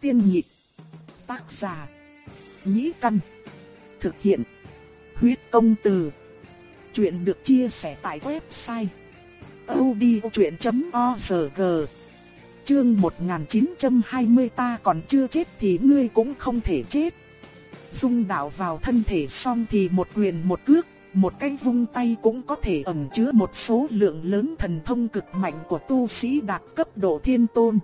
tiên nhị Tác giả. Nhĩ căn. Thực hiện. Huyết công từ. Chuyện được chia sẻ tại website. odchuyện.org Chương 1920 ta còn chưa chết thì ngươi cũng không thể chết. Dung đạo vào thân thể xong thì một quyền một cước, một cái vung tay cũng có thể ẩn chứa một số lượng lớn thần thông cực mạnh của tu sĩ đạt cấp độ thiên tôn.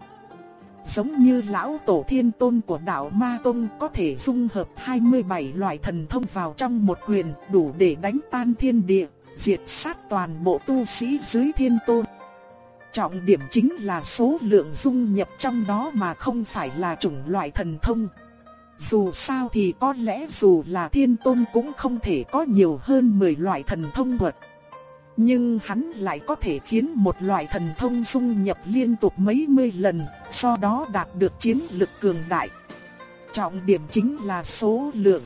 Giống như lão tổ thiên tôn của đạo Ma Tông có thể dung hợp 27 loại thần thông vào trong một quyền đủ để đánh tan thiên địa, diệt sát toàn bộ tu sĩ dưới thiên tôn. Trọng điểm chính là số lượng dung nhập trong đó mà không phải là chủng loại thần thông. Dù sao thì có lẽ dù là thiên tôn cũng không thể có nhiều hơn 10 loại thần thông thuật. Nhưng hắn lại có thể khiến một loại thần thông dung nhập liên tục mấy mươi lần, do đó đạt được chiến lực cường đại. Trọng điểm chính là số lượng.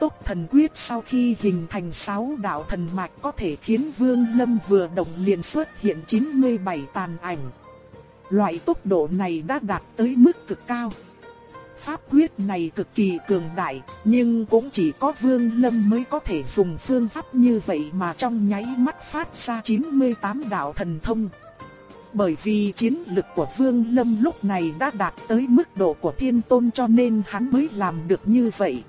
Tốc thần quyết sau khi hình thành 6 đạo thần mạch có thể khiến Vương Lâm vừa động liền xuất hiện 97 tàn ảnh. Loại tốc độ này đã đạt tới mức cực cao. Pháp quyết này cực kỳ cường đại, nhưng cũng chỉ có Vương Lâm mới có thể dùng phương pháp như vậy mà trong nháy mắt phát ra 98 đạo thần thông. Bởi vì chiến lực của Vương Lâm lúc này đã đạt tới mức độ của thiên tôn cho nên hắn mới làm được như vậy.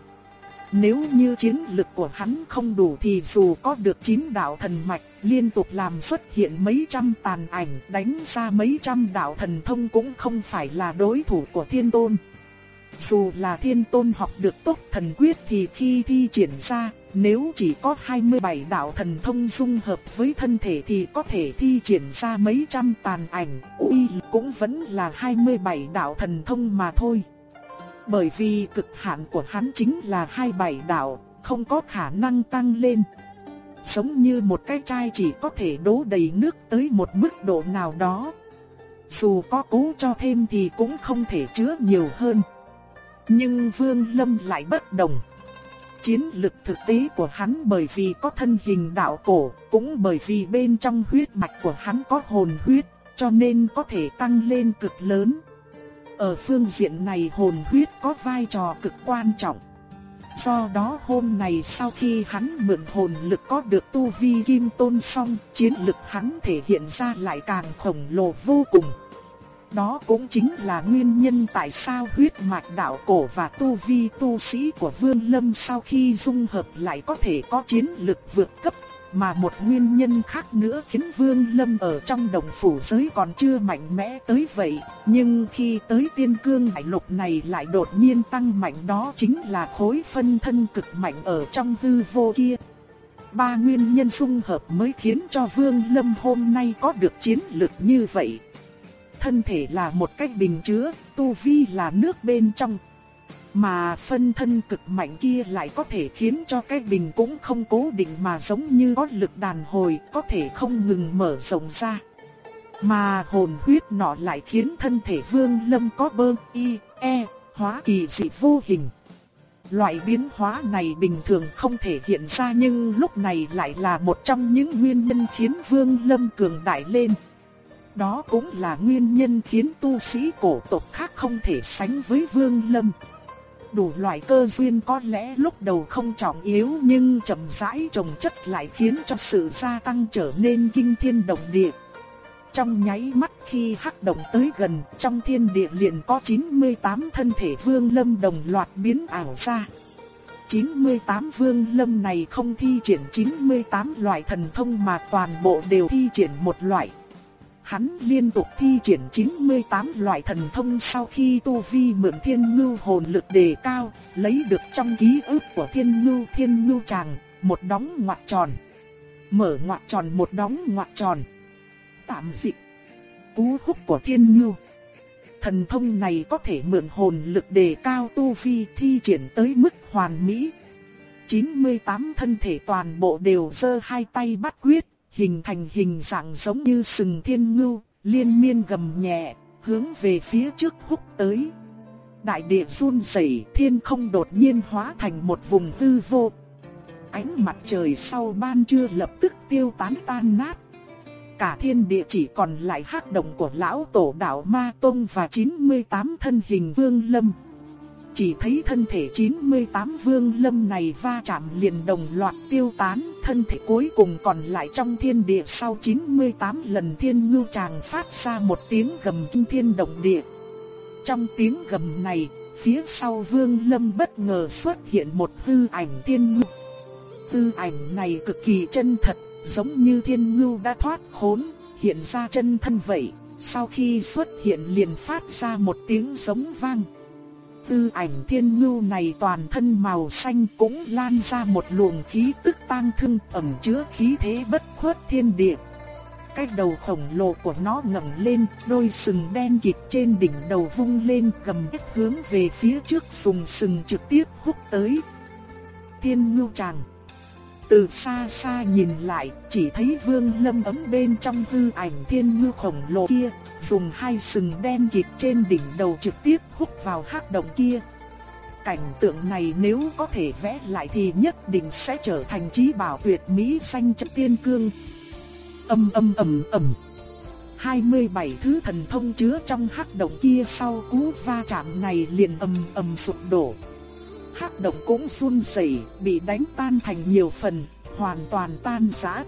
Nếu như chiến lực của hắn không đủ thì dù có được chín đạo thần mạch liên tục làm xuất hiện mấy trăm tàn ảnh đánh ra mấy trăm đạo thần thông cũng không phải là đối thủ của thiên tôn. Dù là thiên tôn học được tốt thần quyết thì khi thi triển ra, nếu chỉ có 27 đạo thần thông dung hợp với thân thể thì có thể thi triển ra mấy trăm tàn ảnh, uy cũng vẫn là 27 đạo thần thông mà thôi. Bởi vì cực hạn của hắn chính là 27 đạo, không có khả năng tăng lên. Giống như một cái chai chỉ có thể đổ đầy nước tới một mức độ nào đó. Dù có cố cho thêm thì cũng không thể chứa nhiều hơn. Nhưng Vương Lâm lại bất đồng. Chiến lực thực tế của hắn bởi vì có thân hình đạo cổ, cũng bởi vì bên trong huyết mạch của hắn có hồn huyết, cho nên có thể tăng lên cực lớn. Ở phương diện này hồn huyết có vai trò cực quan trọng. Do đó hôm nay sau khi hắn mượn hồn lực có được tu vi kim tôn xong, chiến lực hắn thể hiện ra lại càng khổng lồ vô cùng. Đó cũng chính là nguyên nhân tại sao huyết mạch đạo cổ và tu vi tu sĩ của Vương Lâm sau khi dung hợp lại có thể có chiến lực vượt cấp, mà một nguyên nhân khác nữa khiến Vương Lâm ở trong đồng phủ giới còn chưa mạnh mẽ tới vậy, nhưng khi tới tiên cương đại lục này lại đột nhiên tăng mạnh đó chính là khối phân thân cực mạnh ở trong hư vô kia. Ba nguyên nhân dung hợp mới khiến cho Vương Lâm hôm nay có được chiến lực như vậy thân thể là một cái bình chứa, tu vi là nước bên trong. Mà phân thân cực mạnh kia lại có thể khiến cho cái bình cũng không cố định mà giống như có lực đàn hồi, có thể không ngừng mở rộng ra. Mà hồn huyết nọ lại khiến thân thể vương lâm có bơ, y, e, hóa kỳ dị vô hình. Loại biến hóa này bình thường không thể hiện ra nhưng lúc này lại là một trong những nguyên nhân khiến vương lâm cường đại lên. Đó cũng là nguyên nhân khiến tu sĩ cổ tộc khác không thể sánh với Vương Lâm. Đủ loại cơ duyên có lẽ lúc đầu không trọng yếu nhưng chậm rãi trồng chất lại khiến cho sự gia tăng trở nên kinh thiên động địa. Trong nháy mắt khi hắc động tới gần, trong thiên địa liền có 98 thân thể Vương Lâm đồng loạt biến ảo ra. 98 vương lâm này không thi triển 98 loại thần thông mà toàn bộ đều thi triển một loại. Hắn liên tục thi triển 98 loại thần thông sau khi tu vi mượn thiên ngưu hồn lực đề cao, lấy được trong ký ức của thiên ngưu thiên ngưu chàng, một đóng ngoặt tròn. Mở ngoặt tròn một đóng ngoặt tròn. Tạm dịch. Cú khúc của thiên ngưu. Thần thông này có thể mượn hồn lực đề cao tu vi thi triển tới mức hoàn mỹ. 98 thân thể toàn bộ đều giơ hai tay bắt quyết, hình thành hình dạng giống như sừng thiên ngưu, liên miên gầm nhẹ, hướng về phía trước húc tới. Đại địa run rẩy, thiên không đột nhiên hóa thành một vùng hư vô. Ánh mặt trời sau ban trưa lập tức tiêu tán tan nát. cả thiên địa chỉ còn lại hắc động của lão tổ đạo Ma Tông và 98 thân hình vương lâm. Chỉ thấy thân thể 98 vương lâm này va chạm liền đồng loạt tiêu tán, thân thể cuối cùng còn lại trong thiên địa sau 98 lần thiên ngưu tràng phát ra một tiếng gầm kinh thiên động địa. Trong tiếng gầm này, phía sau vương lâm bất ngờ xuất hiện một hư ảnh thiên ngưu. Hư ảnh này cực kỳ chân thật, giống như thiên ngưu đã thoát khốn, hiện ra chân thân vậy. Sau khi xuất hiện liền phát ra một tiếng giống vang. Tư ảnh thiên ngưu này toàn thân màu xanh cũng lan ra một luồng khí tức tang thương ẩm chứa khí thế bất khuất thiên địa. Cái đầu khổng lồ của nó ngẩng lên, đôi sừng đen kịt trên đỉnh đầu vung lên gầm hết hướng về phía trước dùng sừng trực tiếp hút tới. Thiên ngưu tràng từ xa xa nhìn lại, chỉ thấy vương lâm ấm bên trong hư ảnh thiên ngư khổng lồ kia, dùng hai sừng đen kịt trên đỉnh đầu trực tiếp hút vào hắc động kia. Cảnh tượng này nếu có thể vẽ lại thì nhất định sẽ trở thành trí bảo tuyệt mỹ xanh chất tiên cương. Âm âm ầm ầm. 27 thứ thần thông chứa trong hắc động kia sau cú va chạm này liền ầm ầm sụp đổ hắc động cũng run rẩy, bị đánh tan thành nhiều phần, hoàn toàn tan rã.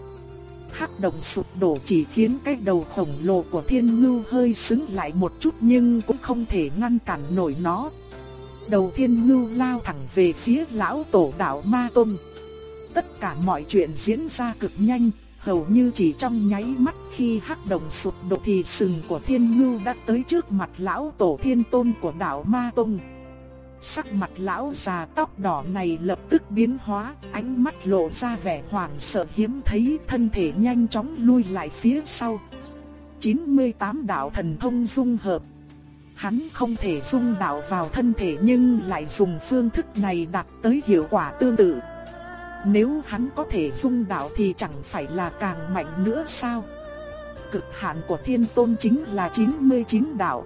Hắc động sụp đổ chỉ khiến cái đầu khổng lồ của Thiên Ngưu hơi sững lại một chút nhưng cũng không thể ngăn cản nổi nó. Đầu Thiên Ngưu lao thẳng về phía lão tổ đạo Ma Tôn. Tất cả mọi chuyện diễn ra cực nhanh, hầu như chỉ trong nháy mắt khi hắc động sụp đổ thì sừng của Thiên Ngưu đã tới trước mặt lão tổ Thiên Tôn của đạo Ma Tông. Sắc mặt lão già tóc đỏ này lập tức biến hóa, ánh mắt lộ ra vẻ hoảng sợ hiếm thấy, thân thể nhanh chóng lui lại phía sau. 98 đạo thần thông dung hợp. Hắn không thể dung đạo vào thân thể nhưng lại dùng phương thức này đạt tới hiệu quả tương tự. Nếu hắn có thể dung đạo thì chẳng phải là càng mạnh nữa sao? Cực hạn của thiên tôn chính là 99 đạo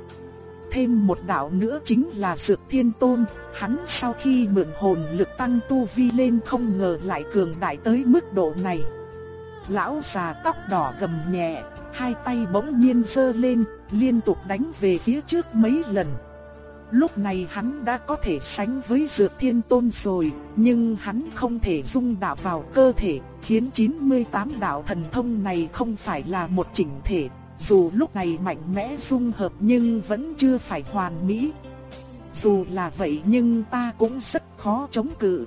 thêm một đạo nữa chính là Dược Thiên Tôn, hắn sau khi mượn hồn lực tăng tu vi lên không ngờ lại cường đại tới mức độ này. Lão già tóc đỏ gầm nhẹ, hai tay bỗng nhiên giơ lên, liên tục đánh về phía trước mấy lần. Lúc này hắn đã có thể sánh với Dược Thiên Tôn rồi, nhưng hắn không thể dung đạo vào cơ thể, khiến 98 đạo thần thông này không phải là một chỉnh thể, dù lúc này mạnh mẽ dung hợp nhưng vẫn chưa phải hoàn mỹ. Dù là vậy nhưng ta cũng rất khó chống cự.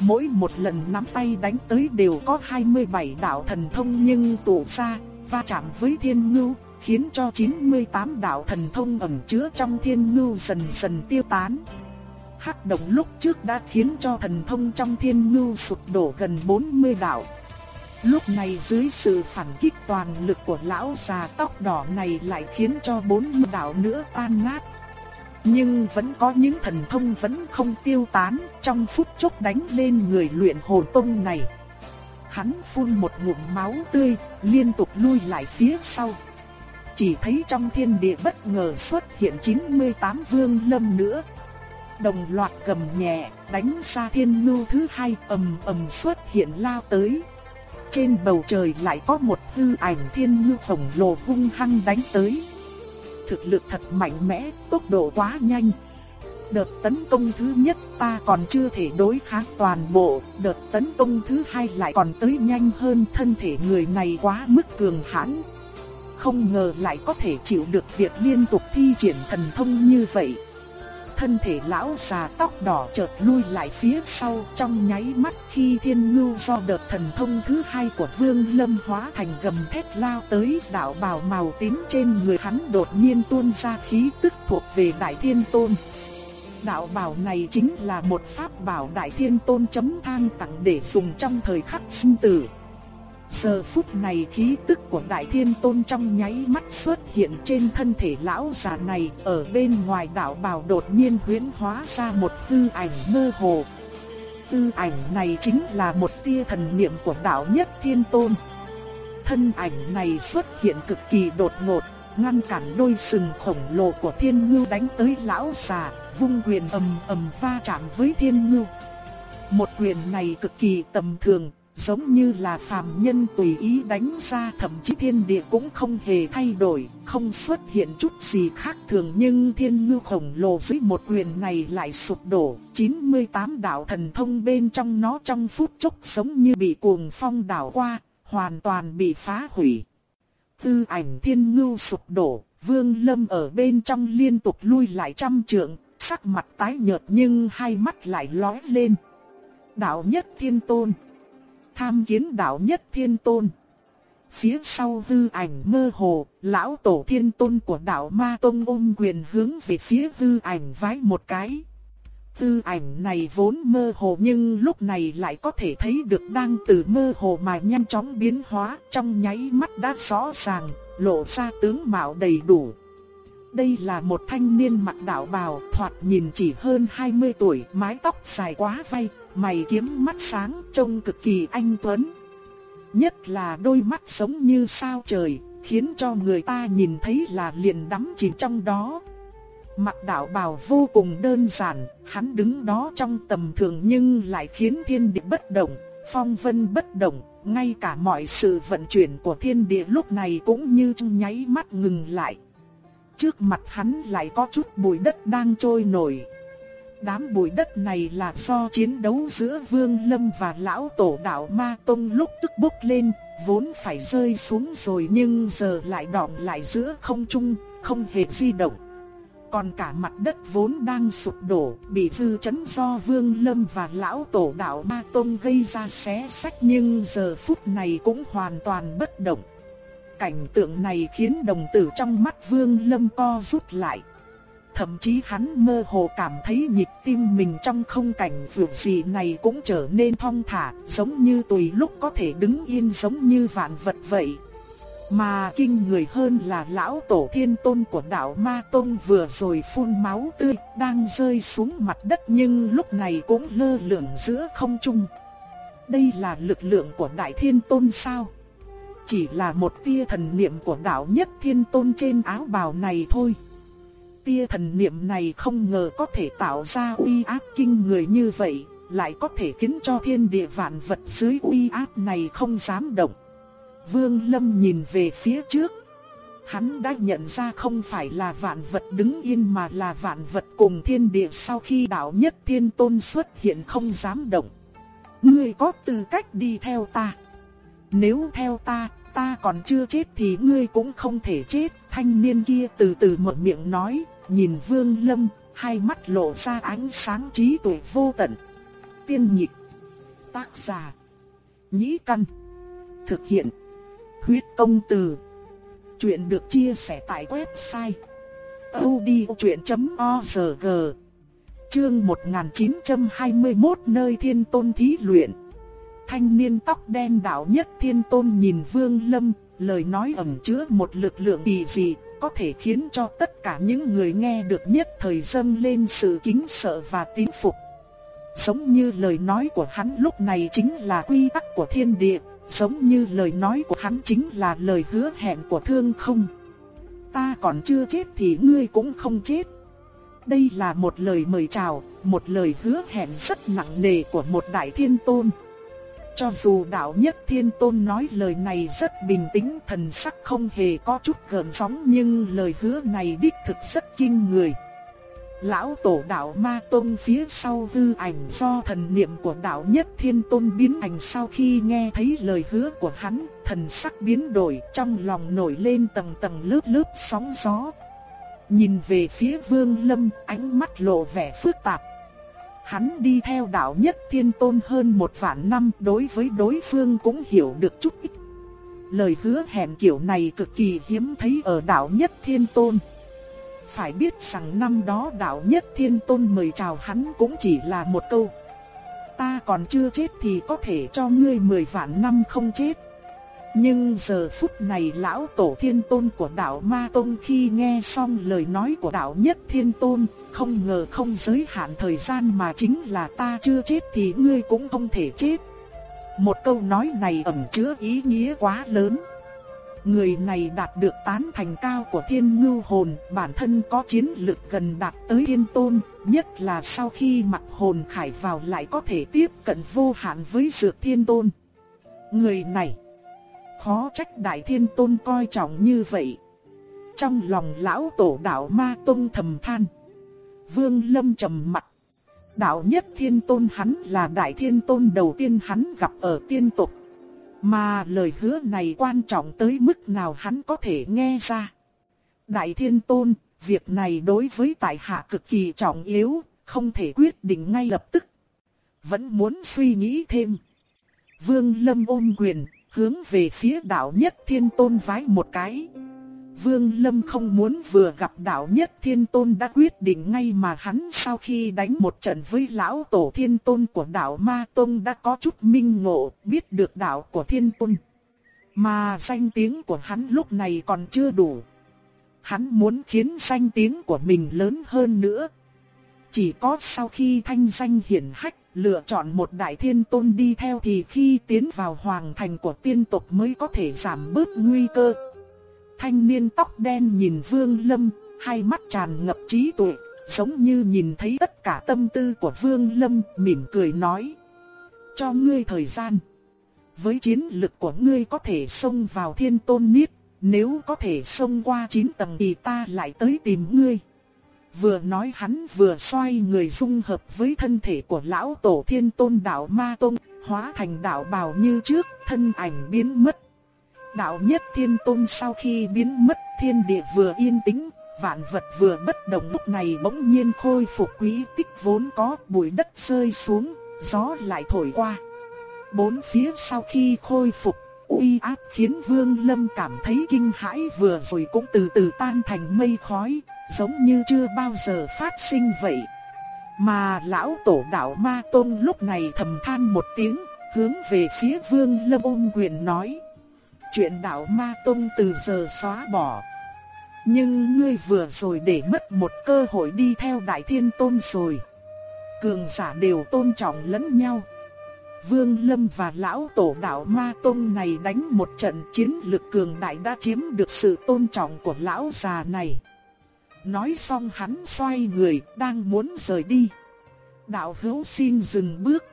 Mỗi một lần nắm tay đánh tới đều có 27 đạo thần thông nhưng tụ ra, va chạm với thiên ngưu, khiến cho 98 đạo thần thông ẩn chứa trong thiên ngưu dần dần tiêu tán. Hắc động lúc trước đã khiến cho thần thông trong thiên ngưu sụp đổ gần 40 đạo. Lúc này dưới sự phản kích toàn lực của lão già tóc đỏ này lại khiến cho bốn đạo nữa tan nát. Nhưng vẫn có những thần thông vẫn không tiêu tán, trong phút chốc đánh lên người luyện hồn tông này. Hắn phun một ngụm máu tươi, liên tục lui lại phía sau. Chỉ thấy trong thiên địa bất ngờ xuất hiện 98 vương lâm nữa. Đồng loạt cầm nhẹ, đánh ra thiên lưu thứ hai ầm ầm xuất hiện lao tới. Trên bầu trời lại có một hư ảnh thiên ngư khổng lồ hung hăng đánh tới. Thực lực thật mạnh mẽ, tốc độ quá nhanh. Đợt tấn công thứ nhất ta còn chưa thể đối kháng toàn bộ, đợt tấn công thứ hai lại còn tới nhanh hơn thân thể người này quá mức cường hãn. Không ngờ lại có thể chịu được việc liên tục thi triển thần thông như vậy thân thể lão già tóc đỏ chợt lui lại phía sau trong nháy mắt khi thiên ngưu do đợt thần thông thứ hai của vương lâm hóa thành gầm thét lao tới đạo bào màu tím trên người hắn đột nhiên tuôn ra khí tức thuộc về đại thiên tôn. Đạo bào này chính là một pháp bảo đại thiên tôn chấm thang tặng để dùng trong thời khắc sinh tử. Giờ phút này khí tức của Đại Thiên Tôn trong nháy mắt xuất hiện trên thân thể lão già này, ở bên ngoài đạo bào đột nhiên huyễn hóa ra một tư ảnh mơ hồ. Tư ảnh này chính là một tia thần niệm của đạo nhất Thiên Tôn. Thân ảnh này xuất hiện cực kỳ đột ngột, ngăn cản đôi sừng khổng lồ của Thiên Ngưu đánh tới lão già, vung quyền ầm ầm va chạm với Thiên Ngưu. Một quyền này cực kỳ tầm thường, giống như là phàm nhân tùy ý đánh ra thậm chí thiên địa cũng không hề thay đổi, không xuất hiện chút gì khác thường nhưng thiên ngư khổng lồ dưới một quyền này lại sụp đổ, 98 đạo thần thông bên trong nó trong phút chốc giống như bị cuồng phong đảo qua, hoàn toàn bị phá hủy. Tư ảnh thiên ngưu sụp đổ, vương lâm ở bên trong liên tục lui lại trăm trượng, sắc mặt tái nhợt nhưng hai mắt lại lóe lên. Đạo nhất thiên tôn tham kiến đạo nhất thiên tôn. Phía sau hư ảnh mơ hồ, lão tổ thiên tôn của đạo ma tông ôm quyền hướng về phía hư ảnh vái một cái. Hư ảnh này vốn mơ hồ nhưng lúc này lại có thể thấy được đang từ mơ hồ mà nhanh chóng biến hóa trong nháy mắt đã rõ ràng, lộ ra tướng mạo đầy đủ. Đây là một thanh niên mặc đạo bào thoạt nhìn chỉ hơn 20 tuổi, mái tóc dài quá vai, mày kiếm mắt sáng trông cực kỳ anh tuấn. Nhất là đôi mắt giống như sao trời, khiến cho người ta nhìn thấy là liền đắm chìm trong đó. Mặc đạo bào vô cùng đơn giản, hắn đứng đó trong tầm thường nhưng lại khiến thiên địa bất động, phong vân bất động, ngay cả mọi sự vận chuyển của thiên địa lúc này cũng như trong nháy mắt ngừng lại. Trước mặt hắn lại có chút bụi đất đang trôi nổi. Đám bụi đất này là do chiến đấu giữa Vương Lâm và lão tổ đạo Ma Tông lúc tức bốc lên, vốn phải rơi xuống rồi nhưng giờ lại đọng lại giữa không trung, không hề di động. Còn cả mặt đất vốn đang sụp đổ, bị dư chấn do Vương Lâm và lão tổ đạo Ma Tông gây ra xé sách nhưng giờ phút này cũng hoàn toàn bất động. Cảnh tượng này khiến đồng tử trong mắt Vương Lâm co rút lại. Thậm chí hắn mơ hồ cảm thấy nhịp tim mình trong không cảnh vượt gì này cũng trở nên thong thả, giống như tùy lúc có thể đứng yên giống như vạn vật vậy. Mà kinh người hơn là lão tổ thiên tôn của đạo Ma Tông vừa rồi phun máu tươi, đang rơi xuống mặt đất nhưng lúc này cũng lơ lửng giữa không trung. Đây là lực lượng của đại thiên tôn sao? Chỉ là một tia thần niệm của đạo nhất thiên tôn trên áo bào này thôi tia thần niệm này không ngờ có thể tạo ra uy áp kinh người như vậy, lại có thể khiến cho thiên địa vạn vật dưới uy áp này không dám động. Vương Lâm nhìn về phía trước. Hắn đã nhận ra không phải là vạn vật đứng yên mà là vạn vật cùng thiên địa sau khi đạo nhất thiên tôn xuất hiện không dám động. Ngươi có tư cách đi theo ta. Nếu theo ta, ta còn chưa chết thì ngươi cũng không thể chết. Thanh niên kia từ từ mở miệng nói, nhìn Vương Lâm, hai mắt lộ ra ánh sáng trí tuệ vô tận. Tiên nhịch. tác giả, nhĩ căn, thực hiện, huyết công từ. Chuyện được chia sẻ tại website tudiyuanchuyen.org. Chương 1921 nơi thiên tôn thí luyện Thanh niên tóc đen đạo nhất thiên tôn nhìn Vương Lâm, lời nói ẩn chứa một lực lượng kỳ dị, có thể khiến cho tất cả những người nghe được nhất thời dâng lên sự kính sợ và tín phục. Giống như lời nói của hắn lúc này chính là quy tắc của thiên địa, giống như lời nói của hắn chính là lời hứa hẹn của thương không. Ta còn chưa chết thì ngươi cũng không chết. Đây là một lời mời chào, một lời hứa hẹn rất nặng nề của một đại thiên tôn. Cho dù đạo nhất thiên tôn nói lời này rất bình tĩnh thần sắc không hề có chút gợn sóng nhưng lời hứa này đích thực rất kinh người. Lão tổ đạo ma tôn phía sau hư ảnh do thần niệm của đạo nhất thiên tôn biến ảnh sau khi nghe thấy lời hứa của hắn, thần sắc biến đổi trong lòng nổi lên tầng tầng lớp lớp sóng gió. Nhìn về phía vương lâm ánh mắt lộ vẻ phức tạp Hắn đi theo đạo nhất thiên tôn hơn một vạn năm đối với đối phương cũng hiểu được chút ít. Lời hứa hẹn kiểu này cực kỳ hiếm thấy ở đạo nhất thiên tôn. Phải biết rằng năm đó đạo nhất thiên tôn mời chào hắn cũng chỉ là một câu. Ta còn chưa chết thì có thể cho ngươi mười vạn năm không chết. Nhưng giờ phút này lão tổ thiên tôn của đạo Ma Tông khi nghe xong lời nói của đạo nhất thiên tôn, không ngờ không giới hạn thời gian mà chính là ta chưa chết thì ngươi cũng không thể chết. Một câu nói này ẩn chứa ý nghĩa quá lớn. Người này đạt được tán thành cao của thiên ngưu hồn, bản thân có chiến lực gần đạt tới thiên tôn, nhất là sau khi mặc hồn khải vào lại có thể tiếp cận vô hạn với dược thiên tôn. Người này, khó trách Đại Thiên Tôn coi trọng như vậy. Trong lòng lão tổ đạo ma tông thầm than. Vương Lâm trầm mặt. Đạo nhất thiên tôn hắn là đại thiên tôn đầu tiên hắn gặp ở tiên tộc Mà lời hứa này quan trọng tới mức nào hắn có thể nghe ra. Đại thiên tôn, việc này đối với tại hạ cực kỳ trọng yếu, không thể quyết định ngay lập tức. Vẫn muốn suy nghĩ thêm. Vương Lâm ôm quyền, hướng về phía đạo nhất thiên tôn vái một cái. Vương Lâm không muốn vừa gặp đạo nhất thiên tôn đã quyết định ngay mà hắn sau khi đánh một trận với lão tổ thiên tôn của đạo ma tôn đã có chút minh ngộ, biết được đạo của thiên tôn. Mà danh tiếng của hắn lúc này còn chưa đủ. Hắn muốn khiến danh tiếng của mình lớn hơn nữa. Chỉ có sau khi thanh danh hiển hách, lựa chọn một đại thiên tôn đi theo thì khi tiến vào hoàng thành của tiên tộc mới có thể giảm bớt nguy cơ. Thanh niên tóc đen nhìn Vương Lâm, hai mắt tràn ngập trí tuệ, giống như nhìn thấy tất cả tâm tư của Vương Lâm, mỉm cười nói: "Cho ngươi thời gian. Với chiến lực của ngươi có thể xông vào Thiên Tôn Niết, nếu có thể xông qua 9 tầng thì ta lại tới tìm ngươi." Vừa nói hắn vừa xoay người dung hợp với thân thể của lão tổ Thiên Tôn đạo Ma Tôn, hóa thành đạo bào như trước, thân ảnh biến mất đạo nhất thiên tôn sau khi biến mất thiên địa vừa yên tĩnh, vạn vật vừa bất động lúc này bỗng nhiên khôi phục quý tích vốn có bụi đất rơi xuống, gió lại thổi qua. Bốn phía sau khi khôi phục, uy áp khiến Vương Lâm cảm thấy kinh hãi vừa rồi cũng từ từ tan thành mây khói, giống như chưa bao giờ phát sinh vậy. Mà lão tổ đạo Ma Tôn lúc này thầm than một tiếng, hướng về phía Vương Lâm ôm quyền nói chuyện đạo ma tôn từ giờ xóa bỏ. Nhưng ngươi vừa rồi để mất một cơ hội đi theo đại thiên tôn rồi. Cường giả đều tôn trọng lẫn nhau. Vương Lâm và lão tổ đạo ma tông này đánh một trận chiến lực cường đại đã chiếm được sự tôn trọng của lão già này. Nói xong hắn xoay người đang muốn rời đi. Đạo hữu xin dừng bước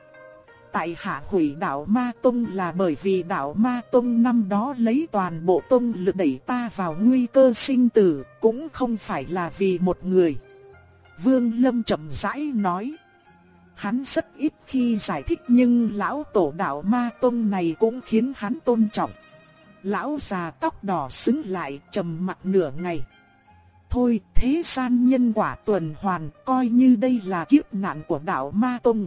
tại hạ hủy đạo Ma Tông là bởi vì đạo Ma Tông năm đó lấy toàn bộ tông lực đẩy ta vào nguy cơ sinh tử, cũng không phải là vì một người. Vương Lâm chậm rãi nói. Hắn rất ít khi giải thích nhưng lão tổ đạo Ma Tông này cũng khiến hắn tôn trọng. Lão già tóc đỏ xứng lại trầm mặt nửa ngày. Thôi thế gian nhân quả tuần hoàn coi như đây là kiếp nạn của đạo Ma Tông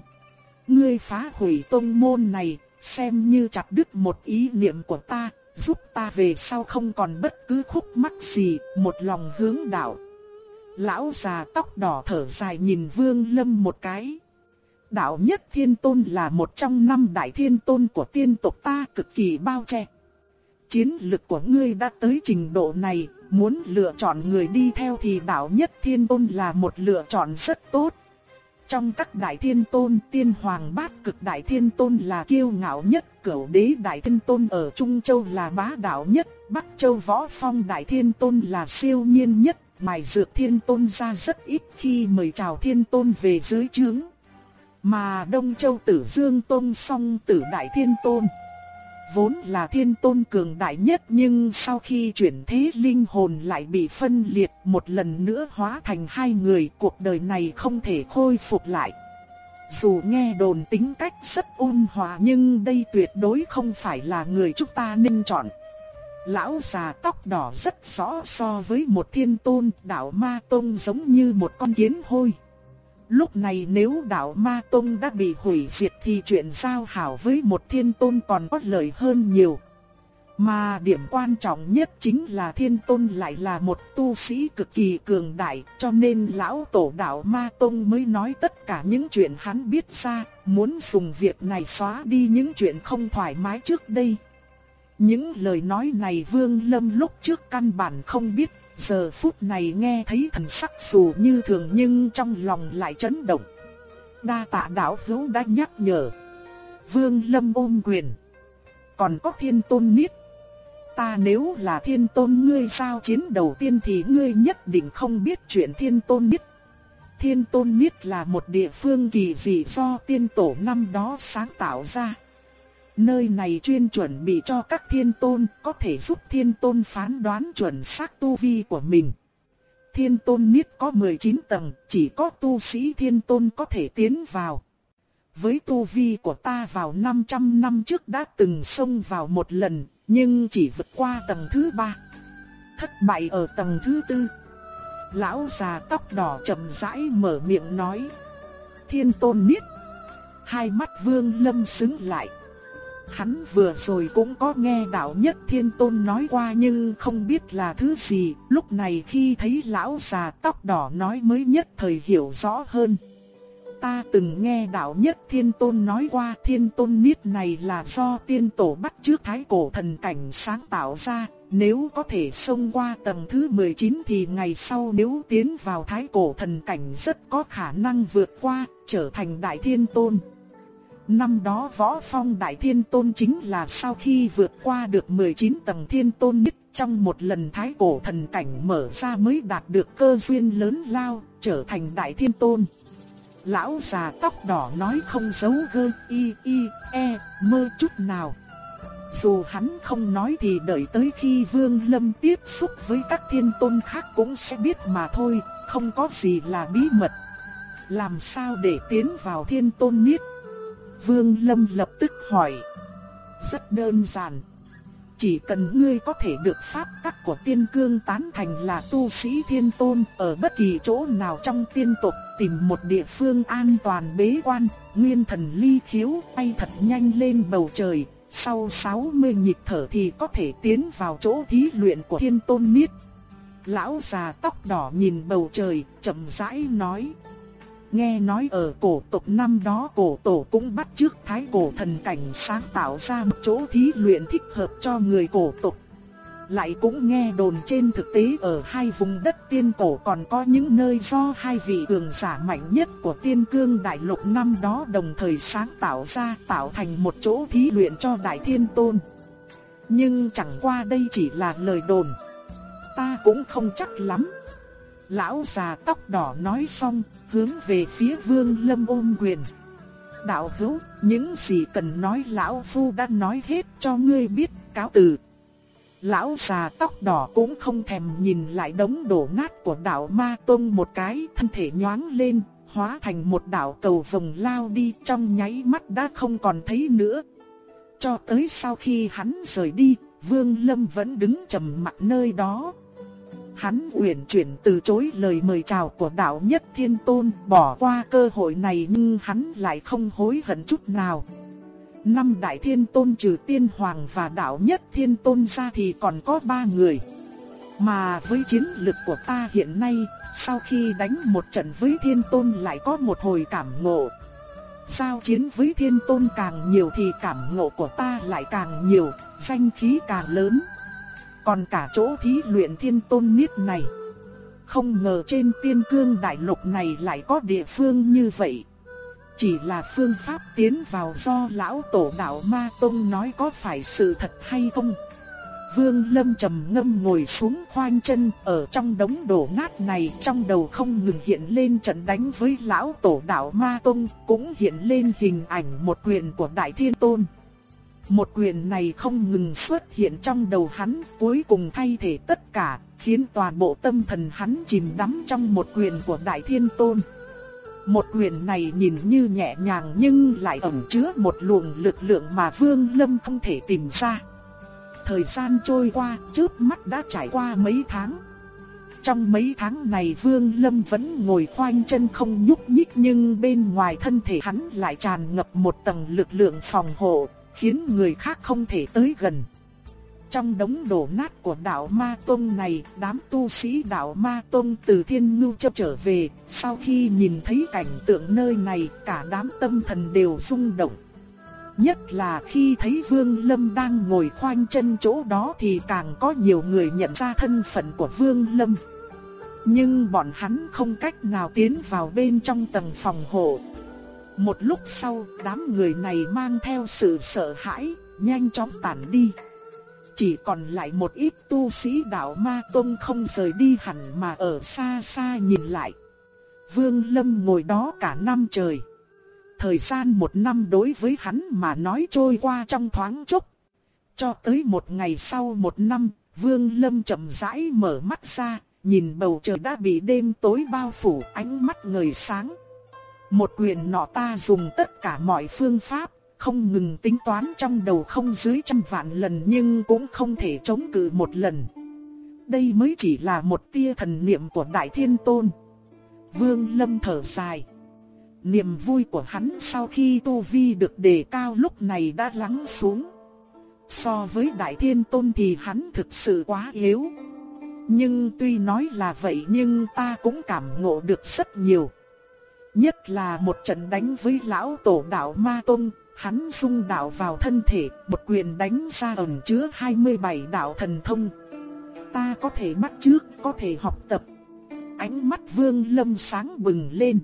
ngươi phá hủy tông môn này, xem như chặt đứt một ý niệm của ta, giúp ta về sau không còn bất cứ khúc mắc gì, một lòng hướng đạo. Lão già tóc đỏ thở dài nhìn Vương Lâm một cái. Đạo nhất thiên tôn là một trong năm đại thiên tôn của tiên tộc ta cực kỳ bao che. Chiến lực của ngươi đã tới trình độ này, muốn lựa chọn người đi theo thì đạo nhất thiên tôn là một lựa chọn rất tốt. Trong các đại thiên tôn, tiên hoàng bát cực đại thiên tôn là kiêu ngạo nhất, cửu đế đại thiên tôn ở Trung Châu là bá đạo nhất, Bắc Châu võ phong đại thiên tôn là siêu nhiên nhất, mài dược thiên tôn ra rất ít khi mời chào thiên tôn về dưới trướng. Mà Đông Châu tử dương tôn song tử đại thiên tôn vốn là thiên tôn cường đại nhất nhưng sau khi chuyển thế linh hồn lại bị phân liệt một lần nữa hóa thành hai người, cuộc đời này không thể khôi phục lại. Dù nghe đồn tính cách rất ôn hòa nhưng đây tuyệt đối không phải là người chúng ta nên chọn. Lão già tóc đỏ rất rõ so với một thiên tôn, đạo ma tôn giống như một con kiến hôi. Lúc này nếu đạo Ma Tông đã bị hủy diệt thì chuyện giao hảo với một thiên tôn còn có lợi hơn nhiều. Mà điểm quan trọng nhất chính là thiên tôn lại là một tu sĩ cực kỳ cường đại cho nên lão tổ đạo Ma Tông mới nói tất cả những chuyện hắn biết ra, muốn dùng việc này xóa đi những chuyện không thoải mái trước đây. Những lời nói này Vương Lâm lúc trước căn bản không biết giờ phút này nghe thấy thần sắc dù như thường nhưng trong lòng lại chấn động. Đa tạ đạo hữu đã nhắc nhở. Vương Lâm ôm quyền. Còn có thiên tôn niết. Ta nếu là thiên tôn ngươi sao chiến đầu tiên thì ngươi nhất định không biết chuyện thiên tôn niết. Thiên tôn niết là một địa phương kỳ dị do tiên tổ năm đó sáng tạo ra. Nơi này chuyên chuẩn bị cho các thiên tôn, có thể giúp thiên tôn phán đoán chuẩn xác tu vi của mình. Thiên tôn niết có 19 tầng, chỉ có tu sĩ thiên tôn có thể tiến vào. Với tu vi của ta vào 500 năm trước đã từng xông vào một lần, nhưng chỉ vượt qua tầng thứ ba. Thất bại ở tầng thứ tư. Lão già tóc đỏ chậm rãi mở miệng nói. Thiên tôn niết. Hai mắt vương lâm xứng lại. Hắn vừa rồi cũng có nghe đạo nhất thiên tôn nói qua nhưng không biết là thứ gì, lúc này khi thấy lão già tóc đỏ nói mới nhất thời hiểu rõ hơn. Ta từng nghe đạo nhất thiên tôn nói qua thiên tôn niết này là do tiên tổ bắt trước thái cổ thần cảnh sáng tạo ra, nếu có thể xông qua tầng thứ 19 thì ngày sau nếu tiến vào thái cổ thần cảnh rất có khả năng vượt qua, trở thành đại thiên tôn. Năm đó võ phong đại thiên tôn chính là sau khi vượt qua được 19 tầng thiên tôn nhất trong một lần thái cổ thần cảnh mở ra mới đạt được cơ duyên lớn lao, trở thành đại thiên tôn. Lão già tóc đỏ nói không giấu gơ y y e mơ chút nào. Dù hắn không nói thì đợi tới khi Vương Lâm tiếp xúc với các thiên tôn khác cũng sẽ biết mà thôi, không có gì là bí mật. Làm sao để tiến vào thiên tôn niết? Vương Lâm lập tức hỏi. Rất đơn giản. Chỉ cần ngươi có thể được pháp tắc của tiên cương tán thành là tu sĩ thiên tôn ở bất kỳ chỗ nào trong tiên tộc tìm một địa phương an toàn bế quan, nguyên thần ly khiếu bay thật nhanh lên bầu trời, sau 60 nhịp thở thì có thể tiến vào chỗ thí luyện của thiên tôn niết. Lão già tóc đỏ nhìn bầu trời, chậm rãi nói. Nghe nói ở cổ tộc năm đó cổ tổ cũng bắt trước thái cổ thần cảnh sáng tạo ra một chỗ thí luyện thích hợp cho người cổ tộc. Lại cũng nghe đồn trên thực tế ở hai vùng đất tiên cổ còn có những nơi do hai vị cường giả mạnh nhất của tiên cương đại lục năm đó đồng thời sáng tạo ra tạo thành một chỗ thí luyện cho đại thiên tôn. Nhưng chẳng qua đây chỉ là lời đồn. Ta cũng không chắc lắm. Lão già tóc đỏ nói xong, hướng về phía vương lâm ôm quyền. Đạo hữu, những gì cần nói lão phu đã nói hết cho ngươi biết, cáo từ. Lão già tóc đỏ cũng không thèm nhìn lại đống đổ nát của đạo ma tông một cái, thân thể nhoáng lên, hóa thành một đạo cầu vồng lao đi trong nháy mắt đã không còn thấy nữa. Cho tới sau khi hắn rời đi, Vương Lâm vẫn đứng trầm mặt nơi đó, Hắn uyển chuyển từ chối lời mời chào của đạo nhất thiên tôn, bỏ qua cơ hội này nhưng hắn lại không hối hận chút nào. Năm đại thiên tôn trừ tiên hoàng và đạo nhất thiên tôn ra thì còn có ba người. Mà với chiến lực của ta hiện nay, sau khi đánh một trận với thiên tôn lại có một hồi cảm ngộ. Sao chiến với thiên tôn càng nhiều thì cảm ngộ của ta lại càng nhiều, danh khí càng lớn. Còn cả chỗ thí luyện thiên tôn niết này. Không ngờ trên tiên cương đại lục này lại có địa phương như vậy. Chỉ là phương pháp tiến vào do lão tổ đạo Ma Tông nói có phải sự thật hay không? Vương Lâm trầm ngâm ngồi xuống khoanh chân ở trong đống đổ nát này trong đầu không ngừng hiện lên trận đánh với lão tổ đạo Ma Tông, cũng hiện lên hình ảnh một quyền của Đại Thiên Tôn. Một quyền này không ngừng xuất hiện trong đầu hắn, cuối cùng thay thế tất cả, khiến toàn bộ tâm thần hắn chìm đắm trong một quyền của Đại Thiên Tôn. Một quyền này nhìn như nhẹ nhàng nhưng lại ẩn chứa một luồng lực lượng mà Vương Lâm không thể tìm ra. Thời gian trôi qua, trước mắt đã trải qua mấy tháng. Trong mấy tháng này Vương Lâm vẫn ngồi khoanh chân không nhúc nhích nhưng bên ngoài thân thể hắn lại tràn ngập một tầng lực lượng phòng hộ, khiến người khác không thể tới gần. Trong đống đổ nát của đạo Ma Tông này, đám tu sĩ đạo Ma Tông từ Thiên Ngưu chấp trở về, sau khi nhìn thấy cảnh tượng nơi này, cả đám tâm thần đều rung động. Nhất là khi thấy Vương Lâm đang ngồi khoanh chân chỗ đó thì càng có nhiều người nhận ra thân phận của Vương Lâm. Nhưng bọn hắn không cách nào tiến vào bên trong tầng phòng hộ, một lúc sau, đám người này mang theo sự sợ hãi, nhanh chóng tản đi. Chỉ còn lại một ít tu sĩ đạo ma tông không rời đi hẳn mà ở xa xa nhìn lại. Vương Lâm ngồi đó cả năm trời. thời gian một năm đối với hắn mà nói trôi qua trong thoáng chốc. Cho tới một ngày sau một năm, Vương Lâm chậm rãi mở mắt ra, nhìn bầu trời đã bị đêm tối bao phủ ánh mắt ngời sáng. Một quyền nọ ta dùng tất cả mọi phương pháp, không ngừng tính toán trong đầu không dưới trăm vạn lần nhưng cũng không thể chống cự một lần. Đây mới chỉ là một tia thần niệm của Đại Thiên Tôn. Vương Lâm thở dài. Niềm vui của hắn sau khi Tu Vi được đề cao lúc này đã lắng xuống. So với Đại Thiên Tôn thì hắn thực sự quá yếu. Nhưng tuy nói là vậy nhưng ta cũng cảm ngộ được rất nhiều. Nhất là một trận đánh với lão tổ đạo Ma Tông, hắn dung đạo vào thân thể, một quyền đánh ra ẩn chứa 27 đạo thần thông. Ta có thể bắt trước, có thể học tập. Ánh mắt vương lâm sáng bừng lên.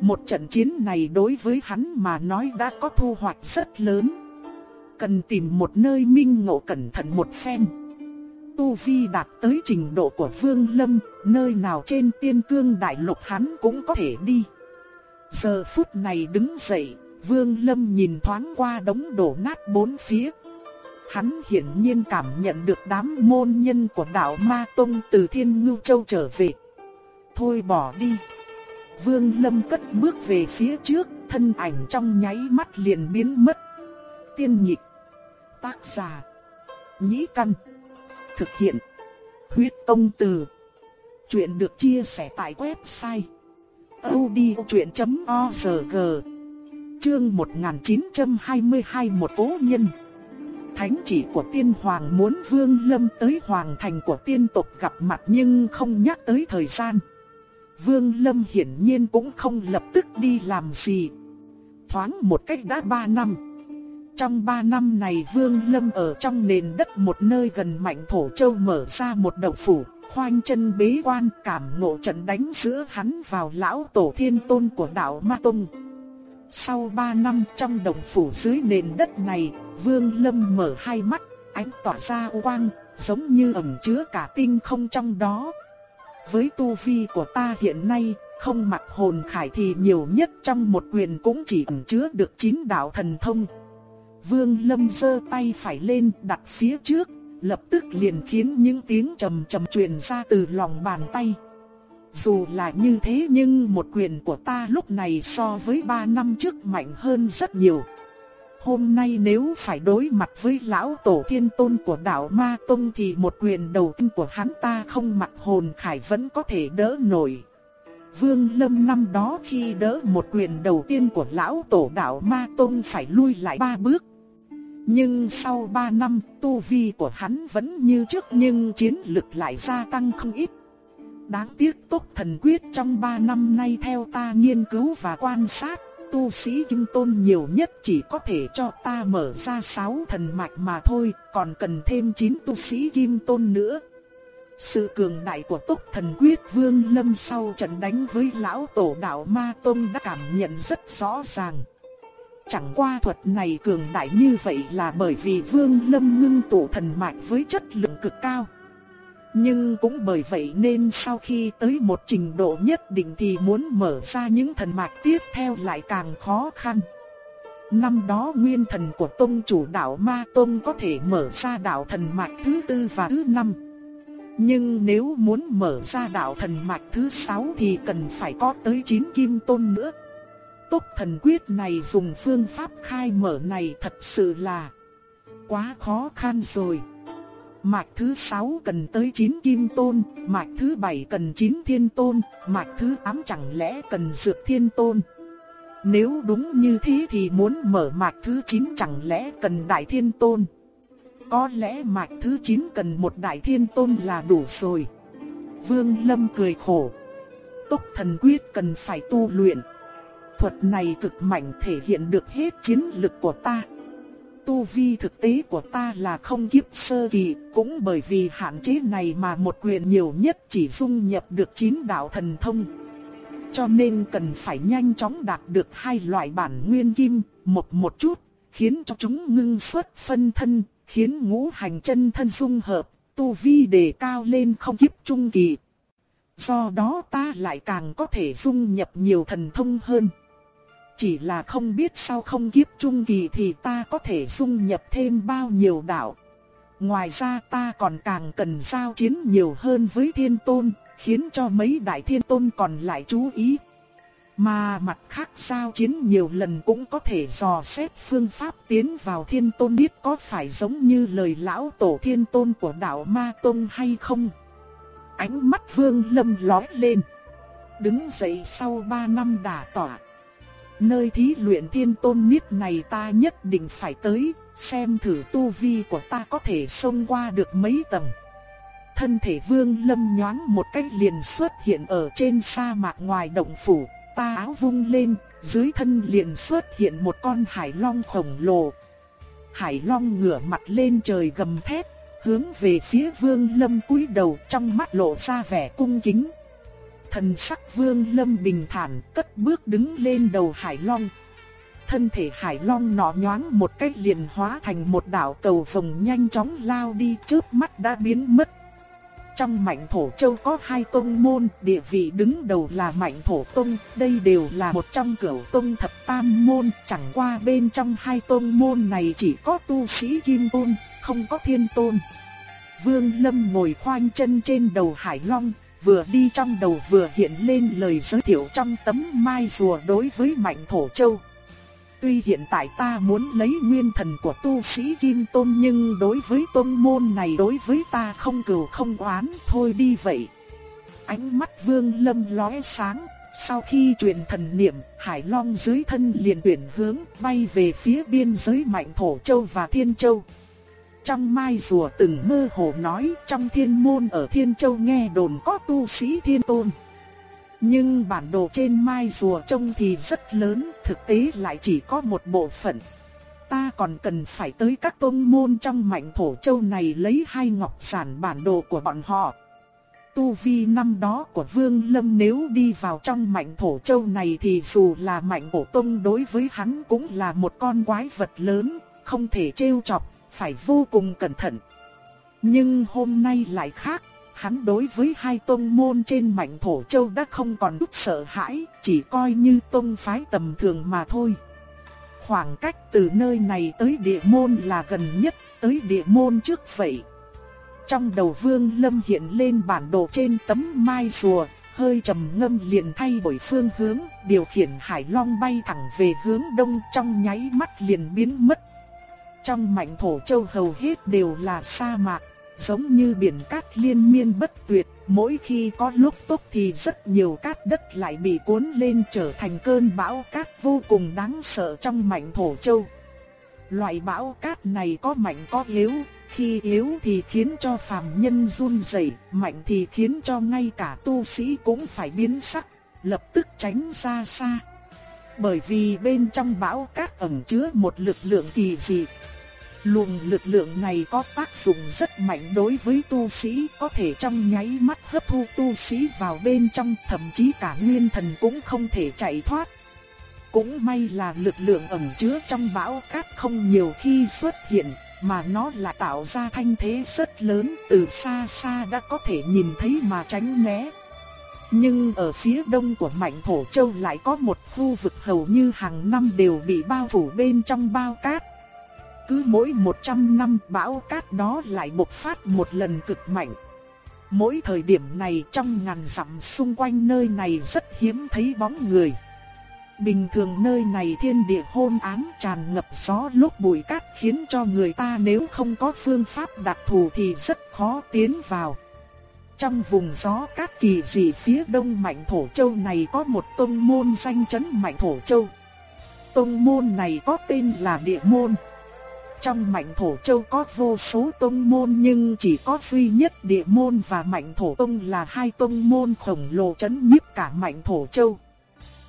Một trận chiến này đối với hắn mà nói đã có thu hoạch rất lớn. Cần tìm một nơi minh ngộ cẩn thận một phen. Tu Vi đạt tới trình độ của Vương Lâm, nơi nào trên tiên cương đại lục hắn cũng có thể đi. Giờ phút này đứng dậy, Vương Lâm nhìn thoáng qua đống đổ nát bốn phía. Hắn hiển nhiên cảm nhận được đám môn nhân của đạo Ma Tông từ Thiên Ngưu Châu trở về. Thôi bỏ đi. Vương Lâm cất bước về phía trước, thân ảnh trong nháy mắt liền biến mất. Tiên nhịp. Tác giả. Nhĩ căn. Thực hiện. Huyết công từ. Chuyện được chia sẻ tại website audiochuyện.org. Chương 1922 Một cố nhân Thánh chỉ của tiên hoàng muốn vương lâm tới hoàng thành của tiên tộc gặp mặt nhưng không nhắc tới thời gian. Vương lâm hiển nhiên cũng không lập tức đi làm gì. Thoáng một cách đã ba năm. Trong ba năm này Vương Lâm ở trong nền đất một nơi gần Mạnh Thổ Châu mở ra một động phủ, khoanh chân bế quan cảm ngộ trận đánh giữa hắn vào lão tổ thiên tôn của đạo Ma Tông. Sau 3 năm trong đồng phủ dưới nền đất này, Vương Lâm mở hai mắt, ánh tỏa ra quang, giống như ẩn chứa cả tinh không trong đó. Với tu vi của ta hiện nay, không mặc hồn khải thì nhiều nhất trong một quyền cũng chỉ ẩn chứa được chín đạo thần thông. Vương Lâm giơ tay phải lên đặt phía trước, lập tức liền khiến những tiếng trầm trầm truyền ra từ lòng bàn tay. Dù là như thế nhưng một quyền của ta lúc này so với 3 năm trước mạnh hơn rất nhiều. Hôm nay nếu phải đối mặt với lão tổ thiên tôn của đạo Ma Tông thì một quyền đầu tiên của hắn ta không mặc hồn khải vẫn có thể đỡ nổi. Vương Lâm năm đó khi đỡ một quyền đầu tiên của lão tổ đạo Ma Tông phải lui lại ba bước. Nhưng sau 3 năm, tu vi của hắn vẫn như trước nhưng chiến lực lại gia tăng không ít. Đáng tiếc tốc thần quyết trong 3 năm nay theo ta nghiên cứu và quan sát, tu sĩ kim tôn nhiều nhất chỉ có thể cho ta mở ra 6 thần mạch mà thôi, còn cần thêm 9 tu sĩ kim tôn nữa. Sự cường đại của tốc thần quyết vương lâm sau trận đánh với lão tổ đạo Ma Tông đã cảm nhận rất rõ ràng. Chẳng qua thuật này cường đại như vậy là bởi vì vương lâm ngưng tụ thần mạch với chất lượng cực cao. Nhưng cũng bởi vậy nên sau khi tới một trình độ nhất định thì muốn mở ra những thần mạch tiếp theo lại càng khó khăn. Năm đó nguyên thần của tông chủ đạo Ma Tông có thể mở ra đạo thần mạch thứ tư và thứ năm. Nhưng nếu muốn mở ra đạo thần mạch thứ sáu thì cần phải có tới 9 kim tôn nữa. Tốc thần quyết này dùng phương pháp khai mở này thật sự là quá khó khăn rồi. Mạch thứ 6 cần tới 9 kim tôn, mạch thứ 7 cần 9 thiên tôn, mạch thứ 8 chẳng lẽ cần dược thiên tôn. Nếu đúng như thế thì muốn mở mạch thứ 9 chẳng lẽ cần đại thiên tôn. Có lẽ mạch thứ 9 cần một đại thiên tôn là đủ rồi. Vương Lâm cười khổ. Tốc thần quyết cần phải tu luyện. Thuật này cực mạnh thể hiện được hết chiến lực của ta tu vi thực tế của ta là không kiếp sơ kỳ, cũng bởi vì hạn chế này mà một quyền nhiều nhất chỉ dung nhập được 9 đạo thần thông. Cho nên cần phải nhanh chóng đạt được hai loại bản nguyên kim, một một chút, khiến cho chúng ngưng xuất phân thân, khiến ngũ hành chân thân dung hợp, tu vi đề cao lên không kiếp trung kỳ. Do đó ta lại càng có thể dung nhập nhiều thần thông hơn chỉ là không biết sau không kiếp trung kỳ thì ta có thể dung nhập thêm bao nhiêu đạo. Ngoài ra ta còn càng cần giao chiến nhiều hơn với thiên tôn, khiến cho mấy đại thiên tôn còn lại chú ý. Mà mặt khác giao chiến nhiều lần cũng có thể dò xét phương pháp tiến vào thiên tôn biết có phải giống như lời lão tổ thiên tôn của đạo ma tôn hay không. Ánh mắt vương lâm lói lên. Đứng dậy sau ba năm đả tỏa. Nơi thí luyện thiên tôn niết này ta nhất định phải tới, xem thử tu vi của ta có thể xông qua được mấy tầng. Thân thể vương lâm nhoáng một cách liền xuất hiện ở trên sa mạc ngoài động phủ, ta áo vung lên, dưới thân liền xuất hiện một con hải long khổng lồ. Hải long ngửa mặt lên trời gầm thét, hướng về phía vương lâm cúi đầu trong mắt lộ ra vẻ cung kính. Thần sắc vương lâm bình thản cất bước đứng lên đầu hải long. Thân thể hải long nọ nhoáng một cách liền hóa thành một đảo cầu vồng nhanh chóng lao đi trước mắt đã biến mất. Trong mạnh thổ châu có hai tông môn, địa vị đứng đầu là mạnh thổ tông, đây đều là một trong cửu tông thập tam môn, chẳng qua bên trong hai tông môn này chỉ có tu sĩ kim tôn, không có thiên tôn. Vương Lâm ngồi khoanh chân trên đầu hải long, vừa đi trong đầu vừa hiện lên lời giới thiệu trong tấm mai rùa đối với Mạnh Thổ Châu. Tuy hiện tại ta muốn lấy nguyên thần của tu sĩ Kim Tôn nhưng đối với tôn môn này đối với ta không cừu không oán thôi đi vậy. Ánh mắt vương lâm lóe sáng, sau khi truyền thần niệm, Hải Long dưới thân liền tuyển hướng bay về phía biên giới Mạnh Thổ Châu và Thiên Châu. Trong mai rùa từng mơ hồ nói trong thiên môn ở Thiên Châu nghe đồn có tu sĩ thiên tôn. Nhưng bản đồ trên mai rùa trông thì rất lớn, thực tế lại chỉ có một bộ phận. Ta còn cần phải tới các tôn môn trong mạnh thổ châu này lấy hai ngọc sản bản đồ của bọn họ. Tu vi năm đó của Vương Lâm nếu đi vào trong mạnh thổ châu này thì dù là mạnh cổ tông đối với hắn cũng là một con quái vật lớn, không thể trêu chọc, phải vô cùng cẩn thận. Nhưng hôm nay lại khác, hắn đối với hai tôn môn trên mảnh thổ châu đã không còn chút sợ hãi, chỉ coi như tôn phái tầm thường mà thôi. Khoảng cách từ nơi này tới địa môn là gần nhất, tới địa môn trước vậy. Trong đầu vương lâm hiện lên bản đồ trên tấm mai rùa, hơi trầm ngâm liền thay đổi phương hướng, điều khiển hải long bay thẳng về hướng đông trong nháy mắt liền biến mất. Trong mảnh thổ châu hầu hết đều là sa mạc, giống như biển cát liên miên bất tuyệt, mỗi khi có lúc tốt thì rất nhiều cát đất lại bị cuốn lên trở thành cơn bão cát vô cùng đáng sợ trong mảnh thổ châu. Loại bão cát này có mạnh có yếu, khi yếu thì khiến cho phàm nhân run rẩy, mạnh thì khiến cho ngay cả tu sĩ cũng phải biến sắc, lập tức tránh ra xa. Bởi vì bên trong bão cát ẩn chứa một lực lượng kỳ dị, Luồng lực lượng này có tác dụng rất mạnh đối với tu sĩ, có thể trong nháy mắt hấp thu tu sĩ vào bên trong, thậm chí cả nguyên thần cũng không thể chạy thoát. Cũng may là lực lượng ẩn chứa trong bão cát không nhiều khi xuất hiện, mà nó lại tạo ra thanh thế rất lớn, từ xa xa đã có thể nhìn thấy mà tránh né. Nhưng ở phía đông của Mạnh Thổ Châu lại có một khu vực hầu như hàng năm đều bị bao phủ bên trong bao cát cứ mỗi 100 năm, bão cát đó lại bộc phát một lần cực mạnh. Mỗi thời điểm này trong ngàn dặm xung quanh nơi này rất hiếm thấy bóng người. Bình thường nơi này thiên địa hôn ám tràn ngập gió lúc bụi cát khiến cho người ta nếu không có phương pháp đặc thù thì rất khó tiến vào. Trong vùng gió cát kỳ dị phía đông Mạnh Thổ Châu này có một tông môn danh chấn Mạnh Thổ Châu. Tông môn này có tên là Địa Môn. Trong mạnh thổ châu có vô số tông môn nhưng chỉ có duy nhất địa môn và mạnh thổ tông là hai tông môn khổng lồ chấn nhiếp cả mạnh thổ châu.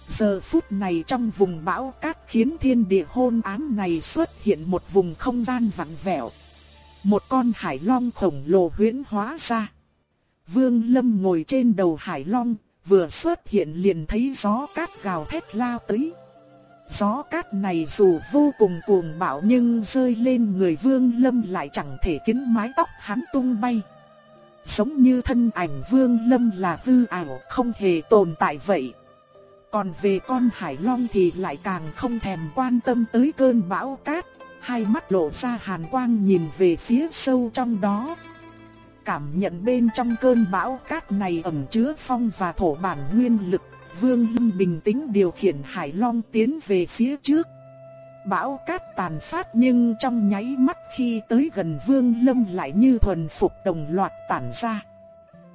Giờ phút này trong vùng bão cát khiến thiên địa hôn ám này xuất hiện một vùng không gian vặn vẹo. Một con hải long khổng lồ huyễn hóa ra. Vương Lâm ngồi trên đầu hải long, vừa xuất hiện liền thấy gió cát gào thét lao tới. Gió cát này dù vô cùng cuồng bạo nhưng rơi lên người Vương Lâm lại chẳng thể khiến mái tóc hắn tung bay. Giống như thân ảnh Vương Lâm là hư ảo không hề tồn tại vậy. Còn về con Hải Long thì lại càng không thèm quan tâm tới cơn bão cát, hai mắt lộ ra hàn quang nhìn về phía sâu trong đó. Cảm nhận bên trong cơn bão cát này ẩn chứa phong và thổ bản nguyên lực, Vương Lâm bình tĩnh điều khiển Hải Long tiến về phía trước. Bão cát tàn phát nhưng trong nháy mắt khi tới gần Vương Lâm lại như thuần phục đồng loạt tản ra.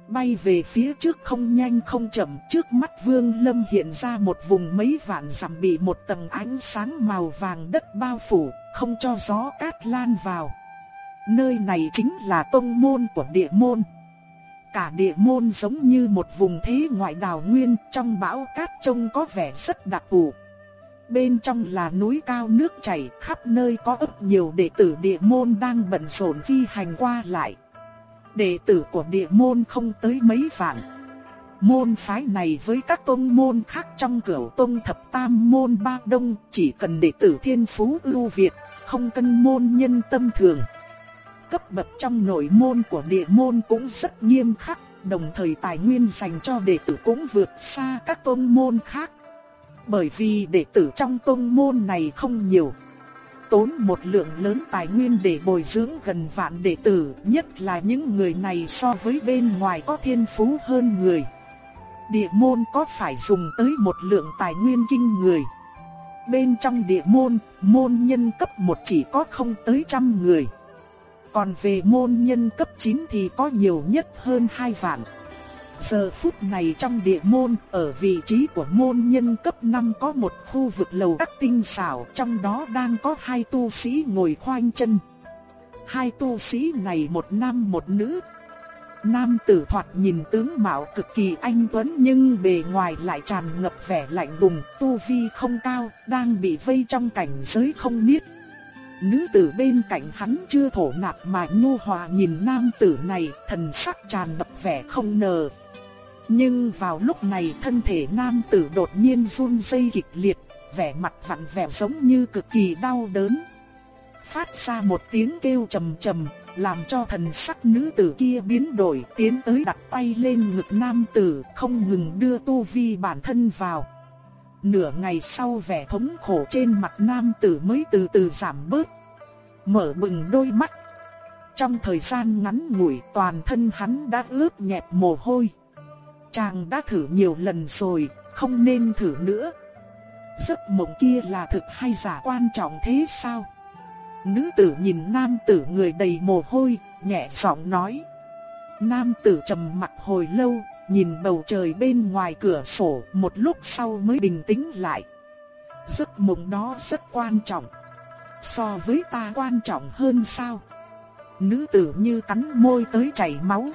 Bay về phía trước không nhanh không chậm, trước mắt Vương Lâm hiện ra một vùng mấy vạn dặm bị một tầng ánh sáng màu vàng đất bao phủ, không cho gió cát lan vào. Nơi này chính là tông môn của địa môn. Cả địa môn giống như một vùng thế ngoại đảo nguyên, trong bão cát trông có vẻ rất đặc thù. Bên trong là núi cao nước chảy, khắp nơi có ấp nhiều đệ tử địa môn đang bận rộn phi hành qua lại. Đệ tử của địa môn không tới mấy vạn. Môn phái này với các tôn môn khác trong cửu tôn thập tam môn ba đông chỉ cần đệ tử thiên phú ưu việt, không cần môn nhân tâm thường. Cấp bậc trong nội môn của địa môn cũng rất nghiêm khắc, đồng thời tài nguyên dành cho đệ tử cũng vượt xa các tôn môn khác. Bởi vì đệ tử trong tôn môn này không nhiều tốn một lượng lớn tài nguyên để bồi dưỡng gần vạn đệ tử, nhất là những người này so với bên ngoài có thiên phú hơn người. Địa môn có phải dùng tới một lượng tài nguyên kinh người. Bên trong địa môn, môn nhân cấp 1 chỉ có không tới trăm người. Còn về môn nhân cấp 9 thì có nhiều nhất hơn 2 vạn. Giờ phút này trong địa môn, ở vị trí của môn nhân cấp 5 có một khu vực lầu các tinh xảo, trong đó đang có hai tu sĩ ngồi khoanh chân. Hai tu sĩ này một nam một nữ. Nam tử thoạt nhìn tướng mạo cực kỳ anh tuấn nhưng bề ngoài lại tràn ngập vẻ lạnh lùng, tu vi không cao, đang bị vây trong cảnh giới không biết. Nữ tử bên cạnh hắn chưa thổ nạp mà nhu hòa nhìn nam tử này, thần sắc tràn ngập vẻ không ngờ. nhưng vào lúc này thân thể nam tử đột nhiên run rẩy kịch liệt, vẻ mặt vặn vẹo giống như cực kỳ đau đớn. Phát ra một tiếng kêu trầm trầm, làm cho thần sắc nữ tử kia biến đổi, tiến tới đặt tay lên ngực nam tử, không ngừng đưa tu vi bản thân vào. Nửa ngày sau vẻ thống khổ trên mặt nam tử mới từ từ giảm bớt. Mở bừng đôi mắt. Trong thời gian ngắn ngủi toàn thân hắn đã ướt nhẹp mồ hôi. Chàng đã thử nhiều lần rồi, không nên thử nữa. Giấc mộng kia là thực hay giả quan trọng thế sao? Nữ tử nhìn nam tử người đầy mồ hôi, nhẹ giọng nói. Nam tử trầm mặt hồi lâu, nhìn bầu trời bên ngoài cửa sổ, một lúc sau mới bình tĩnh lại. Giấc mộng đó rất quan trọng. So với ta quan trọng hơn sao? Nữ tử như cắn môi tới chảy máu.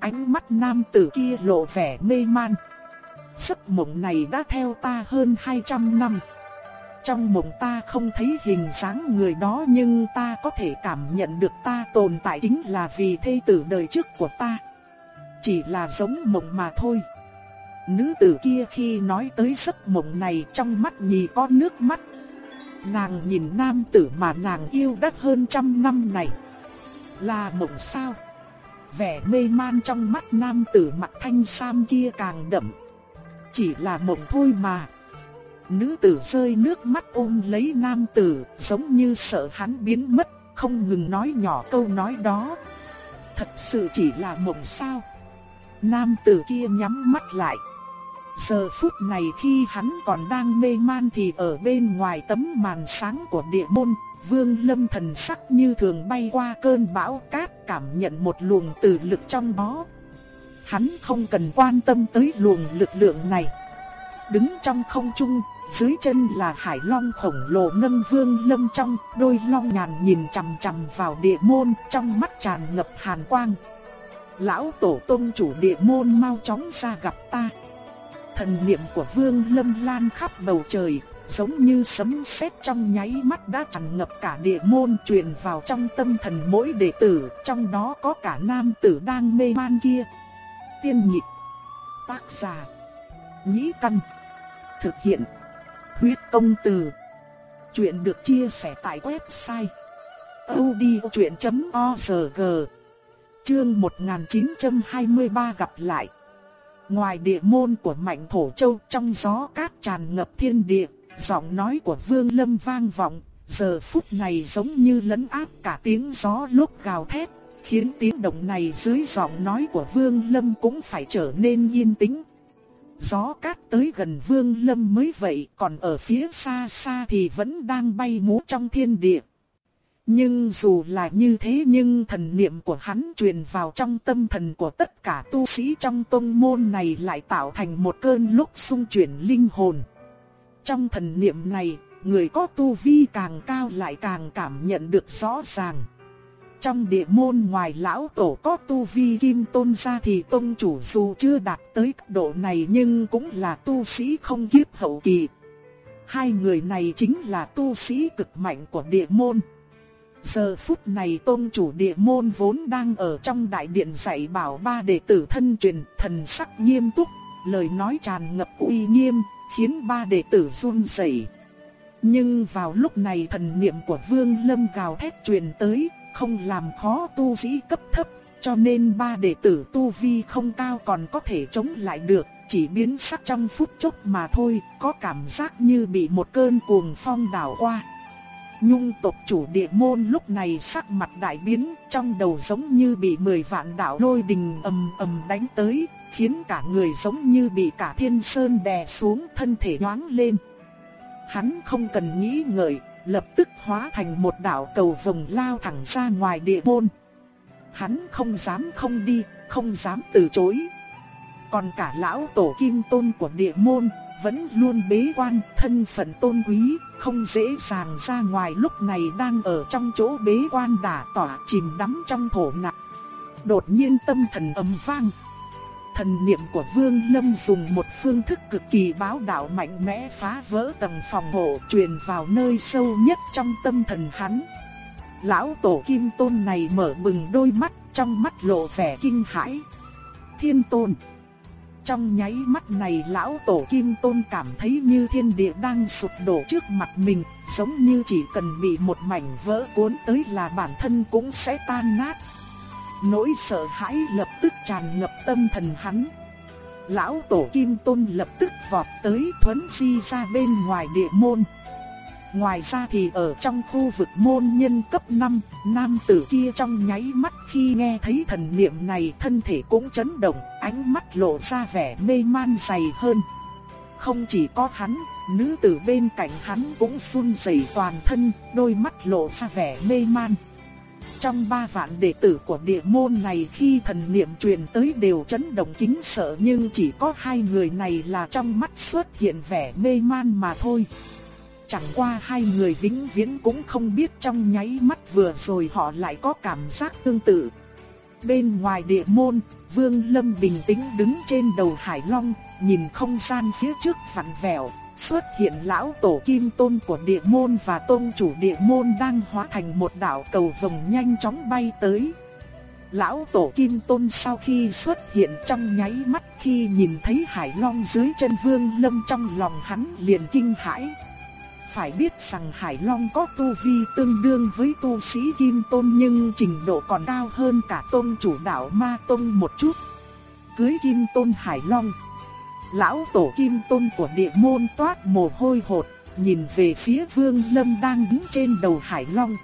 Ánh mắt nam tử kia lộ vẻ mê man. Giấc mộng này đã theo ta hơn 200 năm. Trong mộng ta không thấy hình dáng người đó nhưng ta có thể cảm nhận được ta tồn tại chính là vì thê tử đời trước của ta. Chỉ là giống mộng mà thôi. Nữ tử kia khi nói tới giấc mộng này trong mắt nhì có nước mắt. Nàng nhìn nam tử mà nàng yêu đắt hơn trăm năm này. Là mộng sao? vẻ mê man trong mắt nam tử mặt thanh sam kia càng đậm. Chỉ là mộng thôi mà. Nữ tử rơi nước mắt ôm lấy nam tử, giống như sợ hắn biến mất, không ngừng nói nhỏ câu nói đó. Thật sự chỉ là mộng sao? Nam tử kia nhắm mắt lại. Giờ phút này khi hắn còn đang mê man thì ở bên ngoài tấm màn sáng của địa môn, Vương Lâm thần sắc như thường bay qua cơn bão cát cảm nhận một luồng từ lực trong đó. Hắn không cần quan tâm tới luồng lực lượng này. Đứng trong không trung, dưới chân là hải long khổng lồ nâng Vương Lâm trong, đôi long nhàn nhìn chằm chằm vào địa môn, trong mắt tràn ngập hàn quang. Lão tổ tông chủ địa môn mau chóng ra gặp ta. Thần niệm của Vương Lâm lan khắp bầu trời, giống như sấm sét trong nháy mắt đã tràn ngập cả địa môn truyền vào trong tâm thần mỗi đệ tử, trong đó có cả nam tử đang mê man kia. Tiên nhịp, tác giả, nhĩ căn, thực hiện, huyết công từ. Chuyện được chia sẻ tại website odchuyện.org Chương 1923 gặp lại Ngoài địa môn của Mạnh Thổ Châu trong gió cát tràn ngập thiên địa, giọng nói của Vương Lâm vang vọng, giờ phút này giống như lấn áp cả tiếng gió lúc gào thét, khiến tiếng động này dưới giọng nói của Vương Lâm cũng phải trở nên yên tĩnh. Gió cát tới gần Vương Lâm mới vậy, còn ở phía xa xa thì vẫn đang bay múa trong thiên địa. Nhưng dù là như thế nhưng thần niệm của hắn truyền vào trong tâm thần của tất cả tu sĩ trong tông môn này lại tạo thành một cơn lúc xung chuyển linh hồn. Trong thần niệm này, người có tu vi càng cao lại càng cảm nhận được rõ ràng. Trong địa môn ngoài lão tổ có tu vi kim tôn ra thì tông chủ dù chưa đạt tới độ này nhưng cũng là tu sĩ không kiếp hậu kỳ. Hai người này chính là tu sĩ cực mạnh của địa môn. Giờ phút này tôn chủ địa môn vốn đang ở trong đại điện dạy bảo ba đệ tử thân truyền thần sắc nghiêm túc, lời nói tràn ngập uy nghiêm, khiến ba đệ tử run rẩy. Nhưng vào lúc này thần niệm của Vương Lâm gào thét truyền tới, không làm khó tu sĩ cấp thấp, cho nên ba đệ tử tu vi không cao còn có thể chống lại được, chỉ biến sắc trong phút chốc mà thôi, có cảm giác như bị một cơn cuồng phong đảo qua. Nhung tộc chủ địa môn lúc này sắc mặt đại biến, trong đầu giống như bị mười vạn đạo lôi đình ầm ầm đánh tới, khiến cả người giống như bị cả thiên sơn đè xuống thân thể nhoáng lên. Hắn không cần nghĩ ngợi, lập tức hóa thành một đạo cầu vồng lao thẳng ra ngoài địa môn. Hắn không dám không đi, không dám từ chối. Còn cả lão tổ kim tôn của địa môn, vẫn luôn bế quan, thân phận tôn quý, không dễ dàng ra ngoài lúc này đang ở trong chỗ bế quan đả tỏa chìm đắm trong thổ nặng. Đột nhiên tâm thần ầm vang. Thần niệm của Vương Lâm dùng một phương thức cực kỳ báo đạo mạnh mẽ phá vỡ tầng phòng hộ truyền vào nơi sâu nhất trong tâm thần hắn. Lão tổ kim tôn này mở bừng đôi mắt, trong mắt lộ vẻ kinh hãi. Thiên tôn trong nháy mắt này lão tổ kim tôn cảm thấy như thiên địa đang sụp đổ trước mặt mình, giống như chỉ cần bị một mảnh vỡ cuốn tới là bản thân cũng sẽ tan nát. Nỗi sợ hãi lập tức tràn ngập tâm thần hắn. Lão tổ kim tôn lập tức vọt tới thuấn di ra bên ngoài địa môn. Ngoài ra thì ở trong khu vực môn nhân cấp 5, nam tử kia trong nháy mắt khi nghe thấy thần niệm này thân thể cũng chấn động, ánh mắt lộ ra vẻ mê man dày hơn. Không chỉ có hắn, nữ tử bên cạnh hắn cũng run rẩy toàn thân, đôi mắt lộ ra vẻ mê man. Trong ba vạn đệ tử của địa môn này khi thần niệm truyền tới đều chấn động kính sợ nhưng chỉ có hai người này là trong mắt xuất hiện vẻ mê man mà thôi. Chẳng qua hai người vĩnh viễn cũng không biết trong nháy mắt vừa rồi họ lại có cảm giác tương tự. Bên ngoài địa môn, Vương Lâm bình tĩnh đứng trên đầu Hải Long, nhìn không gian phía trước vặn vẹo, xuất hiện lão tổ kim tôn của địa môn và tôn chủ địa môn đang hóa thành một đạo cầu vồng nhanh chóng bay tới. Lão tổ kim tôn sau khi xuất hiện trong nháy mắt khi nhìn thấy Hải Long dưới chân Vương Lâm trong lòng hắn liền kinh hãi. Phải biết rằng Hải Long có tu vi tương đương với tu sĩ Kim Tôn nhưng trình độ còn cao hơn cả tôn chủ đạo Ma Tôn một chút. Cưới Kim Tôn Hải Long. Lão tổ Kim Tôn của địa môn toát mồ hôi hột, nhìn về phía Vương Lâm đang đứng trên đầu Hải Long.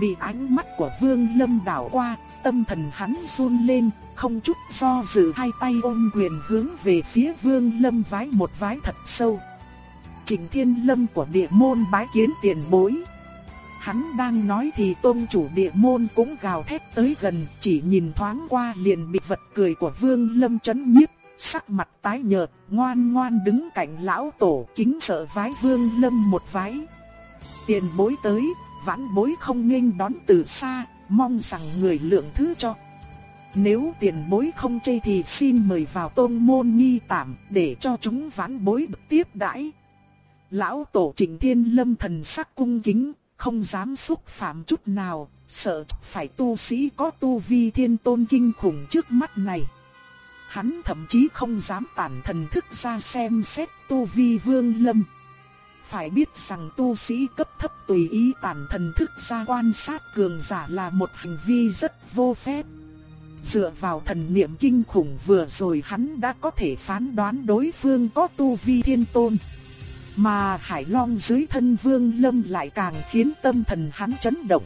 Bị ánh mắt của Vương Lâm đảo qua, tâm thần hắn run lên, không chút do dự hai tay ôm quyền hướng về phía Vương Lâm vái một vái thật sâu. Trình Thiên Lâm của địa môn bái kiến tiền bối. Hắn đang nói thì tôn chủ địa môn cũng gào thét tới gần, chỉ nhìn thoáng qua liền bị vật cười của Vương Lâm chấn nhiếp, sắc mặt tái nhợt, ngoan ngoan đứng cạnh lão tổ kính sợ vái Vương Lâm một vái. Tiền bối tới, vãn bối không nghênh đón từ xa, mong rằng người lượng thứ cho. Nếu tiền bối không chê thì xin mời vào tôn môn nghi tạm để cho chúng vãn bối tiếp đãi. Lão tổ trình Thiên Lâm thần sắc cung kính, không dám xúc phạm chút nào, sợ phải tu sĩ có tu vi thiên tôn kinh khủng trước mắt này. Hắn thậm chí không dám tản thần thức ra xem xét tu vi vương lâm. Phải biết rằng tu sĩ cấp thấp tùy ý tản thần thức ra quan sát cường giả là một hành vi rất vô phép. dựa vào thần niệm kinh khủng vừa rồi hắn đã có thể phán đoán đối phương có tu vi thiên tôn. Mà Hải Long dưới thân Vương Lâm lại càng khiến tâm thần hắn chấn động.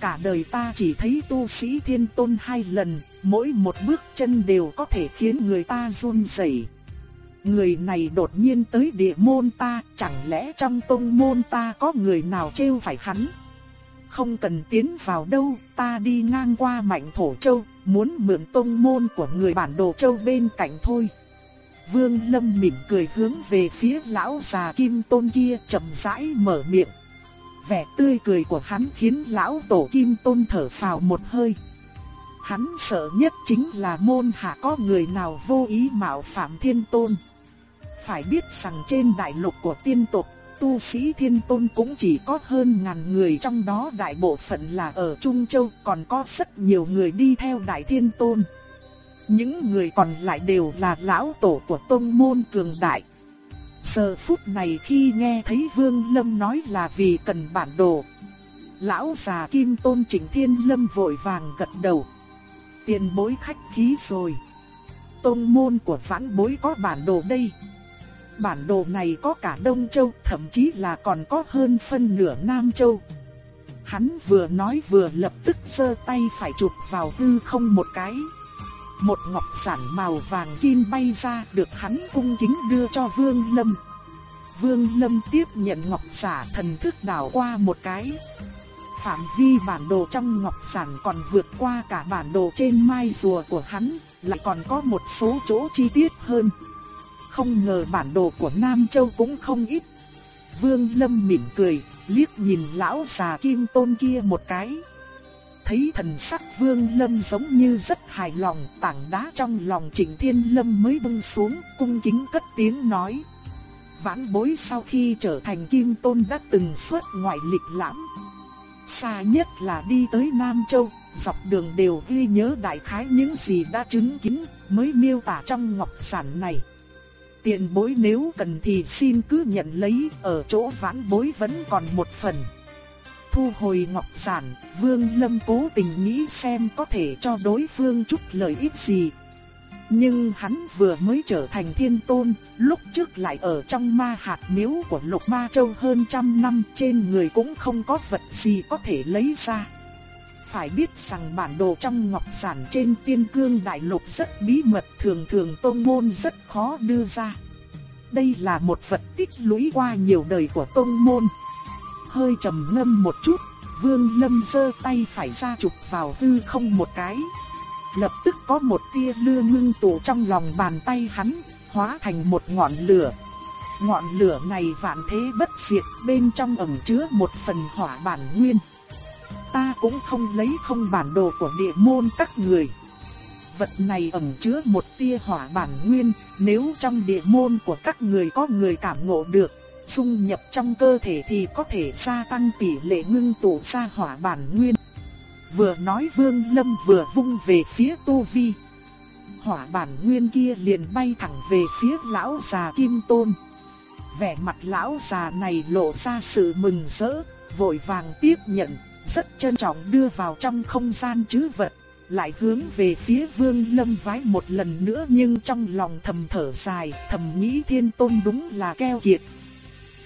Cả đời ta chỉ thấy tu sĩ thiên tôn hai lần, mỗi một bước chân đều có thể khiến người ta run rẩy. Người này đột nhiên tới địa môn ta, chẳng lẽ trong tông môn ta có người nào trêu phải hắn? Không cần tiến vào đâu, ta đi ngang qua mạnh thổ châu, muốn mượn tông môn của người bản đồ châu bên cạnh thôi. Vương Lâm mỉm cười hướng về phía lão già kim tôn kia chậm rãi mở miệng. Vẻ tươi cười của hắn khiến lão tổ kim tôn thở phào một hơi. Hắn sợ nhất chính là môn hạ có người nào vô ý mạo phạm thiên tôn. Phải biết rằng trên đại lục của tiên tộc, tu sĩ thiên tôn cũng chỉ có hơn ngàn người trong đó đại bộ phận là ở Trung Châu còn có rất nhiều người đi theo đại thiên tôn. Những người còn lại đều là lão tổ của tôn môn cường đại. Giờ phút này khi nghe thấy Vương Lâm nói là vì cần bản đồ. Lão già Kim Tôn Trịnh Thiên Lâm vội vàng gật đầu. Tiền bối khách khí rồi. tôn môn của vãn bối có bản đồ đây. Bản đồ này có cả Đông Châu, thậm chí là còn có hơn phân nửa Nam Châu. Hắn vừa nói vừa lập tức giơ tay phải chụp vào hư không một cái. Một ngọc sản màu vàng kim bay ra được hắn cung kính đưa cho Vương Lâm. Vương Lâm tiếp nhận ngọc giả thần thức đảo qua một cái. Phạm vi bản đồ trong ngọc sản còn vượt qua cả bản đồ trên mai rùa của hắn, lại còn có một số chỗ chi tiết hơn. Không ngờ bản đồ của Nam Châu cũng không ít. Vương Lâm mỉm cười, liếc nhìn lão già kim tôn kia một cái. Thấy thần sắc Vương Lâm giống như rất hài lòng, tảng đá trong lòng Trịnh Thiên Lâm mới bung xuống, cung kính cất tiếng nói. Vãn bối sau khi trở thành kim tôn đã từng xuất ngoại lịch lãm. Xa nhất là đi tới Nam Châu, dọc đường đều ghi nhớ đại khái những gì đã chứng kiến, mới miêu tả trong ngọc sản này. Tiền bối nếu cần thì xin cứ nhận lấy, ở chỗ vãn bối vẫn còn một phần. Thu hồi ngọc sản, Vương Lâm cố tình nghĩ xem có thể cho đối phương chút lợi ích gì. Nhưng hắn vừa mới trở thành thiên tôn, lúc trước lại ở trong ma hạt miếu của lục ma châu hơn trăm năm trên người cũng không có vật gì có thể lấy ra. Phải biết rằng bản đồ trong ngọc sản trên tiên cương đại lục rất bí mật thường thường tôn môn rất khó đưa ra. Đây là một vật tích lũy qua nhiều đời của tôn môn. Hơi trầm ngâm một chút, vương lâm giơ tay phải ra chụp vào hư không một cái. Lập tức có một tia lưa ngưng tụ trong lòng bàn tay hắn, hóa thành một ngọn lửa. Ngọn lửa này vạn thế bất diệt, bên trong ẩn chứa một phần hỏa bản nguyên ta cũng không lấy không bản đồ của địa môn các người. Vật này ẩn chứa một tia hỏa bản nguyên, nếu trong địa môn của các người có người cảm ngộ được, dung nhập trong cơ thể thì có thể gia tăng tỷ lệ ngưng tụ ra hỏa bản nguyên. Vừa nói Vương Lâm vừa vung về phía Tu Vi. Hỏa bản nguyên kia liền bay thẳng về phía lão già Kim Tôn. Vẻ mặt lão già này lộ ra sự mừng rỡ, vội vàng tiếp nhận, rất trân trọng đưa vào trong không gian chứ vật, lại hướng về phía Vương Lâm vái một lần nữa nhưng trong lòng thầm thở dài, thầm nghĩ Thiên Tôn đúng là keo kiệt.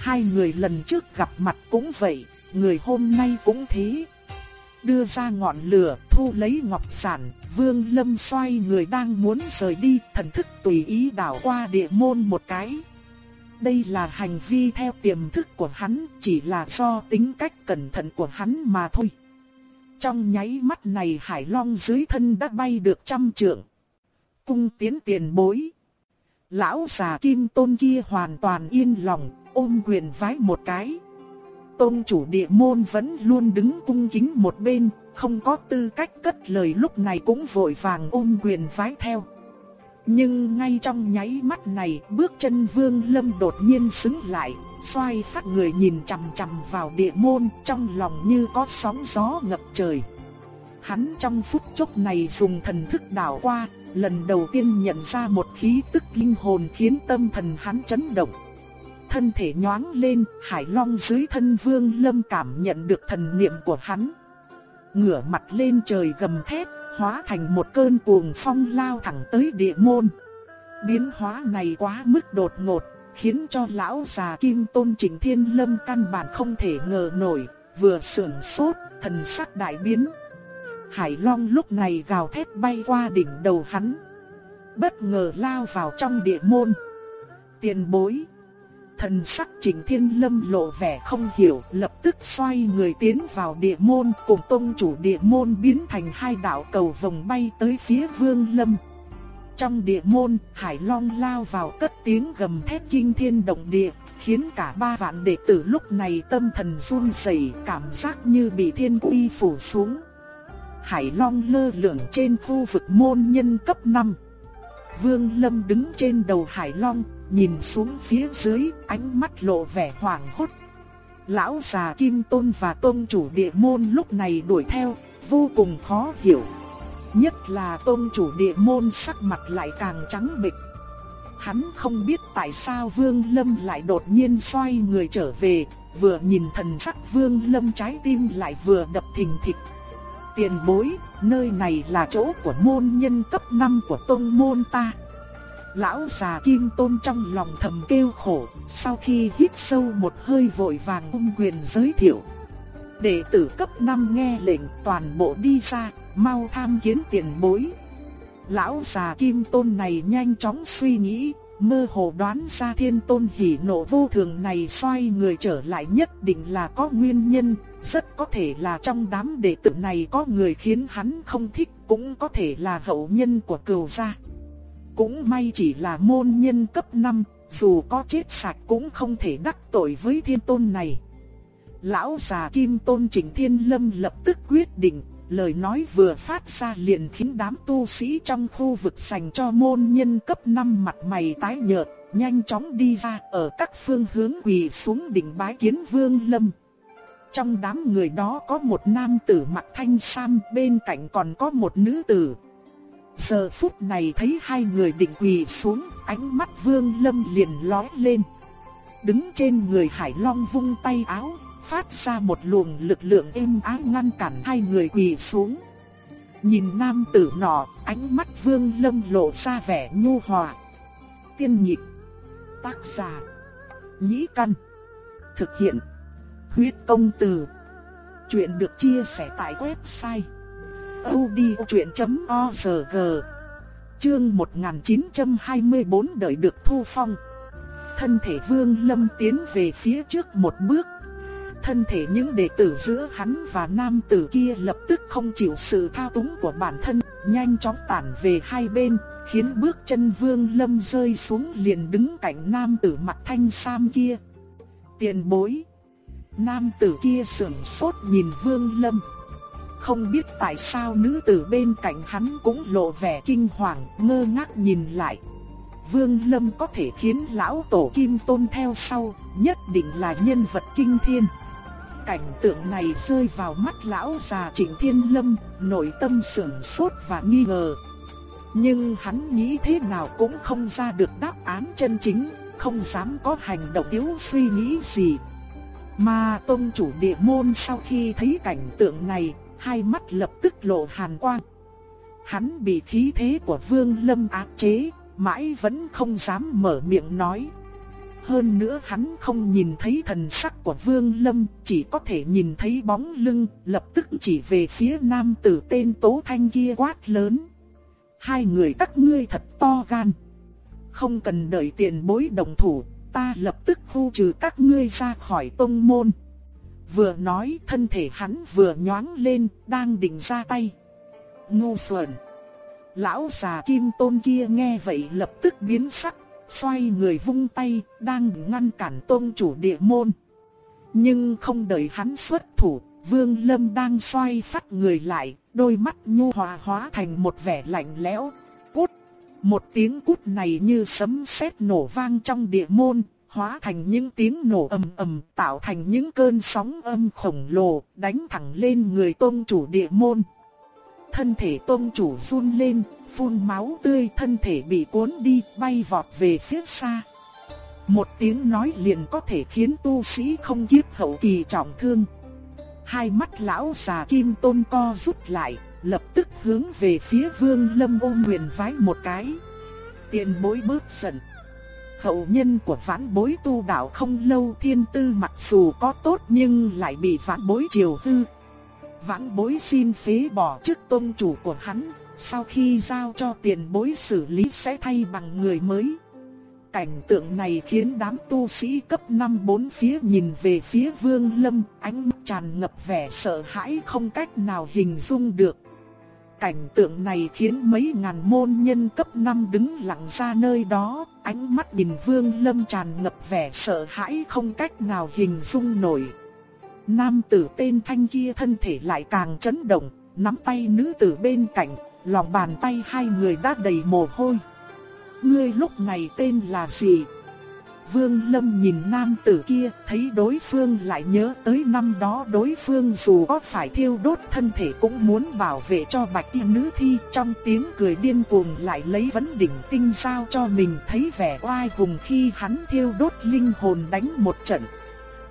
Hai người lần trước gặp mặt cũng vậy, người hôm nay cũng thế. Đưa ra ngọn lửa, thu lấy ngọc sản, Vương Lâm xoay người đang muốn rời đi, thần thức tùy ý đảo qua địa môn một cái. Đây là hành vi theo tiềm thức của hắn, chỉ là do tính cách cẩn thận của hắn mà thôi. Trong nháy mắt này Hải Long dưới thân đã bay được trăm trượng. Cung tiến tiền bối. Lão già kim tôn kia hoàn toàn yên lòng, ôm quyền vái một cái. Tôn chủ địa môn vẫn luôn đứng cung kính một bên, không có tư cách cất lời lúc này cũng vội vàng ôm quyền vái theo. Nhưng ngay trong nháy mắt này, bước chân Vương Lâm đột nhiên sững lại, xoay phát người nhìn chằm chằm vào địa môn, trong lòng như có sóng gió ngập trời. Hắn trong phút chốc này dùng thần thức đảo qua, lần đầu tiên nhận ra một khí tức linh hồn khiến tâm thần hắn chấn động. Thân thể nhoáng lên, Hải Long dưới thân Vương Lâm cảm nhận được thần niệm của hắn. Ngửa mặt lên trời gầm thét, hóa thành một cơn cuồng phong lao thẳng tới địa môn. Biến hóa này quá mức đột ngột, khiến cho lão già Kim Tôn Trình Thiên Lâm căn bản không thể ngờ nổi, vừa sườn sốt, thần sắc đại biến. Hải Long lúc này gào thét bay qua đỉnh đầu hắn, bất ngờ lao vào trong địa môn. Tiền bối Thần sắc Trình Thiên Lâm lộ vẻ không hiểu, lập tức xoay người tiến vào địa môn, cùng tông chủ địa môn biến thành hai đạo cầu vòng bay tới phía Vương Lâm. Trong địa môn, Hải Long lao vào cất tiếng gầm thét kinh thiên động địa, khiến cả ba vạn đệ tử lúc này tâm thần run rẩy, cảm giác như bị thiên uy phủ xuống. Hải Long lơ lửng trên khu vực môn nhân cấp 5. Vương Lâm đứng trên đầu Hải Long, nhìn xuống phía dưới, ánh mắt lộ vẻ hoảng hốt. Lão già Kim Tôn và tôn chủ địa môn lúc này đuổi theo, vô cùng khó hiểu. Nhất là tôn chủ địa môn sắc mặt lại càng trắng bệch. Hắn không biết tại sao Vương Lâm lại đột nhiên xoay người trở về, vừa nhìn thần sắc Vương Lâm trái tim lại vừa đập thình thịch. Tiền bối, nơi này là chỗ của môn nhân cấp 5 của tôn môn ta. Lão già Kim Tôn trong lòng thầm kêu khổ, sau khi hít sâu một hơi vội vàng ung quyền giới thiệu. Đệ tử cấp 5 nghe lệnh toàn bộ đi ra, mau tham kiến tiền bối. Lão già Kim Tôn này nhanh chóng suy nghĩ, mơ hồ đoán ra thiên tôn hỉ nộ vô thường này xoay người trở lại nhất định là có nguyên nhân, rất có thể là trong đám đệ tử này có người khiến hắn không thích, cũng có thể là hậu nhân của cừu gia. Cũng may chỉ là môn nhân cấp 5, dù có chết sạch cũng không thể đắc tội với thiên tôn này. Lão già kim tôn chỉnh thiên lâm lập tức quyết định, lời nói vừa phát ra liền khiến đám tu sĩ trong khu vực dành cho môn nhân cấp 5 mặt mày tái nhợt, nhanh chóng đi ra ở các phương hướng quỳ xuống đỉnh bái kiến vương lâm. Trong đám người đó có một nam tử mặc thanh sam, bên cạnh còn có một nữ tử, Giờ phút này thấy hai người định quỳ xuống, ánh mắt Vương Lâm liền lóe lên. Đứng trên người Hải Long vung tay áo, phát ra một luồng lực lượng êm ái ngăn cản hai người quỳ xuống. Nhìn nam tử nọ, ánh mắt Vương Lâm lộ ra vẻ nhu hòa. Tiên nhịp, tác giả, nhĩ căn, thực hiện, huyết công từ. Chuyện được chia sẻ tại website audiochuyện.org Chương 1924 đợi được thu phong. Thân thể vương lâm tiến về phía trước một bước. Thân thể những đệ tử giữa hắn và nam tử kia lập tức không chịu sự thao túng của bản thân, Nhanh chóng tản về hai bên, Khiến bước chân vương lâm rơi xuống liền đứng cạnh nam tử mặt thanh sam kia. Tiền bối. Nam tử kia sững sốt nhìn vương lâm không biết tại sao nữ tử bên cạnh hắn cũng lộ vẻ kinh hoàng, ngơ ngác nhìn lại. Vương Lâm có thể khiến lão tổ Kim Tôn theo sau, nhất định là nhân vật kinh thiên. Cảnh tượng này rơi vào mắt lão già Trịnh Thiên Lâm, nội tâm sưởng sốt và nghi ngờ. Nhưng hắn nghĩ thế nào cũng không ra được đáp án chân chính, không dám có hành động thiếu suy nghĩ gì. Mà tôn chủ địa môn sau khi thấy cảnh tượng này, hai mắt lập tức lộ hàn quang. Hắn bị khí thế của Vương Lâm áp chế, mãi vẫn không dám mở miệng nói. Hơn nữa hắn không nhìn thấy thần sắc của Vương Lâm, chỉ có thể nhìn thấy bóng lưng, lập tức chỉ về phía nam tử tên Tố Thanh kia quát lớn. Hai người các ngươi thật to gan. Không cần đợi tiền bối đồng thủ, ta lập tức khu trừ các ngươi ra khỏi tông môn. Vừa nói thân thể hắn vừa nhoáng lên, đang định ra tay. Ngu xuẩn. Lão già kim tôn kia nghe vậy lập tức biến sắc, xoay người vung tay, đang ngăn cản tôn chủ địa môn. Nhưng không đợi hắn xuất thủ, Vương Lâm đang xoay phát người lại, đôi mắt nhu hòa hóa thành một vẻ lạnh lẽo. Cút! Một tiếng cút này như sấm sét nổ vang trong địa môn, hóa thành những tiếng nổ ầm ầm, tạo thành những cơn sóng âm khổng lồ, đánh thẳng lên người tôn chủ địa môn. Thân thể tôn chủ run lên, phun máu tươi, thân thể bị cuốn đi, bay vọt về phía xa. Một tiếng nói liền có thể khiến tu sĩ không kiếp hậu kỳ trọng thương. Hai mắt lão già kim tôn co rút lại, lập tức hướng về phía Vương Lâm ôm nguyện vái một cái. Tiền bối bớt giận. Hậu nhân của vãn bối tu đạo không lâu thiên tư mặc dù có tốt nhưng lại bị vãn bối triều hư. Vãn bối xin phế bỏ chức tôn chủ của hắn, sau khi giao cho tiền bối xử lý sẽ thay bằng người mới. Cảnh tượng này khiến đám tu sĩ cấp 5 bốn phía nhìn về phía Vương Lâm, ánh mắt tràn ngập vẻ sợ hãi không cách nào hình dung được. Cảnh tượng này khiến mấy ngàn môn nhân cấp 5 đứng lặng ra nơi đó, ánh mắt nhìn Vương Lâm tràn ngập vẻ sợ hãi không cách nào hình dung nổi. Nam tử tên Thanh kia thân thể lại càng chấn động, nắm tay nữ tử bên cạnh, lòng bàn tay hai người đã đầy mồ hôi. Ngươi lúc này tên là gì? Vương Lâm nhìn nam tử kia, thấy đối phương lại nhớ tới năm đó đối phương dù có phải thiêu đốt thân thể cũng muốn bảo vệ cho bạch y nữ thi trong tiếng cười điên cuồng lại lấy vấn đỉnh tinh sao cho mình thấy vẻ oai hùng khi hắn thiêu đốt linh hồn đánh một trận.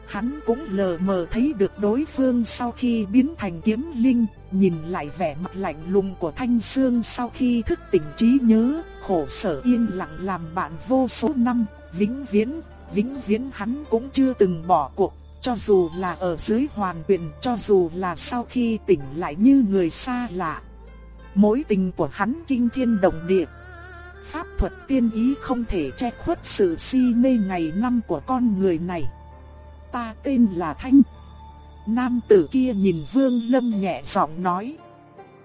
Hắn cũng lờ mờ thấy được đối phương sau khi biến thành kiếm linh, nhìn lại vẻ mặt lạnh lùng của Thanh Sương sau khi thức tỉnh trí nhớ, khổ sở yên lặng làm bạn vô số năm, vĩnh viễn, vĩnh viễn hắn cũng chưa từng bỏ cuộc, cho dù là ở dưới hoàn quyền, cho dù là sau khi tỉnh lại như người xa lạ. Mối tình của hắn kinh thiên động địa. Pháp thuật tiên ý không thể che khuất sự si mê ngày năm của con người này. Ta tên là Thanh. Nam tử kia nhìn Vương Lâm nhẹ giọng nói.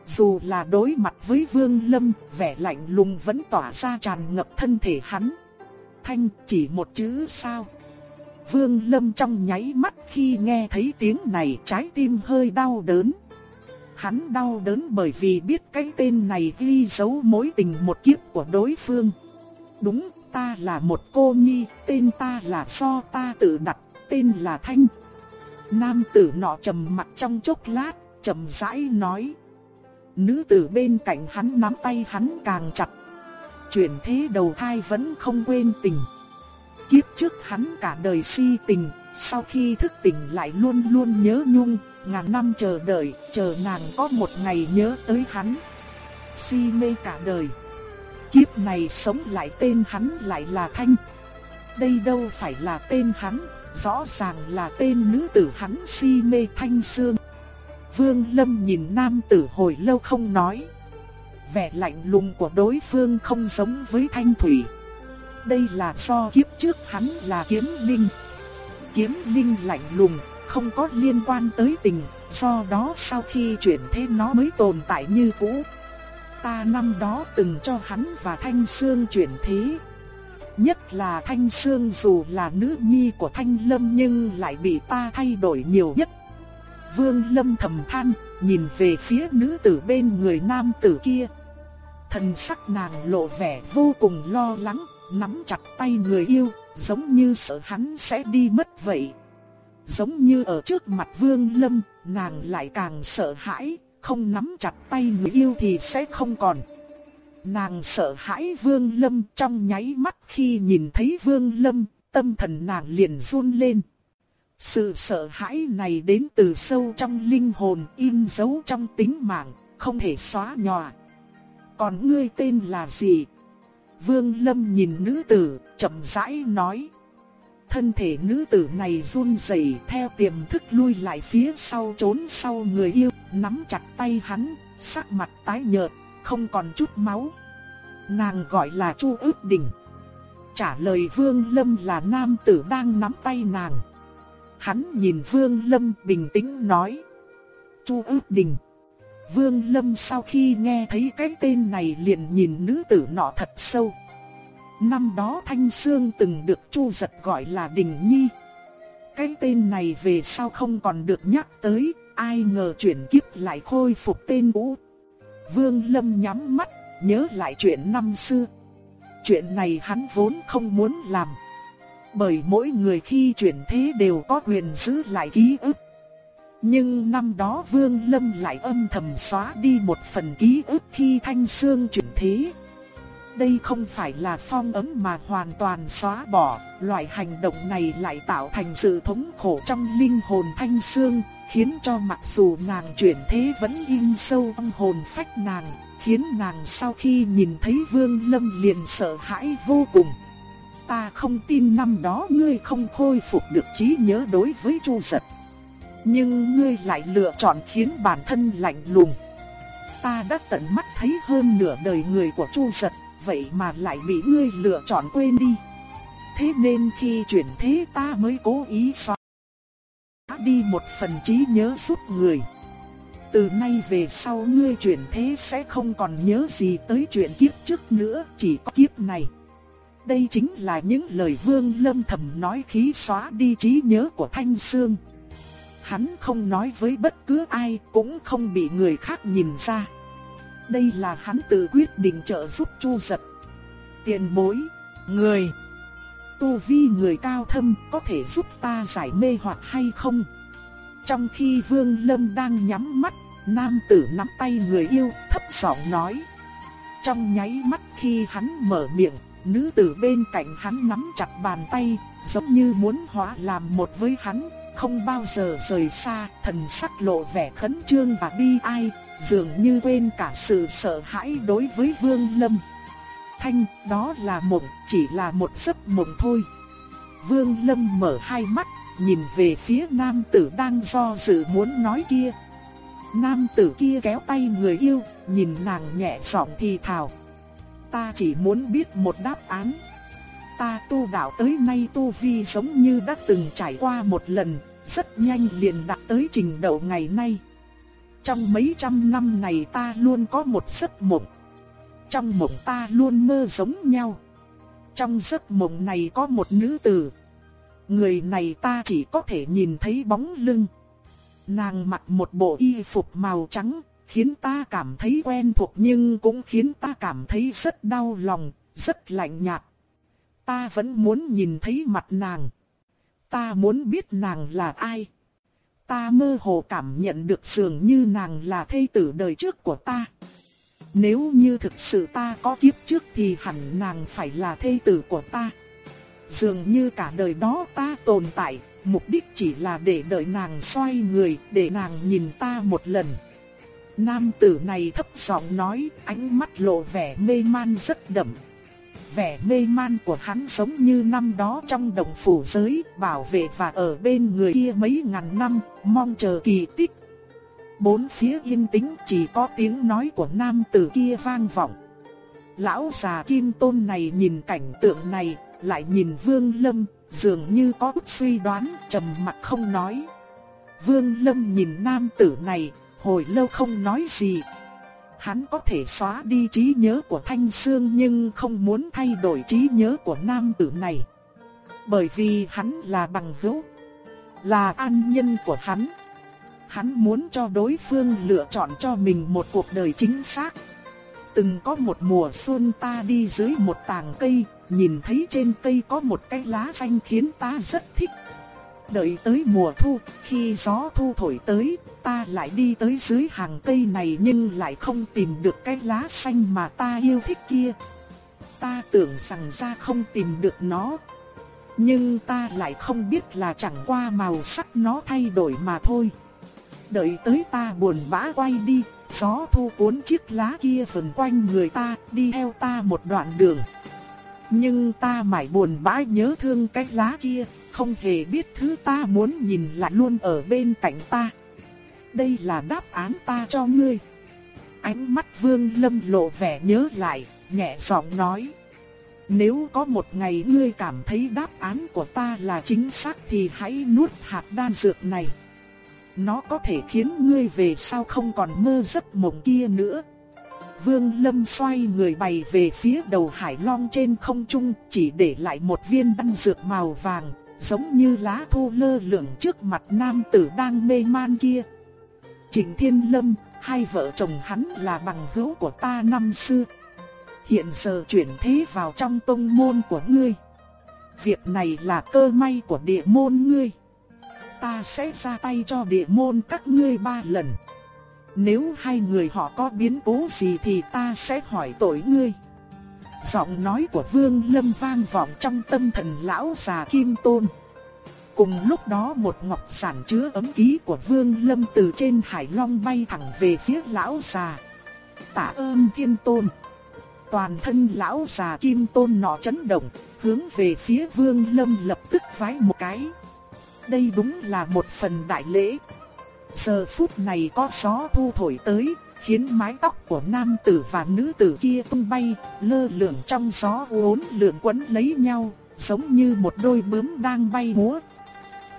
Dù là đối mặt với Vương Lâm, vẻ lạnh lùng vẫn tỏa ra tràn ngập thân thể hắn. Thanh chỉ một chữ sao? Vương Lâm trong nháy mắt khi nghe thấy tiếng này trái tim hơi đau đớn. Hắn đau đớn bởi vì biết cái tên này ghi dấu mối tình một kiếp của đối phương. Đúng, ta là một cô nhi, tên ta là do ta tự đặt, tên là Thanh. Nam tử nọ trầm mặt trong chốc lát, trầm rãi nói. Nữ tử bên cạnh hắn nắm tay hắn càng chặt. Chuyển thế đầu thai vẫn không quên tình. Kiếp trước hắn cả đời si tình, sau khi thức tỉnh lại luôn luôn nhớ nhung, ngàn năm chờ đợi, chờ nàng có một ngày nhớ tới hắn. Si mê cả đời. Kiếp này sống lại tên hắn lại là Thanh. Đây đâu phải là tên hắn, rõ ràng là tên nữ tử hắn si mê Thanh Sương. Vương Lâm nhìn nam tử hồi lâu không nói. Vẻ lạnh lùng của đối phương không giống với Thanh Thủy. Đây là do kiếp trước hắn là kiếm linh. Kiếm linh lạnh lùng, không có liên quan tới tình, do đó sau khi chuyển thế nó mới tồn tại như cũ. Ta năm đó từng cho hắn và Thanh Sương chuyển thế. Nhất là Thanh Sương dù là nữ nhi của Thanh Lâm nhưng lại bị ta thay đổi nhiều nhất Vương Lâm thầm than, nhìn về phía nữ tử bên người nam tử kia. Thần sắc nàng lộ vẻ vô cùng lo lắng, nắm chặt tay người yêu, giống như sợ hắn sẽ đi mất vậy. Giống như ở trước mặt Vương Lâm, nàng lại càng sợ hãi, không nắm chặt tay người yêu thì sẽ không còn. Nàng sợ hãi Vương Lâm trong nháy mắt khi nhìn thấy Vương Lâm, tâm thần nàng liền run lên. Sự sợ hãi này đến từ sâu trong linh hồn in dấu trong tính mạng, không thể xóa nhòa. Còn ngươi tên là gì? Vương Lâm nhìn nữ tử, chậm rãi nói. Thân thể nữ tử này run rẩy theo tiềm thức lui lại phía sau trốn sau người yêu, nắm chặt tay hắn, sắc mặt tái nhợt, không còn chút máu. Nàng gọi là Chu Ước Đình. Trả lời Vương Lâm là nam tử đang nắm tay nàng. Hắn nhìn Vương Lâm bình tĩnh nói. Chu ước đình. Vương Lâm sau khi nghe thấy cái tên này liền nhìn nữ tử nọ thật sâu. Năm đó Thanh Sương từng được Chu giật gọi là Đình Nhi. Cái tên này về sau không còn được nhắc tới, ai ngờ chuyển kiếp lại khôi phục tên cũ. Vương Lâm nhắm mắt, nhớ lại chuyện năm xưa. Chuyện này hắn vốn không muốn làm. Bởi mỗi người khi chuyển thế đều có quyền giữ lại ký ức. Nhưng năm đó Vương Lâm lại âm thầm xóa đi một phần ký ức khi Thanh Sương chuyển thế. Đây không phải là phong ấm mà hoàn toàn xóa bỏ, loại hành động này lại tạo thành sự thống khổ trong linh hồn thanh xương, khiến cho mặc dù nàng chuyển thế vẫn in sâu trong hồn phách nàng, khiến nàng sau khi nhìn thấy Vương Lâm liền sợ hãi vô cùng. Ta không tin năm đó ngươi không khôi phục được trí nhớ đối với Chu Giật. Nhưng ngươi lại lựa chọn khiến bản thân lạnh lùng. Ta đã tận mắt thấy hơn nửa đời người của Chu Giật, vậy mà lại bị ngươi lựa chọn quên đi. Thế nên khi chuyển thế ta mới cố ý xóa đi một phần trí nhớ giúp người. Từ nay về sau ngươi chuyển thế sẽ không còn nhớ gì tới chuyện kiếp trước nữa, chỉ có kiếp này. Đây chính là những lời Vương Lâm thầm nói khí xóa đi trí nhớ của Thanh Sương. Hắn không nói với bất cứ ai, cũng không bị người khác nhìn ra. Đây là hắn tự quyết định trợ giúp Chu Giật. Tiền bối, người, tu vi người cao thâm có thể giúp ta giải mê hoặc hay không? Trong khi Vương Lâm đang nhắm mắt, nam tử nắm tay người yêu, thấp giọng nói. Trong nháy mắt khi hắn mở miệng, nữ tử bên cạnh hắn nắm chặt bàn tay, giống như muốn hóa làm một với hắn, không bao giờ rời xa, thần sắc lộ vẻ khấn trương và bi ai, dường như quên cả sự sợ hãi đối với Vương Lâm. Thanh, đó là mộng, chỉ là một giấc mộng thôi. Vương Lâm mở hai mắt, nhìn về phía nam tử đang do dự muốn nói kia. Nam tử kia kéo tay người yêu, nhìn nàng nhẹ giọng thì thào. Ta chỉ muốn biết một đáp án. Ta tu đạo tới nay tu vi giống như đã từng trải qua một lần, rất nhanh liền đạt tới trình độ ngày nay. Trong mấy trăm năm này ta luôn có một giấc mộng. Trong mộng ta luôn mơ giống nhau. Trong giấc mộng này có một nữ tử. Người này ta chỉ có thể nhìn thấy bóng lưng. Nàng mặc một bộ y phục màu trắng, khiến ta cảm thấy quen thuộc nhưng cũng khiến ta cảm thấy rất đau lòng, rất lạnh nhạt. Ta vẫn muốn nhìn thấy mặt nàng. Ta muốn biết nàng là ai. Ta mơ hồ cảm nhận được dường như nàng là thê tử đời trước của ta. Nếu như thực sự ta có kiếp trước thì hẳn nàng phải là thê tử của ta. Dường như cả đời đó ta tồn tại, mục đích chỉ là để đợi nàng xoay người, để nàng nhìn ta một lần. Nam tử này thấp giọng nói, ánh mắt lộ vẻ mê man rất đậm. Vẻ mê man của hắn giống như năm đó trong đồng phủ giới, bảo vệ và ở bên người kia mấy ngàn năm, mong chờ kỳ tích. Bốn phía yên tĩnh chỉ có tiếng nói của nam tử kia vang vọng. Lão già kim tôn này nhìn cảnh tượng này, lại nhìn Vương Lâm, dường như có suy đoán, trầm mặt không nói. Vương Lâm nhìn nam tử này, hồi lâu không nói gì. Hắn có thể xóa đi trí nhớ của Thanh Sương nhưng không muốn thay đổi trí nhớ của nam tử này. Bởi vì hắn là bằng hữu, là an nhân của hắn. Hắn muốn cho đối phương lựa chọn cho mình một cuộc đời chính xác. Từng có một mùa xuân ta đi dưới một tàng cây, nhìn thấy trên cây có một cái lá xanh khiến ta rất thích. Đợi tới mùa thu, khi gió thu thổi tới, ta lại đi tới dưới hàng cây này nhưng lại không tìm được cái lá xanh mà ta yêu thích kia. Ta tưởng rằng ra không tìm được nó. Nhưng ta lại không biết là chẳng qua màu sắc nó thay đổi mà thôi. Đợi tới ta buồn bã quay đi, gió thu cuốn chiếc lá kia vần quanh người ta, đi theo ta một đoạn đường. Nhưng ta mãi buồn bã nhớ thương cái lá kia, không hề biết thứ ta muốn nhìn lại luôn ở bên cạnh ta. Đây là đáp án ta cho ngươi. Ánh mắt vương lâm lộ vẻ nhớ lại, nhẹ giọng nói. Nếu có một ngày ngươi cảm thấy đáp án của ta là chính xác thì hãy nuốt hạt đan dược này. Nó có thể khiến ngươi về sau không còn mơ giấc mộng kia nữa. Vương Lâm xoay người bày về phía đầu hải long trên không trung, chỉ để lại một viên đan dược màu vàng, giống như lá thu lơ lửng trước mặt nam tử đang mê man kia. Trình Thiên Lâm, hai vợ chồng hắn là bằng hữu của ta năm xưa. Hiện giờ chuyển thế vào trong tông môn của ngươi. Việc này là cơ may của địa môn ngươi. Ta sẽ ra tay cho địa môn các ngươi ba lần. Nếu hai người họ có biến cố gì thì ta sẽ hỏi tội ngươi. Giọng nói của Vương Lâm vang vọng trong tâm thần lão già Kim Tôn. Cùng lúc đó một ngọc sản chứa ấm ký của Vương Lâm từ trên Hải Long bay thẳng về phía lão già. Tạ ơn Thiên Tôn. Toàn thân lão già Kim Tôn nọ chấn động, hướng về phía Vương Lâm lập tức vái một cái. Đây đúng là một phần đại lễ. Giờ phút này có gió thu thổi tới, khiến mái tóc của nam tử và nữ tử kia tung bay, lơ lửng trong gió uốn lượn quấn lấy nhau, giống như một đôi bướm đang bay múa.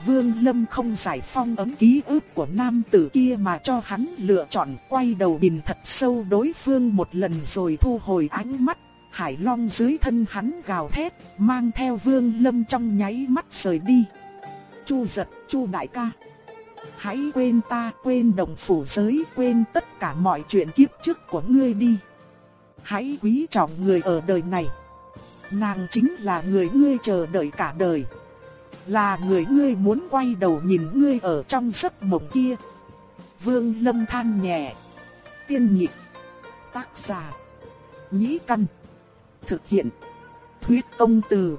Vương Lâm không giải phong ấm ký ức của nam tử kia mà cho hắn lựa chọn quay đầu nhìn thật sâu đối phương một lần rồi thu hồi ánh mắt. Hải Long dưới thân hắn gào thét, mang theo Vương Lâm trong nháy mắt rời đi. Chu giật, Chu đại ca. Hãy quên ta, quên đồng phủ giới, quên tất cả mọi chuyện kiếp trước của ngươi đi. Hãy quý trọng người ở đời này. Nàng chính là người ngươi chờ đợi cả đời. Là người ngươi muốn quay đầu nhìn ngươi ở trong giấc mộng kia. Vương Lâm than nhẹ. Tiên nhị Tác giả. Nhĩ căn. Thực hiện. Huyết công từ.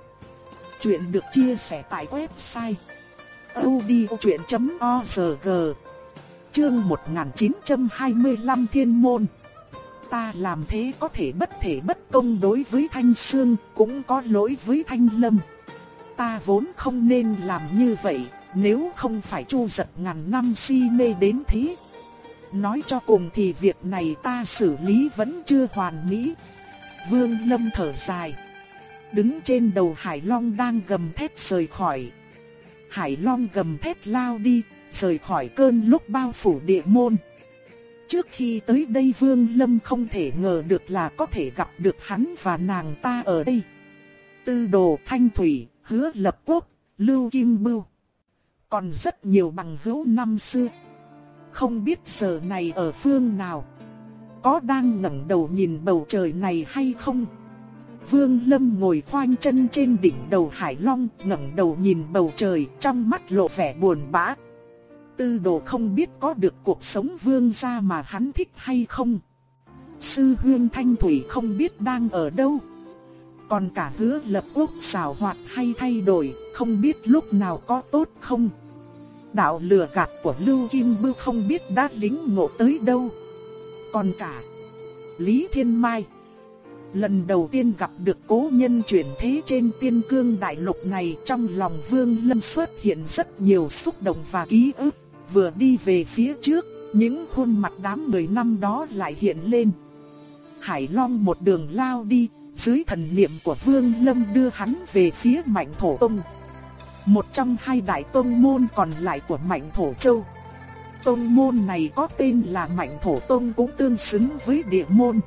Chuyện được chia sẻ tại website audiochuyện.org Chương 1925 Thiên Môn Ta làm thế có thể bất thể bất công đối với Thanh Sương, cũng có lỗi với Thanh Lâm. Ta vốn không nên làm như vậy, nếu không phải chu giật ngàn năm si mê đến thế. Nói cho cùng thì việc này ta xử lý vẫn chưa hoàn mỹ. Vương Lâm thở dài. Đứng trên đầu Hải Long đang gầm thét rời khỏi. Hải Long gầm thét lao đi, rời khỏi cơn lúc bao phủ địa môn. Trước khi tới đây Vương Lâm không thể ngờ được là có thể gặp được hắn và nàng ta ở đây. Tư đồ thanh thủy, hứa lập quốc, lưu kim bưu. Còn rất nhiều bằng hữu năm xưa. Không biết giờ này ở phương nào. Có đang ngẩng đầu nhìn bầu trời này hay không? Vương Lâm ngồi khoanh chân trên đỉnh đầu Hải Long, ngẩng đầu nhìn bầu trời, trong mắt lộ vẻ buồn bã. Tư đồ không biết có được cuộc sống vương gia mà hắn thích hay không. Sư Huyên Thanh Thủy không biết đang ở đâu. Còn cả hứa lập quốc xảo hoạt hay thay đổi, không biết lúc nào có tốt không. Đạo lừa gạt của Lưu Kim Bưu không biết đã lính ngộ tới đâu. Còn cả Lý Thiên Mai Lần đầu tiên gặp được cố nhân chuyển thế trên tiên cương đại lục này trong lòng Vương Lâm xuất hiện rất nhiều xúc động và ký ức. Vừa đi về phía trước, những khuôn mặt đám người năm đó lại hiện lên. Hải Long một đường lao đi, dưới thần niệm của Vương Lâm đưa hắn về phía Mạnh Thổ Tông. Một trong hai đại tông môn còn lại của Mạnh Thổ Châu. Tông môn này có tên là Mạnh Thổ Tông cũng tương xứng với địa môn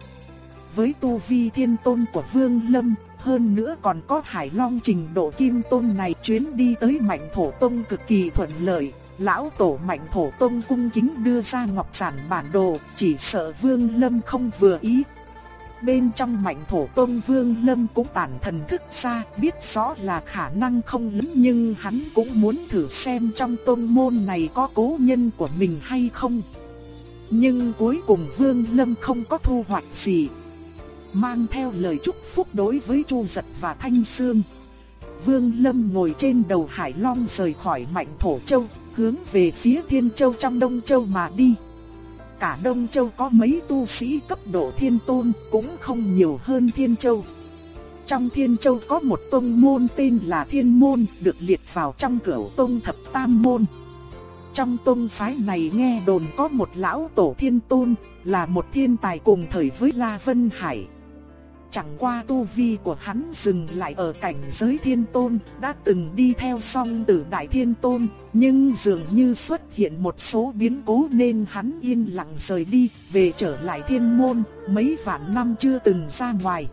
với tu vi thiên tôn của Vương Lâm, hơn nữa còn có Hải Long trình độ kim tôn này chuyến đi tới Mạnh Thổ Tông cực kỳ thuận lợi. Lão tổ Mạnh Thổ Tông cung kính đưa ra ngọc sản bản đồ, chỉ sợ Vương Lâm không vừa ý. Bên trong Mạnh Thổ Tông Vương Lâm cũng tản thần thức ra, biết rõ là khả năng không lớn nhưng hắn cũng muốn thử xem trong tôn môn này có cố nhân của mình hay không. Nhưng cuối cùng Vương Lâm không có thu hoạch gì, mang theo lời chúc phúc đối với Chu Giật và Thanh Sương. Vương Lâm ngồi trên đầu Hải Long rời khỏi Mạnh Thổ Châu, hướng về phía Thiên Châu trong Đông Châu mà đi. Cả Đông Châu có mấy tu sĩ cấp độ Thiên Tôn, cũng không nhiều hơn Thiên Châu. Trong Thiên Châu có một tông môn tên là Thiên Môn, được liệt vào trong cửu tông thập tam môn. Trong tông phái này nghe đồn có một lão tổ Thiên Tôn, là một thiên tài cùng thời với La Vân Hải. Chẳng qua tu vi của hắn dừng lại ở cảnh giới thiên tôn, đã từng đi theo song tử đại thiên tôn, nhưng dường như xuất hiện một số biến cố nên hắn yên lặng rời đi, về trở lại thiên môn, mấy vạn năm chưa từng ra ngoài.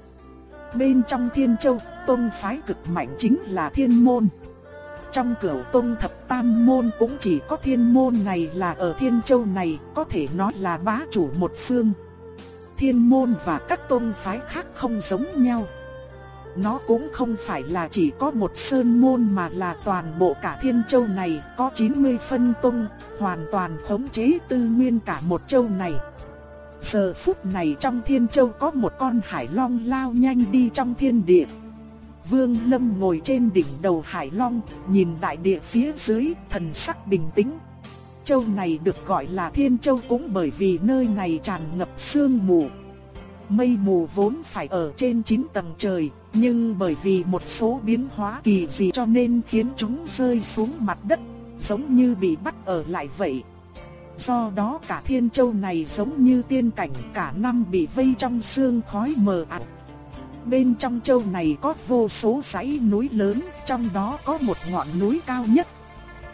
Bên trong thiên châu, tôn phái cực mạnh chính là thiên môn. Trong cửu tôn thập tam môn cũng chỉ có thiên môn này là ở thiên châu này, có thể nói là bá chủ một phương thiên môn và các tôn phái khác không giống nhau. Nó cũng không phải là chỉ có một sơn môn mà là toàn bộ cả thiên châu này có 90 phân tôn, hoàn toàn khống chế tư nguyên cả một châu này. Giờ phút này trong thiên châu có một con hải long lao nhanh đi trong thiên địa. Vương Lâm ngồi trên đỉnh đầu hải long, nhìn đại địa phía dưới, thần sắc bình tĩnh. Châu này được gọi là thiên châu cũng bởi vì nơi này tràn ngập sương mù. Mây mù vốn phải ở trên 9 tầng trời, nhưng bởi vì một số biến hóa kỳ dị cho nên khiến chúng rơi xuống mặt đất, giống như bị bắt ở lại vậy. Do đó cả thiên châu này giống như tiên cảnh cả năm bị vây trong sương khói mờ ảo. Bên trong châu này có vô số dãy núi lớn, trong đó có một ngọn núi cao nhất.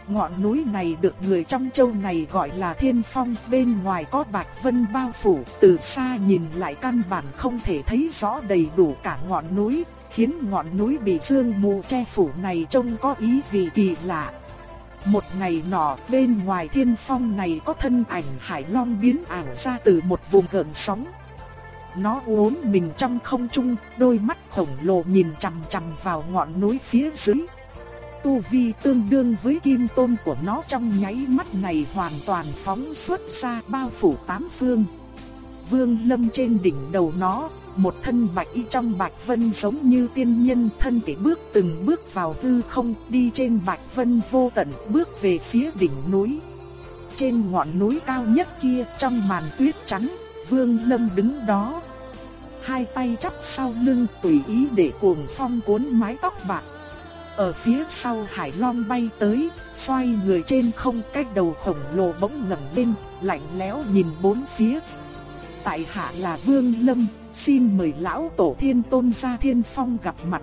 Ngọn núi này được người trong châu này gọi là Thiên Phong, bên ngoài có bạch vân bao phủ, từ xa nhìn lại căn bản không thể thấy rõ đầy đủ cả ngọn núi, khiến ngọn núi bị sương mù che phủ này trông có ý vị kỳ lạ. Một ngày nọ, bên ngoài thiên phong này có thân ảnh hải long biến ảo ra từ một vùng gần sóng. Nó uốn mình trong không trung, đôi mắt khổng lồ nhìn chằm chằm vào ngọn núi phía dưới. Tu vi tương đương với kim tôn của nó trong nháy mắt này hoàn toàn phóng xuất ra bao phủ tám phương. Vương lâm trên đỉnh đầu nó, một thân bạch y trong bạch vân giống như tiên nhân thân thể bước từng bước vào hư không đi trên bạch vân vô tận bước về phía đỉnh núi. Trên ngọn núi cao nhất kia trong màn tuyết trắng, vương lâm đứng đó. Hai tay chắp sau lưng tùy ý để cuồng phong cuốn mái tóc bạc. Ở phía sau hải long bay tới, xoay người trên không cách đầu khổng lồ bỗng ngẩng lên, lạnh lẽo nhìn bốn phía. Tại hạ là Vương Lâm, xin mời lão tổ thiên tôn ra thiên phong gặp mặt.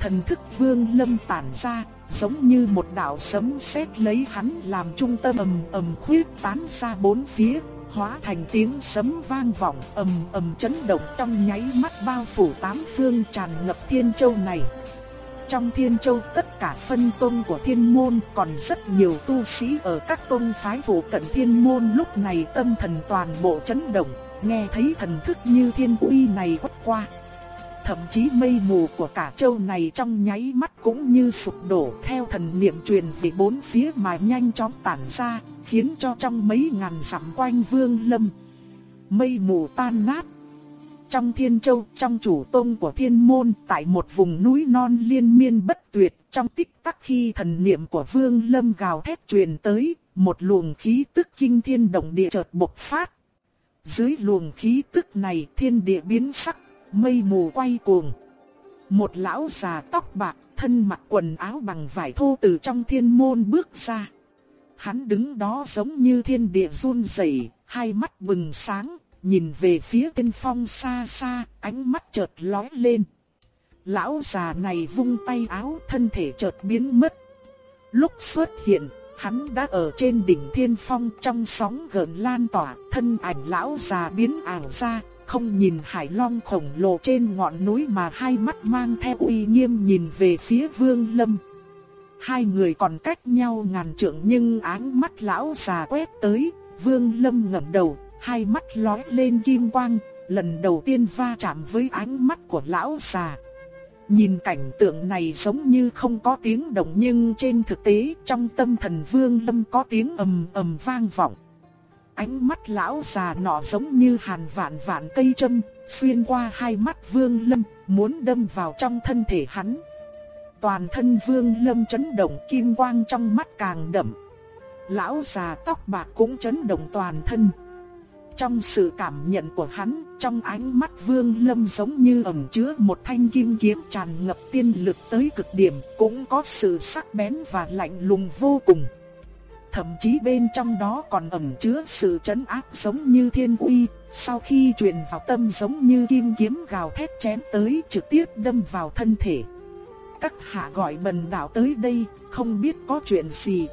Thần thức vương lâm tản ra, giống như một đạo sấm sét lấy hắn làm trung tâm ầm ầm khuyết tán ra bốn phía, hóa thành tiếng sấm vang vọng ầm ầm chấn động trong nháy mắt bao phủ tám phương tràn ngập thiên châu này. Trong thiên châu tất cả phân tôn của thiên môn còn rất nhiều tu sĩ ở các tôn phái phụ cận thiên môn lúc này tâm thần toàn bộ chấn động nghe thấy thần thức như thiên uy này quất qua. Thậm chí mây mù của cả châu này trong nháy mắt cũng như sụp đổ theo thần niệm truyền về bốn phía mà nhanh chóng tản ra, khiến cho trong mấy ngàn dặm quanh vương lâm. Mây mù tan nát. Trong thiên châu, trong chủ tôn của thiên môn, tại một vùng núi non liên miên bất tuyệt, trong tích tắc khi thần niệm của vương lâm gào thét truyền tới, một luồng khí tức kinh thiên động địa chợt bộc phát, dưới luồng khí tức này thiên địa biến sắc, mây mù quay cuồng. Một lão già tóc bạc, thân mặc quần áo bằng vải thô từ trong thiên môn bước ra. Hắn đứng đó giống như thiên địa run rẩy, hai mắt bừng sáng, nhìn về phía Tinh phong xa xa, ánh mắt chợt lóe lên. Lão già này vung tay áo thân thể chợt biến mất. Lúc xuất hiện, Hắn đã ở trên đỉnh thiên phong trong sóng gợn lan tỏa, thân ảnh lão già biến ảo ra, không nhìn hải long khổng lồ trên ngọn núi mà hai mắt mang theo uy nghiêm nhìn về phía vương lâm. Hai người còn cách nhau ngàn trượng nhưng áng mắt lão già quét tới, vương lâm ngẩng đầu, hai mắt lóe lên kim quang, lần đầu tiên va chạm với ánh mắt của lão già. Nhìn cảnh tượng này giống như không có tiếng động nhưng trên thực tế trong tâm thần vương lâm có tiếng ầm ầm vang vọng. Ánh mắt lão già nọ giống như hàn vạn vạn cây châm, xuyên qua hai mắt vương lâm, muốn đâm vào trong thân thể hắn. Toàn thân vương lâm chấn động kim quang trong mắt càng đậm. Lão già tóc bạc cũng chấn động toàn thân. Trong sự cảm nhận của hắn, trong ánh mắt Vương Lâm giống như ẩn chứa một thanh kim kiếm tràn ngập tiên lực tới cực điểm, cũng có sự sắc bén và lạnh lùng vô cùng. Thậm chí bên trong đó còn ẩn chứa sự chấn áp giống như thiên uy, sau khi truyền vào tâm giống như kim kiếm gào thét chém tới trực tiếp đâm vào thân thể. Các hạ gọi bần đạo tới đây, không biết có chuyện gì.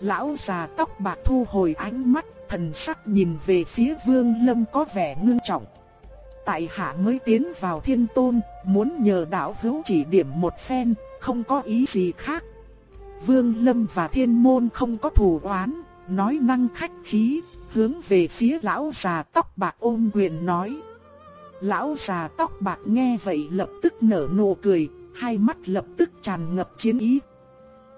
Lão già tóc bạc thu hồi ánh mắt thần sắc nhìn về phía Vương Lâm có vẻ ngưng trọng. Tại hạ mới tiến vào thiên tôn, muốn nhờ đạo hữu chỉ điểm một phen, không có ý gì khác. Vương Lâm và thiên môn không có thù oán, nói năng khách khí, hướng về phía lão già tóc bạc ôm quyền nói. Lão già tóc bạc nghe vậy lập tức nở nụ cười, hai mắt lập tức tràn ngập chiến ý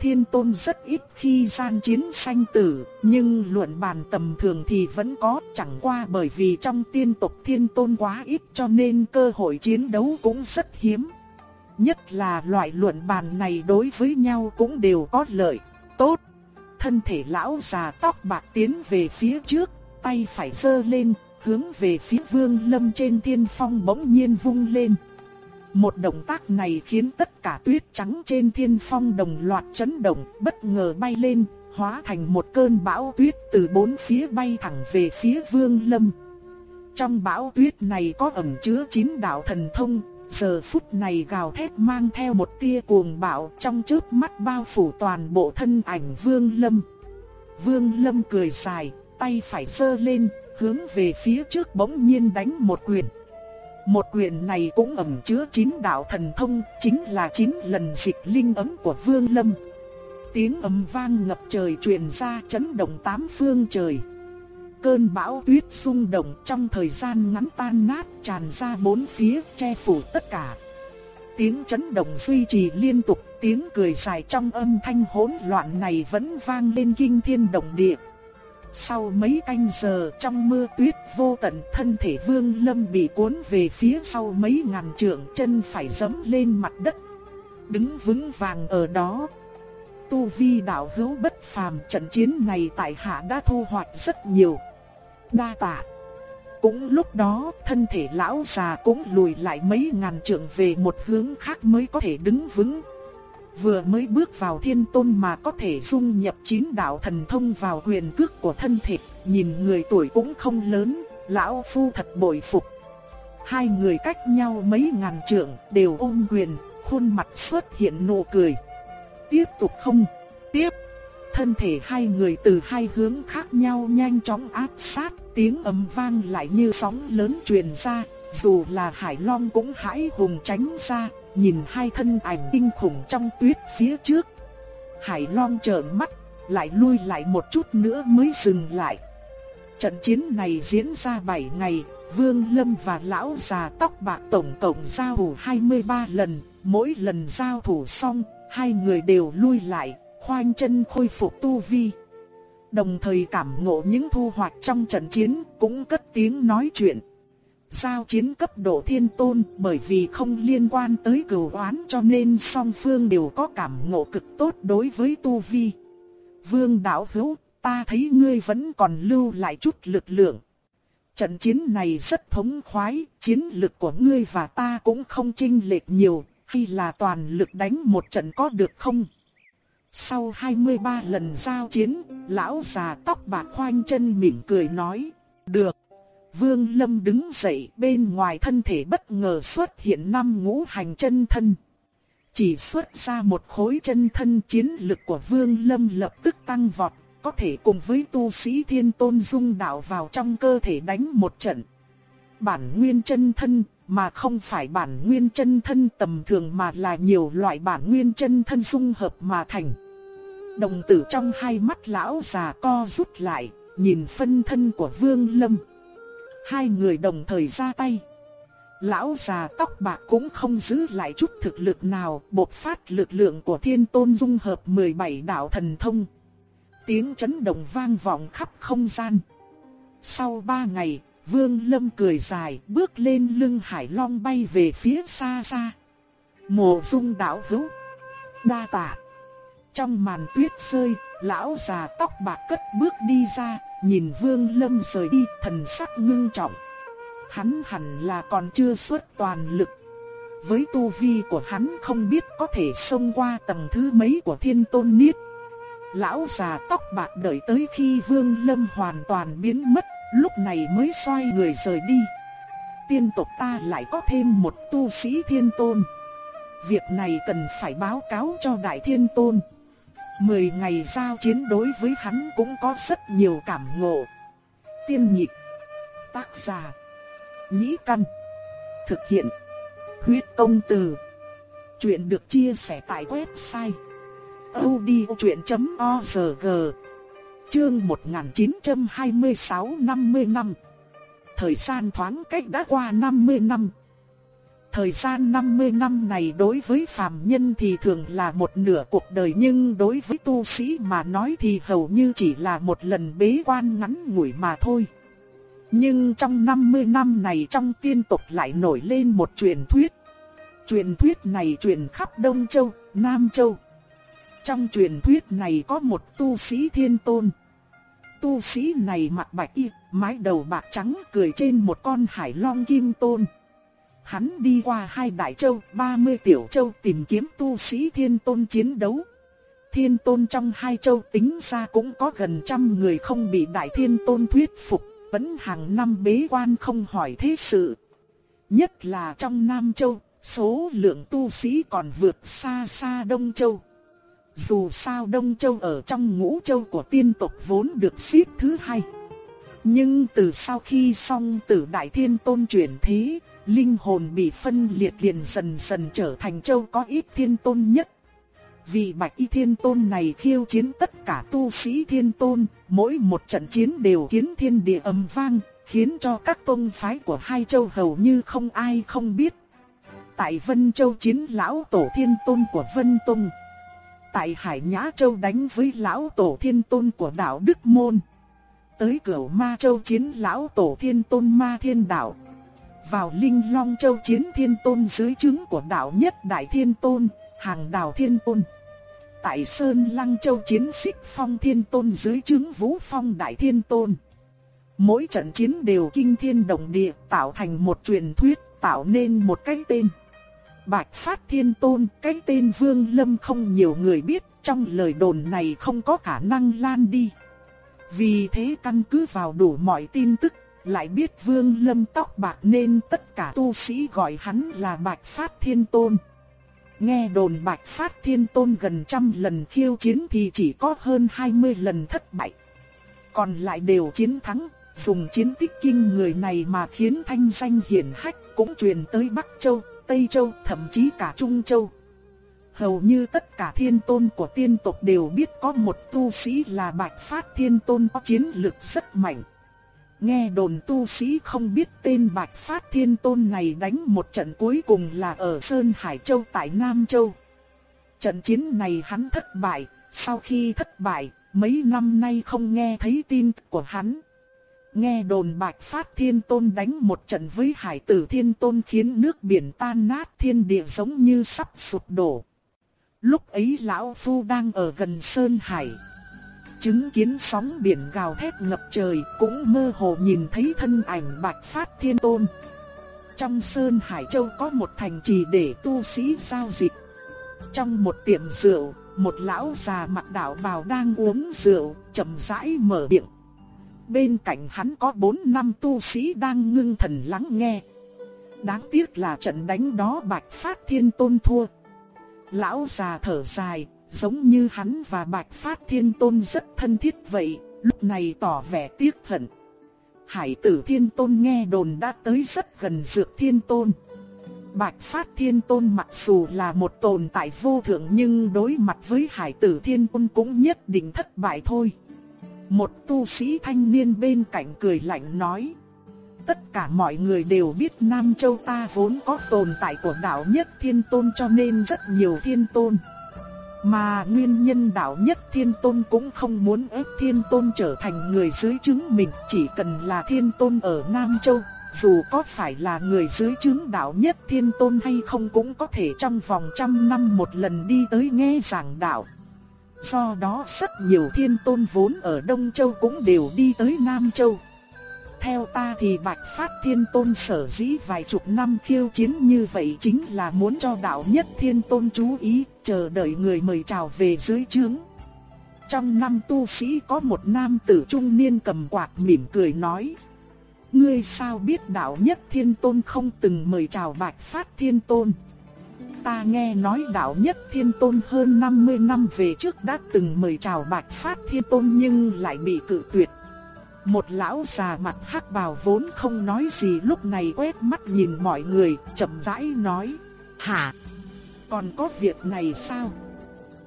thiên tôn rất ít khi gian chiến sanh tử, nhưng luận bàn tầm thường thì vẫn có, chẳng qua bởi vì trong tiên tộc thiên tôn quá ít cho nên cơ hội chiến đấu cũng rất hiếm. Nhất là loại luận bàn này đối với nhau cũng đều có lợi, tốt. Thân thể lão già tóc bạc tiến về phía trước, tay phải giơ lên, hướng về phía vương lâm trên thiên phong bỗng nhiên vung lên. Một động tác này khiến tất cả tuyết trắng trên thiên phong đồng loạt chấn động, bất ngờ bay lên, hóa thành một cơn bão tuyết từ bốn phía bay thẳng về phía vương lâm. Trong bão tuyết này có ẩn chứa chín đạo thần thông, giờ phút này gào thét mang theo một tia cuồng bạo trong chớp mắt bao phủ toàn bộ thân ảnh vương lâm. Vương lâm cười dài, tay phải sơ lên, hướng về phía trước bỗng nhiên đánh một quyền. Một quyền này cũng ẩn chứa chín đạo thần thông, chính là chín lần dịch linh ấm của Vương Lâm. Tiếng ầm vang ngập trời truyền ra chấn động tám phương trời. Cơn bão tuyết xung động trong thời gian ngắn tan nát tràn ra bốn phía che phủ tất cả. Tiếng chấn động duy trì liên tục, tiếng cười dài trong âm thanh hỗn loạn này vẫn vang lên kinh thiên động địa. Sau mấy canh giờ trong mưa tuyết vô tận, thân thể vương lâm bị cuốn về phía sau mấy ngàn trượng, chân phải dẫm lên mặt đất. Đứng vững vàng ở đó. Tu vi đạo hữu bất phàm, trận chiến này tại hạ đã thu hoạch rất nhiều. Đa tạ. Cũng lúc đó, thân thể lão già cũng lùi lại mấy ngàn trượng về một hướng khác mới có thể đứng vững. Vừa mới bước vào thiên tôn mà có thể dung nhập chín đạo thần thông vào quyền cước của thân thể, nhìn người tuổi cũng không lớn, lão phu thật bội phục. Hai người cách nhau mấy ngàn trượng đều ôm quyền, khuôn mặt xuất hiện nụ cười. Tiếp tục không? Tiếp. Thân thể hai người từ hai hướng khác nhau nhanh chóng áp sát, tiếng ầm vang lại như sóng lớn truyền ra, dù là Hải Long cũng hãi hùng tránh ra, nhìn hai thân ảnh kinh khủng trong tuyết phía trước. Hải Long trợn mắt, lại lui lại một chút nữa mới dừng lại. Trận chiến này diễn ra 7 ngày, Vương Lâm và lão già tóc bạc tổng tổng giao thủ 23 lần, mỗi lần giao thủ xong, hai người đều lui lại, khoanh chân khôi phục tu vi. Đồng thời cảm ngộ những thu hoạch trong trận chiến, cũng cất tiếng nói chuyện. Giao chiến cấp độ thiên tôn bởi vì không liên quan tới cửu oán cho nên song phương đều có cảm ngộ cực tốt đối với tu vi. Vương đạo hữu, ta thấy ngươi vẫn còn lưu lại chút lực lượng. Trận chiến này rất thống khoái, chiến lực của ngươi và ta cũng không chênh lệch nhiều, hay là toàn lực đánh một trận có được không? Sau 23 lần giao chiến, lão già tóc bạc khoanh chân mỉm cười nói, được. Vương Lâm đứng dậy bên ngoài thân thể bất ngờ xuất hiện năm ngũ hành chân thân. Chỉ xuất ra một khối chân thân chiến lực của Vương Lâm lập tức tăng vọt, có thể cùng với tu sĩ thiên tôn dung đạo vào trong cơ thể đánh một trận. Bản nguyên chân thân, mà không phải bản nguyên chân thân tầm thường mà là nhiều loại bản nguyên chân thân dung hợp mà thành. Đồng tử trong hai mắt lão già co rút lại, nhìn phân thân của Vương Lâm. Hai người đồng thời ra tay. Lão già tóc bạc cũng không giữ lại chút thực lực nào, bộc phát lực lượng của thiên tôn dung hợp 17 đạo thần thông. Tiếng chấn động vang vọng khắp không gian. Sau ba ngày, Vương Lâm cười dài, bước lên lưng Hải Long bay về phía xa xa. Mộ dung đạo hữu. Đa tạ. Trong màn tuyết rơi, lão già tóc bạc cất bước đi ra, nhìn Vương Lâm rời đi, thần sắc ngưng trọng. Hắn hẳn là còn chưa xuất toàn lực. Với tu vi của hắn không biết có thể xông qua tầng thứ mấy của thiên tôn niết. Lão già tóc bạc đợi tới khi Vương Lâm hoàn toàn biến mất, lúc này mới xoay người rời đi. Tiên tộc ta lại có thêm một tu sĩ thiên tôn. Việc này cần phải báo cáo cho Đại Thiên Tôn. Mười ngày giao chiến đối với hắn cũng có rất nhiều cảm ngộ. Tiên nhịp. Tác giả. Nhĩ căn. Thực hiện. Huyết công từ. Chuyện được chia sẻ tại website. odchuyện.org Chương 1926 50 năm Thời gian thoáng cách đã qua 50 năm Thời gian 50 năm này đối với phàm nhân thì thường là một nửa cuộc đời nhưng đối với tu sĩ mà nói thì hầu như chỉ là một lần bế quan ngắn ngủi mà thôi. Nhưng trong 50 năm này trong tiên tộc lại nổi lên một truyền thuyết. Truyền thuyết này truyền khắp Đông Châu, Nam Châu. Trong truyền thuyết này có một tu sĩ thiên tôn. Tu sĩ này mặc bạch y, mái đầu bạc trắng cười trên một con hải long kim tôn. Hắn đi qua hai đại châu, 30 tiểu châu tìm kiếm tu sĩ thiên tôn chiến đấu. Thiên tôn trong hai châu tính ra cũng có gần trăm người không bị đại thiên tôn thuyết phục, vẫn hàng năm bế quan không hỏi thế sự. Nhất là trong Nam Châu, số lượng tu sĩ còn vượt xa xa Đông Châu. Dù sao Đông Châu ở trong ngũ châu của tiên tộc vốn được xếp thứ hai. Nhưng từ sau khi song tử Đại Thiên Tôn chuyển thế, linh hồn bị phân liệt liền dần dần trở thành châu có ít thiên tôn nhất. Vì bạch y thiên tôn này khiêu chiến tất cả tu sĩ thiên tôn, mỗi một trận chiến đều khiến thiên địa ầm vang, khiến cho các tôn phái của hai châu hầu như không ai không biết. Tại Vân Châu chiến lão tổ thiên tôn của Vân Tông. Tại Hải Nhã Châu đánh với lão tổ thiên tôn của đạo Đức Môn. Tới cửa Ma Châu chiến lão tổ thiên tôn Ma Thiên Đạo vào Linh Long Châu chiến thiên tôn dưới chứng của đạo nhất Đại Thiên Tôn, hàng đạo Thiên Tôn. Tại Sơn Lăng Châu chiến xích phong thiên tôn dưới chứng Vũ Phong Đại Thiên Tôn. Mỗi trận chiến đều kinh thiên động địa tạo thành một truyền thuyết, tạo nên một cái tên. Bạch Phát Thiên Tôn, cái tên Vương Lâm không nhiều người biết, trong lời đồn này không có khả năng lan đi. Vì thế căn cứ vào đủ mọi tin tức lại biết vương lâm tóc bạc nên tất cả tu sĩ gọi hắn là Bạch Phát Thiên Tôn. Nghe đồn Bạch Phát Thiên Tôn gần trăm lần khiêu chiến thì chỉ có hơn 20 lần thất bại. Còn lại đều chiến thắng, dùng chiến tích kinh người này mà khiến thanh danh hiển hách cũng truyền tới Bắc Châu, Tây Châu, thậm chí cả Trung Châu. Hầu như tất cả thiên tôn của tiên tộc đều biết có một tu sĩ là Bạch Phát Thiên Tôn có chiến lực rất mạnh. Nghe đồn tu sĩ không biết tên Bạch Phát Thiên Tôn này đánh một trận cuối cùng là ở Sơn Hải Châu tại Nam Châu. Trận chiến này hắn thất bại, sau khi thất bại, mấy năm nay không nghe thấy tin của hắn. Nghe đồn Bạch Phát Thiên Tôn đánh một trận với Hải Tử Thiên Tôn khiến nước biển tan nát thiên địa giống như sắp sụp đổ. Lúc ấy Lão Phu đang ở gần Sơn Hải chứng kiến sóng biển gào thét ngập trời, cũng mơ hồ nhìn thấy thân ảnh Bạch Phát Thiên Tôn. Trong Sơn Hải Châu có một thành trì để tu sĩ giao dịch. Trong một tiệm rượu, một lão già mặc đạo bào đang uống rượu, chậm rãi mở miệng. Bên cạnh hắn có bốn năm tu sĩ đang ngưng thần lắng nghe. Đáng tiếc là trận đánh đó Bạch Phát Thiên Tôn thua. Lão già thở dài, giống như hắn và Bạch Phát Thiên Tôn rất thân thiết vậy, lúc này tỏ vẻ tiếc hận. Hải tử Thiên Tôn nghe đồn đã tới rất gần Dược Thiên Tôn. Bạch Phát Thiên Tôn mặc dù là một tồn tại vô thượng nhưng đối mặt với Hải tử Thiên Tôn cũng nhất định thất bại thôi. Một tu sĩ thanh niên bên cạnh cười lạnh nói. Tất cả mọi người đều biết Nam Châu ta vốn có tồn tại của đạo nhất Thiên Tôn cho nên rất nhiều Thiên Tôn. Mà nguyên nhân đạo nhất thiên tôn cũng không muốn ép thiên tôn trở thành người dưới chứng mình, Chỉ cần là thiên tôn ở Nam Châu, Dù có phải là người dưới chứng đạo nhất thiên tôn hay không cũng có thể trong vòng trăm năm một lần đi tới nghe giảng đạo. Do đó rất nhiều thiên tôn vốn ở Đông Châu cũng đều đi tới Nam Châu theo ta thì Bạch Phát Thiên Tôn sở dĩ vài chục năm khiêu chiến như vậy chính là muốn cho đạo nhất Thiên Tôn chú ý, chờ đợi người mời chào về dưới trướng. Trong năm tu sĩ có một nam tử trung niên cầm quạt mỉm cười nói. Ngươi sao biết đạo nhất Thiên Tôn không từng mời chào Bạch Phát Thiên Tôn? Ta nghe nói đạo nhất Thiên Tôn hơn 50 năm về trước đã từng mời chào Bạch Phát Thiên Tôn nhưng lại bị cự tuyệt. Một lão già mặt hắc bào vốn không nói gì lúc này quét mắt nhìn mọi người, chậm rãi nói, hả? Còn có việc này sao?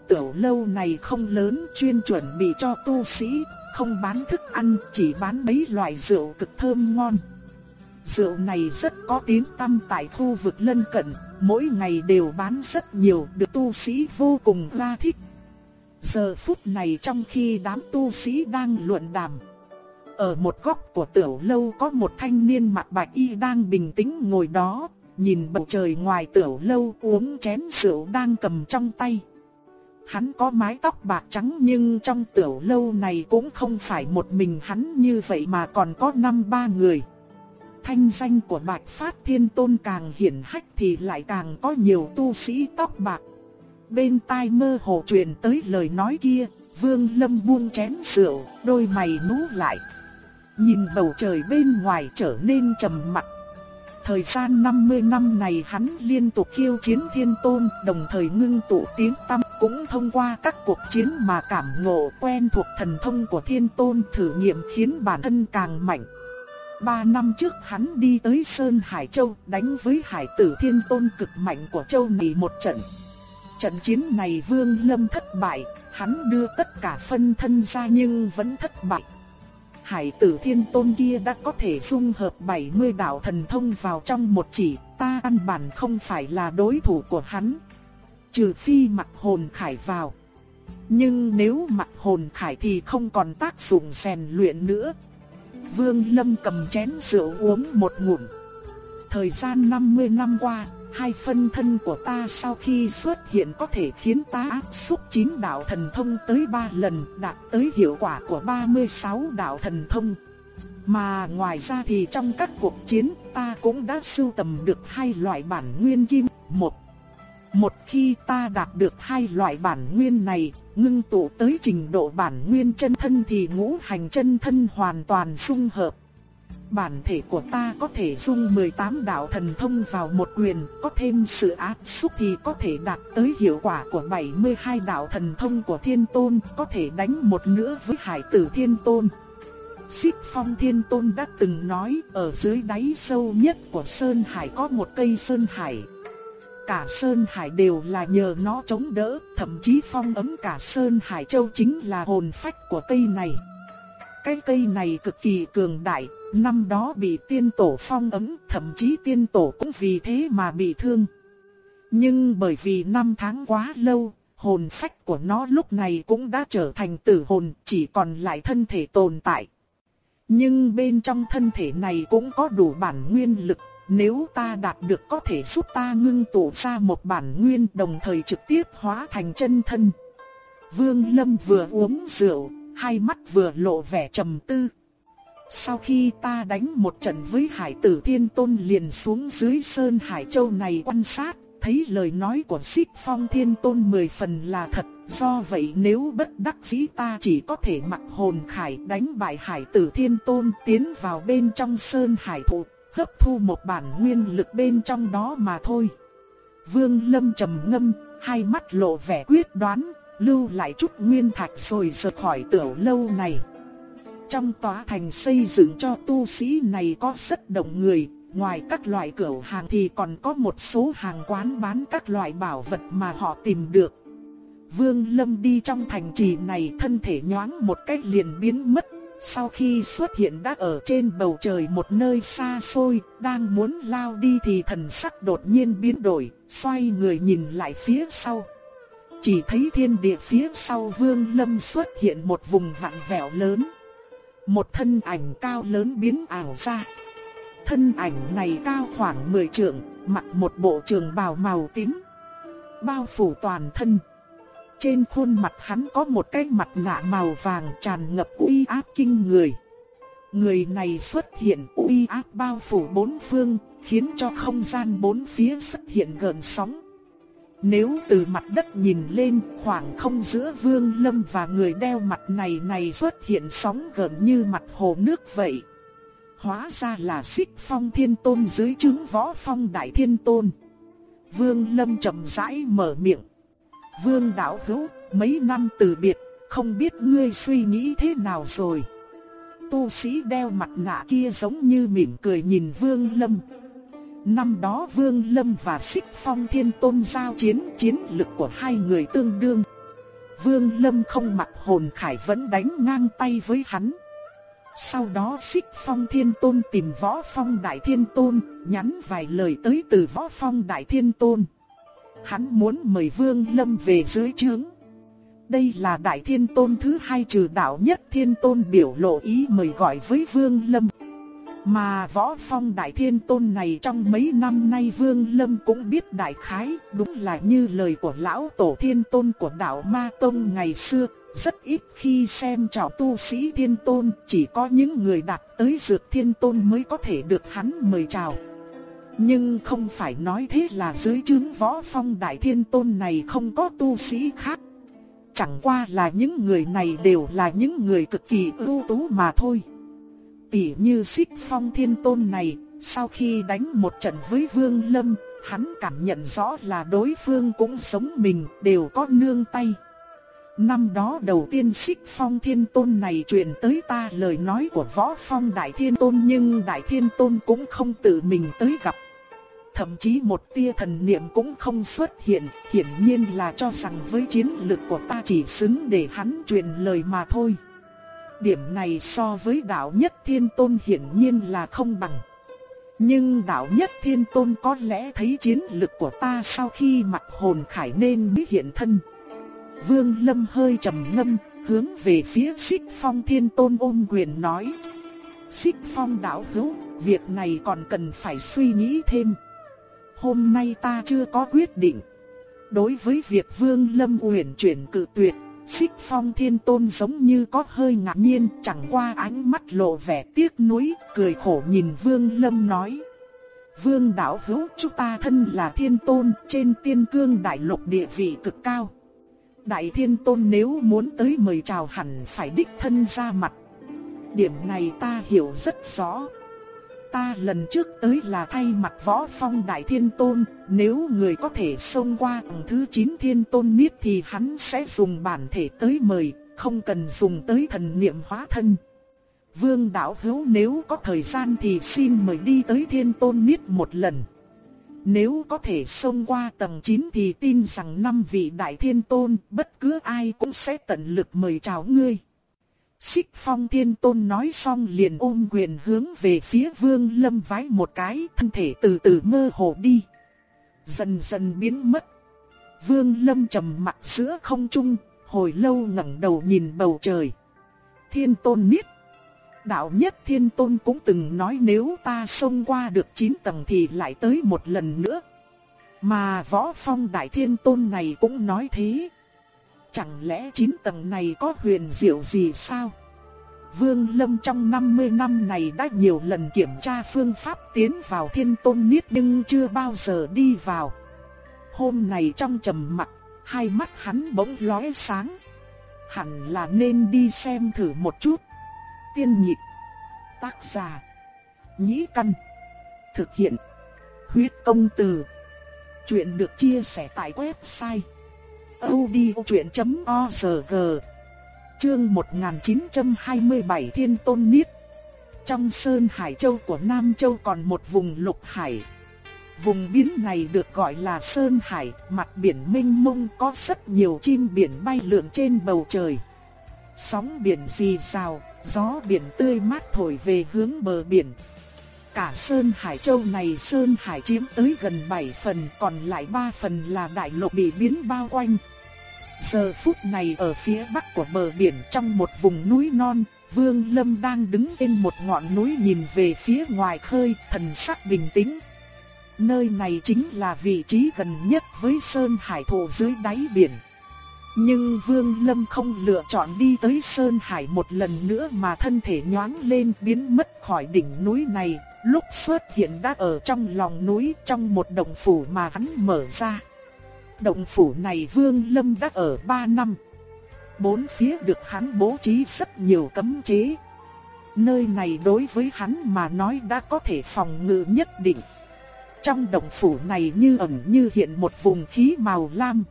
Tiểu lâu này không lớn chuyên chuẩn bị cho tu sĩ, không bán thức ăn, chỉ bán mấy loại rượu cực thơm ngon. Rượu này rất có tiếng tăm tại khu vực lân cận, mỗi ngày đều bán rất nhiều, được tu sĩ vô cùng ra thích. Giờ phút này trong khi đám tu sĩ đang luận đàm, ở một góc của tiểu lâu có một thanh niên mặt bạch y đang bình tĩnh ngồi đó, nhìn bầu trời ngoài tiểu lâu uống chén rượu đang cầm trong tay. Hắn có mái tóc bạc trắng nhưng trong tiểu lâu này cũng không phải một mình hắn như vậy mà còn có năm ba người. Thanh danh của Bạch Phát Thiên Tôn càng hiển hách thì lại càng có nhiều tu sĩ tóc bạc. Bên tai mơ hồ truyền tới lời nói kia, Vương Lâm buông chén rượu, đôi mày nhú lại. Nhìn bầu trời bên ngoài trở nên trầm mặc. Thời gian 50 năm này hắn liên tục khiêu chiến thiên tôn, đồng thời ngưng tụ tiếng tâm cũng thông qua các cuộc chiến mà cảm ngộ quen thuộc thần thông của thiên tôn thử nghiệm khiến bản thân càng mạnh. Ba năm trước hắn đi tới Sơn Hải Châu đánh với hải tử thiên tôn cực mạnh của châu này một trận. Trận chiến này Vương Lâm thất bại, hắn đưa tất cả phân thân ra nhưng vẫn thất bại. Hải tử thiên tôn kia đã có thể dung hợp 70 đạo thần thông vào trong một chỉ, ta căn bản không phải là đối thủ của hắn. Trừ phi mặc hồn khải vào. Nhưng nếu mặc hồn khải thì không còn tác dụng rèn luyện nữa. Vương Lâm cầm chén rượu uống một ngụm. Thời gian 50 năm qua, hai phân thân của ta sau khi xuất hiện có thể khiến ta áp xúc 9 đạo thần thông tới 3 lần, đạt tới hiệu quả của 36 đạo thần thông. Mà ngoài ra thì trong các cuộc chiến ta cũng đã sưu tầm được hai loại bản nguyên kim, một một khi ta đạt được hai loại bản nguyên này, ngưng tụ tới trình độ bản nguyên chân thân thì ngũ hành chân thân hoàn toàn dung hợp. Bản thể của ta có thể dung 18 đạo thần thông vào một quyền, có thêm sự áp xúc thì có thể đạt tới hiệu quả của 72 đạo thần thông của thiên tôn, có thể đánh một nữa với hải tử thiên tôn. Xích phong thiên tôn đã từng nói ở dưới đáy sâu nhất của Sơn Hải có một cây Sơn Hải. Cả Sơn Hải đều là nhờ nó chống đỡ, thậm chí phong ấm cả Sơn Hải Châu chính là hồn phách của cây này. Cái cây này cực kỳ cường đại, năm đó bị tiên tổ phong ấn thậm chí tiên tổ cũng vì thế mà bị thương. Nhưng bởi vì năm tháng quá lâu, hồn phách của nó lúc này cũng đã trở thành tử hồn, chỉ còn lại thân thể tồn tại. Nhưng bên trong thân thể này cũng có đủ bản nguyên lực, nếu ta đạt được có thể giúp ta ngưng tụ ra một bản nguyên đồng thời trực tiếp hóa thành chân thân. Vương Lâm vừa uống rượu, hai mắt vừa lộ vẻ trầm tư. Sau khi ta đánh một trận với Hải Tử Thiên Tôn liền xuống dưới Sơn Hải Châu này quan sát, thấy lời nói của Xích Phong Thiên Tôn mười phần là thật. Do vậy nếu bất đắc dĩ ta chỉ có thể mặc hồn khải đánh bại Hải Tử Thiên Tôn tiến vào bên trong Sơn Hải Thụ, hấp thu một bản nguyên lực bên trong đó mà thôi. Vương Lâm trầm ngâm, hai mắt lộ vẻ quyết đoán, lưu lại chút nguyên thạch rồi rời khỏi tiểu lâu này. Trong tòa thành xây dựng cho tu sĩ này có rất đông người, ngoài các loại cửa hàng thì còn có một số hàng quán bán các loại bảo vật mà họ tìm được. Vương Lâm đi trong thành trì này thân thể nhoáng một cách liền biến mất, sau khi xuất hiện đã ở trên bầu trời một nơi xa xôi, đang muốn lao đi thì thần sắc đột nhiên biến đổi, xoay người nhìn lại phía sau. Chỉ thấy thiên địa phía sau Vương Lâm xuất hiện một vùng vặn vẹo lớn. Một thân ảnh cao lớn biến ảo ra. Thân ảnh này cao khoảng 10 trượng, mặc một bộ trường bào màu tím, bao phủ toàn thân. Trên khuôn mặt hắn có một cái mặt nạ màu vàng tràn ngập uy áp kinh người. Người này xuất hiện uy áp bao phủ bốn phương, khiến cho không gian bốn phía xuất hiện gần sóng. Nếu từ mặt đất nhìn lên, khoảng không giữa Vương Lâm và người đeo mặt này này xuất hiện sóng gần như mặt hồ nước vậy. Hóa ra là xích phong thiên tôn dưới chứng võ phong đại thiên tôn. Vương Lâm chậm rãi mở miệng. Vương đạo hữu, mấy năm từ biệt, không biết ngươi suy nghĩ thế nào rồi. Tu sĩ đeo mặt nạ kia giống như mỉm cười nhìn Vương Lâm. Năm đó Vương Lâm và Xích Phong Thiên Tôn giao chiến, chiến lực của hai người tương đương. Vương Lâm không mặc hồn khải vẫn đánh ngang tay với hắn. Sau đó xích phong thiên tôn tìm võ phong đại thiên tôn, nhắn vài lời tới từ võ phong đại thiên tôn. Hắn muốn mời vương lâm về dưới trướng. Đây là đại thiên tôn thứ hai trừ đạo nhất thiên tôn biểu lộ ý mời gọi với vương lâm. Mà võ phong đại thiên tôn này trong mấy năm nay Vương Lâm cũng biết đại khái, đúng là như lời của lão tổ thiên tôn của đạo Ma Tông ngày xưa, rất ít khi xem trọng tu sĩ thiên tôn, chỉ có những người đạt tới dược thiên tôn mới có thể được hắn mời chào. Nhưng không phải nói thế là dưới chứng võ phong đại thiên tôn này không có tu sĩ khác. Chẳng qua là những người này đều là những người cực kỳ ưu tú mà thôi tỉ như xích phong thiên tôn này, sau khi đánh một trận với Vương Lâm, hắn cảm nhận rõ là đối phương cũng sống mình, đều có nương tay. Năm đó đầu tiên xích phong thiên tôn này truyền tới ta lời nói của võ phong đại thiên tôn nhưng đại thiên tôn cũng không tự mình tới gặp. Thậm chí một tia thần niệm cũng không xuất hiện, hiển nhiên là cho rằng với chiến lực của ta chỉ xứng để hắn truyền lời mà thôi. Điểm này so với đạo nhất thiên tôn hiển nhiên là không bằng. Nhưng đạo nhất thiên tôn có lẽ thấy chiến lực của ta sau khi mặt hồn khải nên mới hiện thân. Vương Lâm hơi trầm ngâm, hướng về phía xích phong thiên tôn ôm quyền nói. Xích phong đạo hữu, việc này còn cần phải suy nghĩ thêm. Hôm nay ta chưa có quyết định. Đối với việc Vương Lâm uyển chuyển cự tuyệt, Xích phong thiên tôn giống như có hơi ngạc nhiên, chẳng qua ánh mắt lộ vẻ tiếc nuối, cười khổ nhìn vương lâm nói. Vương đạo hữu chúng ta thân là thiên tôn, trên tiên cương đại lục địa vị cực cao. Đại thiên tôn nếu muốn tới mời chào hẳn phải đích thân ra mặt. Điểm này ta hiểu rất rõ ta lần trước tới là thay mặt võ phong đại thiên tôn, nếu người có thể xông qua tầng thứ 9 thiên tôn niết thì hắn sẽ dùng bản thể tới mời, không cần dùng tới thần niệm hóa thân. Vương đạo hữu nếu có thời gian thì xin mời đi tới thiên tôn niết một lần. Nếu có thể xông qua tầng 9 thì tin rằng năm vị đại thiên tôn, bất cứ ai cũng sẽ tận lực mời chào ngươi. Xích phong thiên tôn nói xong liền ôm quyền hướng về phía vương lâm vái một cái thân thể từ từ mơ hồ đi. Dần dần biến mất. Vương lâm trầm mặt giữa không trung, hồi lâu ngẩng đầu nhìn bầu trời. Thiên tôn niết. Đạo nhất thiên tôn cũng từng nói nếu ta xông qua được 9 tầng thì lại tới một lần nữa. Mà võ phong đại thiên tôn này cũng nói thế. Chẳng lẽ chín tầng này có huyền diệu gì sao? Vương Lâm trong 50 năm này đã nhiều lần kiểm tra phương pháp tiến vào thiên tôn niết nhưng chưa bao giờ đi vào. Hôm nay trong trầm mặc, hai mắt hắn bỗng lóe sáng. Hẳn là nên đi xem thử một chút. Tiên nhịp, tác giả, nhĩ căn, thực hiện, huyết công từ. Chuyện được chia sẻ tại website audiochuyện.org Chương 1927 Thiên Tôn Niết Trong Sơn Hải Châu của Nam Châu còn một vùng lục hải. Vùng biển này được gọi là Sơn Hải, mặt biển mênh mông có rất nhiều chim biển bay lượn trên bầu trời. Sóng biển rì rào, gió biển tươi mát thổi về hướng bờ biển. Cả Sơn Hải Châu này Sơn Hải chiếm tới gần 7 phần, còn lại 3 phần là đại lục bị biến bao quanh. Giờ phút này ở phía bắc của bờ biển trong một vùng núi non, Vương Lâm đang đứng trên một ngọn núi nhìn về phía ngoài khơi, thần sắc bình tĩnh. Nơi này chính là vị trí gần nhất với Sơn Hải Thổ dưới đáy biển. Nhưng Vương Lâm không lựa chọn đi tới Sơn Hải một lần nữa mà thân thể nhoáng lên biến mất khỏi đỉnh núi này, lúc xuất hiện đã ở trong lòng núi trong một động phủ mà hắn mở ra. Động phủ này Vương Lâm đã ở 3 năm. Bốn phía được hắn bố trí rất nhiều cấm chế. Nơi này đối với hắn mà nói đã có thể phòng ngự nhất định. Trong động phủ này như ẩn như hiện một vùng khí màu lam.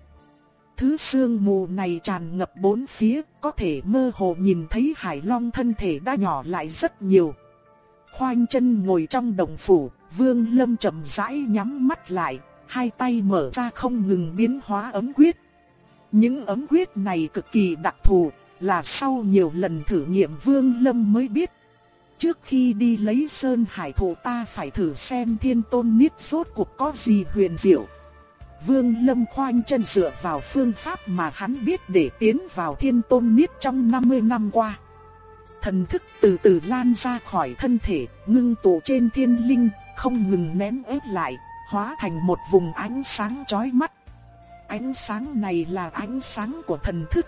Thứ sương mù này tràn ngập bốn phía, có thể mơ hồ nhìn thấy Hải Long thân thể đã nhỏ lại rất nhiều. Khoanh chân ngồi trong động phủ, Vương Lâm chậm rãi nhắm mắt lại, hai tay mở ra không ngừng biến hóa ấm quyết. Những ấm quyết này cực kỳ đặc thù, là sau nhiều lần thử nghiệm Vương Lâm mới biết. trước khi đi lấy sơn hải thổ ta phải thử xem thiên tôn niết rốt cuộc có gì huyền diệu. Vương Lâm khoanh chân dựa vào phương pháp mà hắn biết để tiến vào thiên tôn niết trong 50 năm qua. Thần thức từ từ lan ra khỏi thân thể, ngưng tụ trên thiên linh, không ngừng nén ép lại, hóa thành một vùng ánh sáng chói mắt. Ánh sáng này là ánh sáng của thần thức.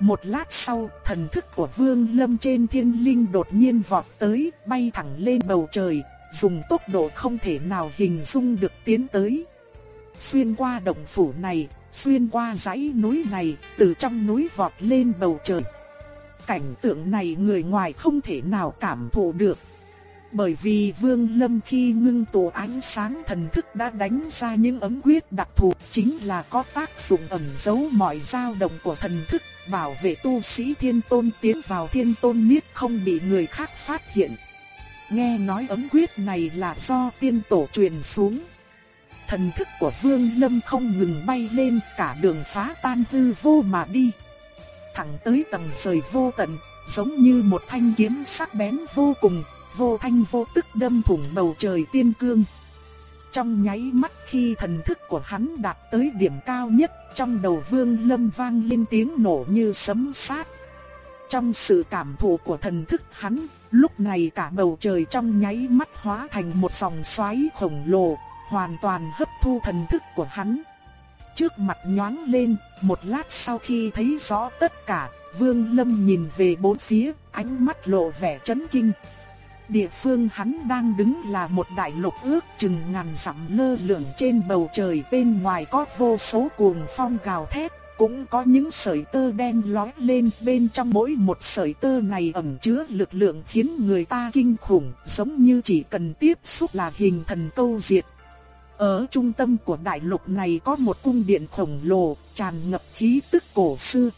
Một lát sau, thần thức của Vương Lâm trên thiên linh đột nhiên vọt tới, bay thẳng lên bầu trời, dùng tốc độ không thể nào hình dung được tiến tới. Xuyên qua động phủ này, xuyên qua dãy núi này, từ trong núi vọt lên bầu trời. Cảnh tượng này người ngoài không thể nào cảm thụ được. Bởi vì Vương Lâm khi ngưng tụ ánh sáng thần thức đã đánh ra những ấm quyết đặc thù, chính là có tác dụng ẩn giấu mọi dao động của thần thức, bảo vệ tu sĩ thiên tôn tiến vào thiên tôn niết không bị người khác phát hiện. Nghe nói ấm quyết này là do tiên tổ truyền xuống. Thần thức của Vương Lâm không ngừng bay lên cả đường phá tan hư vô mà đi. Thẳng tới tầng trời vô tận, giống như một thanh kiếm sắc bén vô cùng, vô thanh vô tức đâm thủng bầu trời tiên cương. Trong nháy mắt khi thần thức của hắn đạt tới điểm cao nhất, trong đầu Vương Lâm vang lên tiếng nổ như sấm sét. Trong sự cảm thụ của thần thức hắn, lúc này cả bầu trời trong nháy mắt hóa thành một dòng xoáy khổng lồ, hoàn toàn hấp thu thần thức của hắn. Trước mặt nhoáng lên, một lát sau khi thấy rõ tất cả, Vương Lâm nhìn về bốn phía, ánh mắt lộ vẻ chấn kinh. Địa phương hắn đang đứng là một đại lục ước chừng ngàn dặm lơ lửng trên bầu trời bên ngoài có vô số cuồng phong gào thét, cũng có những sợi tơ đen lói lên bên trong mỗi một sợi tơ này ẩn chứa lực lượng khiến người ta kinh khủng, giống như chỉ cần tiếp xúc là hình thần câu diệt. Ở trung tâm của đại lục này có một cung điện khổng lồ, tràn ngập khí tức cổ xưa.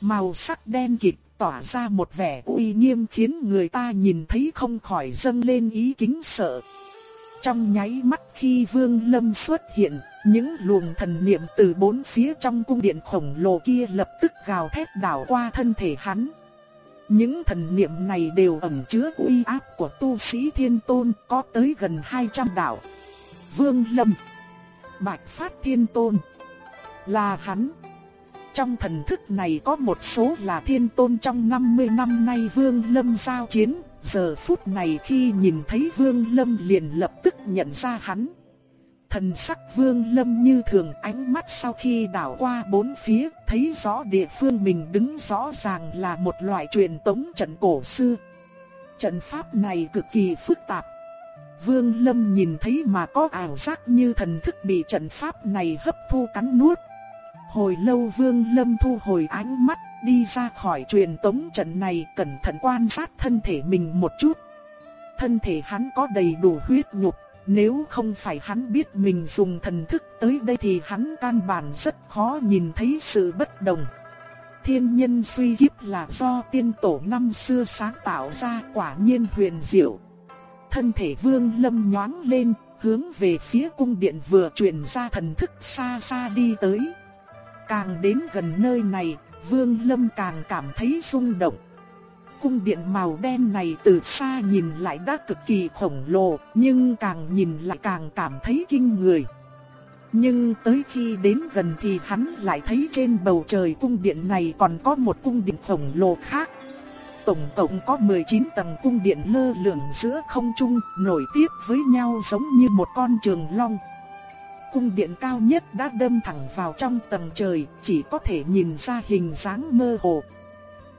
Màu sắc đen kịt tỏa ra một vẻ uy nghiêm khiến người ta nhìn thấy không khỏi dâng lên ý kính sợ. Trong nháy mắt khi Vương Lâm xuất hiện, những luồng thần niệm từ bốn phía trong cung điện khổng lồ kia lập tức gào thét đảo qua thân thể hắn. Những thần niệm này đều ẩn chứa uy áp của tu sĩ thiên tôn có tới gần 200 đạo. Vương Lâm Bạch Phát Thiên Tôn Là hắn trong thần thức này có một số là thiên tôn trong 50 năm nay Vương Lâm giao chiến, giờ phút này khi nhìn thấy Vương Lâm liền lập tức nhận ra hắn. Thần sắc Vương Lâm như thường ánh mắt sau khi đảo qua bốn phía, thấy rõ địa phương mình đứng rõ ràng là một loại truyền tống trận cổ xưa. Trận pháp này cực kỳ phức tạp. Vương Lâm nhìn thấy mà có ảo giác như thần thức bị trận pháp này hấp thu cắn nuốt. Hồi lâu Vương Lâm thu hồi ánh mắt, đi ra khỏi truyền tống trận này cẩn thận quan sát thân thể mình một chút. Thân thể hắn có đầy đủ huyết nhục, nếu không phải hắn biết mình dùng thần thức tới đây thì hắn căn bản rất khó nhìn thấy sự bất đồng. Thiên nhân suy kiếp là do tiên tổ năm xưa sáng tạo ra quả nhiên huyền diệu. Thân thể vương lâm nhoáng lên, hướng về phía cung điện vừa truyền ra thần thức xa xa đi tới. Càng đến gần nơi này, Vương Lâm càng cảm thấy rung động. Cung điện màu đen này từ xa nhìn lại đã cực kỳ khổng lồ, nhưng càng nhìn lại càng cảm thấy kinh người. Nhưng tới khi đến gần thì hắn lại thấy trên bầu trời cung điện này còn có một cung điện khổng lồ khác. Tổng cộng có 19 tầng cung điện lơ lửng giữa không trung, nổi tiếp với nhau giống như một con trường long cung điện cao nhất đã đâm thẳng vào trong tầng trời, chỉ có thể nhìn ra hình dáng mơ hồ.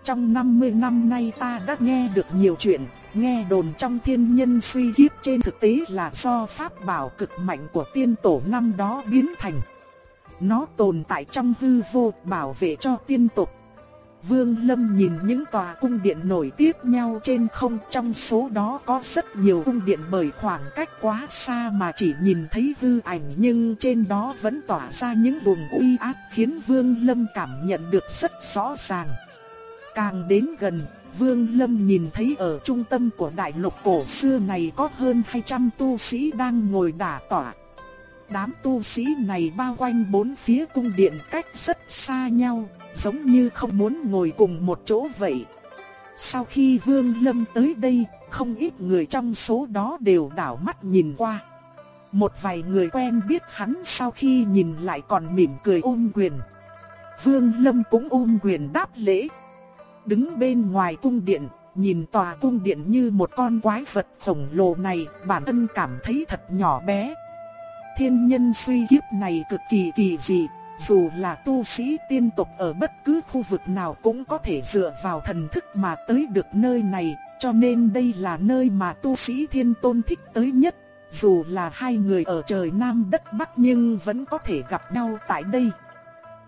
Trong 50 năm nay ta đã nghe được nhiều chuyện, nghe đồn trong thiên nhân suy kiếp trên thực tế là do pháp bảo cực mạnh của tiên tổ năm đó biến thành. Nó tồn tại trong hư vô bảo vệ cho tiên tộc Vương Lâm nhìn những tòa cung điện nổi tiếp nhau trên không trong số đó có rất nhiều cung điện bởi khoảng cách quá xa mà chỉ nhìn thấy hư ảnh nhưng trên đó vẫn tỏa ra những luồng uy áp khiến Vương Lâm cảm nhận được rất rõ ràng. Càng đến gần, Vương Lâm nhìn thấy ở trung tâm của đại lục cổ xưa này có hơn 200 tu sĩ đang ngồi đả tỏa. Đám tu sĩ này bao quanh bốn phía cung điện cách rất xa nhau, giống như không muốn ngồi cùng một chỗ vậy. Sau khi Vương Lâm tới đây, không ít người trong số đó đều đảo mắt nhìn qua. Một vài người quen biết hắn sau khi nhìn lại còn mỉm cười ôm quyền. Vương Lâm cũng ôm quyền đáp lễ. Đứng bên ngoài cung điện, nhìn tòa cung điện như một con quái vật khổng lồ này, bản thân cảm thấy thật nhỏ bé. Thiên nhân suy kiếp này cực kỳ kỳ dị, dù là tu sĩ tiên tộc ở bất cứ khu vực nào cũng có thể dựa vào thần thức mà tới được nơi này, cho nên đây là nơi mà tu sĩ thiên tôn thích tới nhất. Dù là hai người ở trời Nam đất Bắc nhưng vẫn có thể gặp nhau tại đây.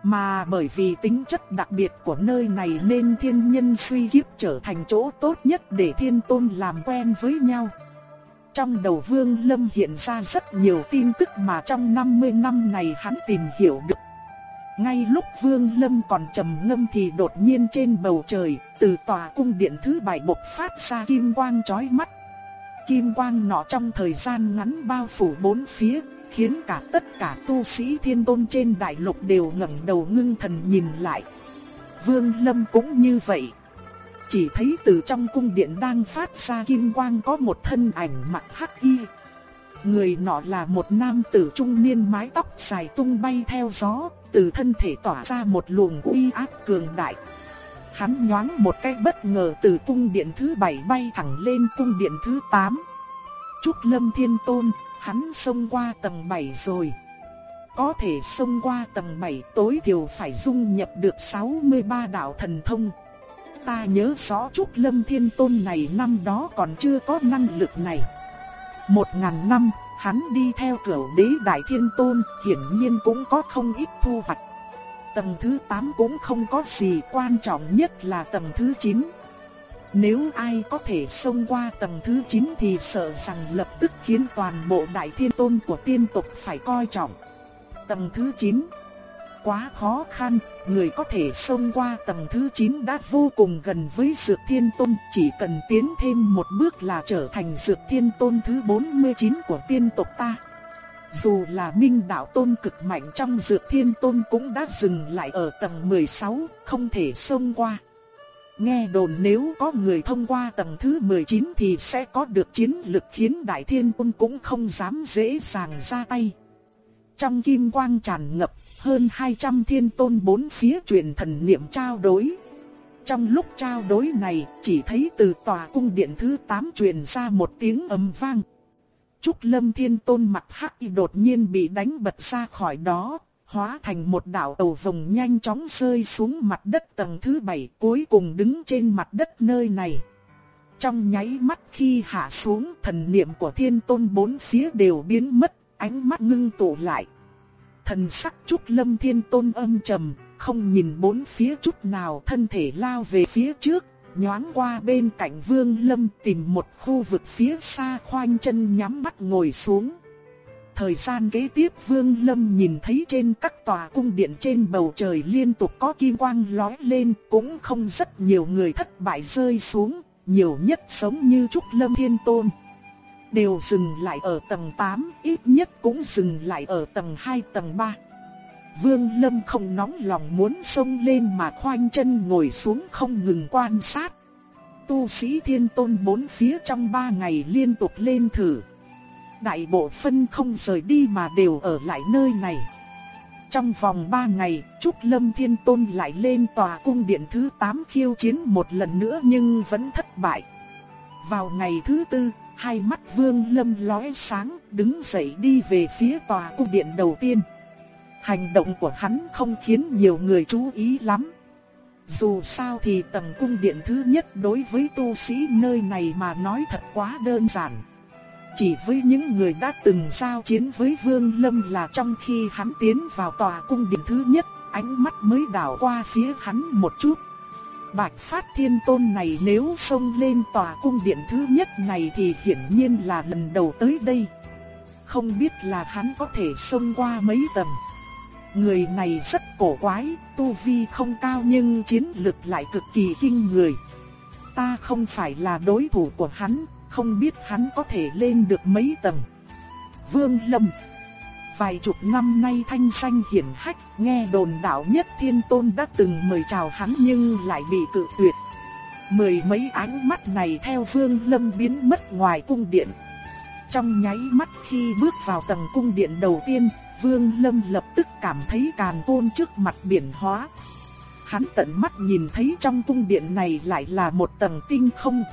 Mà bởi vì tính chất đặc biệt của nơi này nên thiên nhân suy kiếp trở thành chỗ tốt nhất để thiên tôn làm quen với nhau. Trong đầu Vương Lâm hiện ra rất nhiều tin tức mà trong 50 năm này hắn tìm hiểu được. Ngay lúc Vương Lâm còn trầm ngâm thì đột nhiên trên bầu trời, từ tòa cung điện thứ bảy bộc phát ra kim quang chói mắt. Kim quang nọ trong thời gian ngắn bao phủ bốn phía, khiến cả tất cả tu sĩ thiên tôn trên đại lục đều ngẩng đầu ngưng thần nhìn lại. Vương Lâm cũng như vậy. Chỉ thấy từ trong cung điện đang phát ra kim quang có một thân ảnh mặc hắc y. Người nọ là một nam tử trung niên mái tóc dài tung bay theo gió, từ thân thể tỏa ra một luồng uy áp cường đại. Hắn nhoáng một cái bất ngờ từ cung điện thứ bảy bay thẳng lên cung điện thứ 8. Trúc Lâm Thiên Tôn, hắn xông qua tầng 7 rồi. Có thể xông qua tầng 7 tối thiểu phải dung nhập được 63 đạo thần thông. Ta nhớ rõ Trúc Lâm Thiên Tôn này năm đó còn chưa có năng lực này. Một ngàn năm, hắn đi theo cửu đế đại thiên tôn, hiển nhiên cũng có không ít thu hoạch. Tầng thứ 8 cũng không có gì quan trọng nhất là tầng thứ 9. Nếu ai có thể xông qua tầng thứ 9 thì sợ rằng lập tức khiến toàn bộ đại thiên tôn của tiên tộc phải coi trọng. Tầng thứ 9 quá khó khăn, người có thể xông qua tầng thứ 9 đã vô cùng gần với Dược Thiên Tôn, chỉ cần tiến thêm một bước là trở thành Dược Thiên Tôn thứ 49 của tiên tộc ta. Dù là Minh Đạo Tôn cực mạnh trong Dược Thiên Tôn cũng đã dừng lại ở tầng 16, không thể xông qua. Nghe đồn nếu có người thông qua tầng thứ 19 thì sẽ có được chiến lực khiến Đại Thiên Tôn cũng không dám dễ dàng ra tay. Trong kim quang tràn ngập, hơn 200 thiên tôn bốn phía truyền thần niệm trao đổi Trong lúc trao đổi này, chỉ thấy từ tòa cung điện thứ 8 truyền ra một tiếng ầm vang. Trúc Lâm Thiên Tôn mặt hắc y đột nhiên bị đánh bật ra khỏi đó, hóa thành một đạo tàu vồng nhanh chóng rơi xuống mặt đất tầng thứ 7, cuối cùng đứng trên mặt đất nơi này. Trong nháy mắt khi hạ xuống, thần niệm của Thiên Tôn bốn phía đều biến mất, ánh mắt ngưng tụ lại. Thần sắc Trúc Lâm Thiên Tôn âm trầm, không nhìn bốn phía chút nào thân thể lao về phía trước, nhoáng qua bên cạnh Vương Lâm tìm một khu vực phía xa khoanh chân nhắm mắt ngồi xuống. Thời gian kế tiếp Vương Lâm nhìn thấy trên các tòa cung điện trên bầu trời liên tục có kim quang lói lên, cũng không rất nhiều người thất bại rơi xuống, nhiều nhất sống như Trúc Lâm Thiên Tôn đều dừng lại ở tầng 8, ít nhất cũng dừng lại ở tầng 2 tầng 3. Vương Lâm không nóng lòng muốn xông lên mà khoanh chân ngồi xuống không ngừng quan sát. Tu sĩ thiên tôn bốn phía trong ba ngày liên tục lên thử. Đại bộ phân không rời đi mà đều ở lại nơi này. Trong vòng 3 ngày, Trúc Lâm Thiên Tôn lại lên tòa cung điện thứ 8 khiêu chiến một lần nữa nhưng vẫn thất bại. Vào ngày thứ tư, hai mắt Vương Lâm lóe sáng, đứng dậy đi về phía tòa cung điện đầu tiên. Hành động của hắn không khiến nhiều người chú ý lắm. Dù sao thì tầng cung điện thứ nhất đối với tu sĩ nơi này mà nói thật quá đơn giản. Chỉ với những người đã từng giao chiến với Vương Lâm là trong khi hắn tiến vào tòa cung điện thứ nhất, ánh mắt mới đảo qua phía hắn một chút. Bạch Phát Thiên Tôn này nếu xông lên tòa cung điện thứ nhất này thì hiển nhiên là lần đầu tới đây. Không biết là hắn có thể xông qua mấy tầng. Người này rất cổ quái, tu vi không cao nhưng chiến lực lại cực kỳ kinh người. Ta không phải là đối thủ của hắn, không biết hắn có thể lên được mấy tầng. Vương Lâm Vài chục năm nay thanh danh hiển hách, nghe đồn đạo nhất thiên tôn đã từng mời chào hắn nhưng lại bị cự tuyệt. Mười mấy ánh mắt này theo Vương Lâm biến mất ngoài cung điện. Trong nháy mắt khi bước vào tầng cung điện đầu tiên, Vương Lâm lập tức cảm thấy càn côn trước mặt biển hóa. Hắn tận mắt nhìn thấy trong cung điện này lại là một tầng tinh không.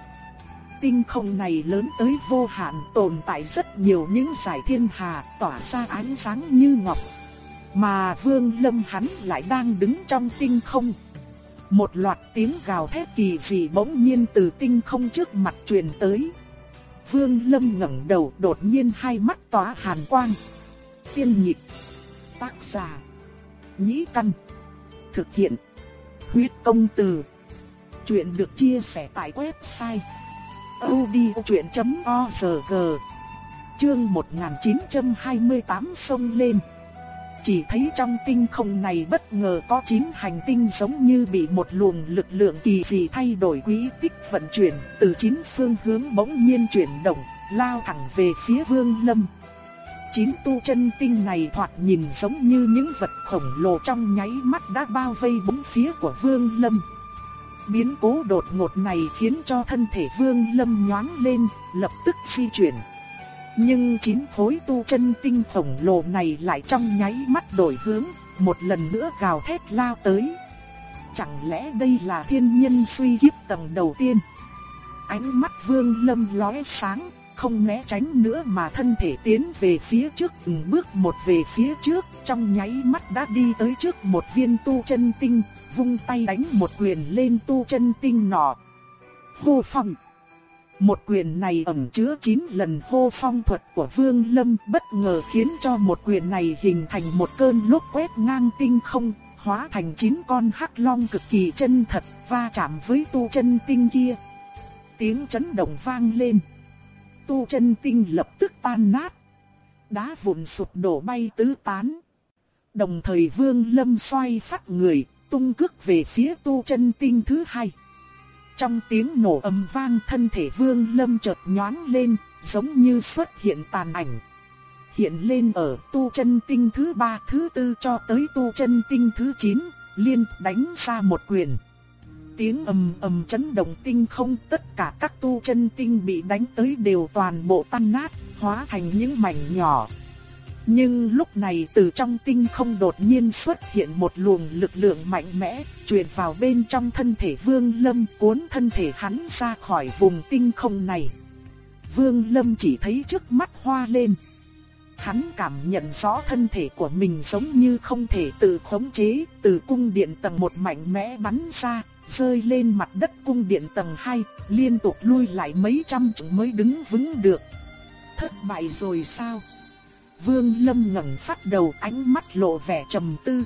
Tinh không này lớn tới vô hạn, tồn tại rất nhiều những giải thiên hà, tỏa ra ánh sáng như ngọc. Mà Vương Lâm hắn lại đang đứng trong tinh không. Một loạt tiếng gào thét kỳ dị bỗng nhiên từ tinh không trước mặt truyền tới. Vương Lâm ngẩng đầu, đột nhiên hai mắt tỏa hàn quang. Tiên nhịp. Tác giả. Nhĩ căn. Thực hiện. Huyết công từ. Chuyện được chia sẻ tại website odchuyện.org Chương 1928 sông lên. Chỉ thấy trong tinh không này bất ngờ có chín hành tinh giống như bị một luồng lực lượng kỳ dị thay đổi quỹ tích vận chuyển, từ chín phương hướng bỗng nhiên chuyển động, lao thẳng về phía Vương Lâm. Chín tu chân tinh này thoạt nhìn giống như những vật khổng lồ trong nháy mắt đã bao vây bốn phía của Vương Lâm. Biến cố đột ngột này khiến cho thân thể Vương Lâm nhoáng lên, lập tức di chuyển, nhưng chín khối tu chân tinh khổng lồ này lại trong nháy mắt đổi hướng, một lần nữa gào thét lao tới. Chẳng lẽ đây là thiên nhân suy kiếp tầng đầu tiên? Ánh mắt vương lâm lóe sáng, không né tránh nữa mà thân thể tiến về phía trước từng bước một về phía trước, trong nháy mắt đã đi tới trước một viên tu chân tinh, vung tay đánh một quyền lên tu chân tinh nọ. Hô phong! Một quyền này ẩn chứa 9 lần hô phong thuật của Vương Lâm bất ngờ khiến cho một quyền này hình thành một cơn lốc quét ngang tinh không, hóa thành 9 con hắc long cực kỳ chân thật, va chạm với tu chân tinh kia. Tiếng chấn động vang lên. Tu chân tinh lập tức tan nát. Đá vụn sụp đổ bay tứ tán. Đồng thời Vương Lâm xoay phát người, tung cước về phía tu chân tinh thứ hai. Trong tiếng nổ ầm vang thân thể vương lâm chợt nhoáng lên, giống như xuất hiện tàn ảnh. Hiện lên ở tu chân tinh thứ ba thứ tư cho tới tu chân tinh thứ chín liên đánh ra một quyền. Tiếng ầm ầm chấn động tinh không tất cả các tu chân tinh bị đánh tới đều toàn bộ tan nát, hóa thành những mảnh nhỏ. Nhưng lúc này từ trong tinh không đột nhiên xuất hiện một luồng lực lượng mạnh mẽ, truyền vào bên trong thân thể Vương Lâm cuốn thân thể hắn ra khỏi vùng tinh không này. Vương Lâm chỉ thấy trước mắt hoa lên. Hắn cảm nhận rõ thân thể của mình giống như không thể tự khống chế, từ cung điện tầng một mạnh mẽ bắn ra, rơi lên mặt đất cung điện tầng 2, liên tục lui lại mấy trăm trượng mới đứng vững được. Thất bại rồi sao? Vương Lâm ngẩng phát đầu ánh mắt lộ vẻ trầm tư.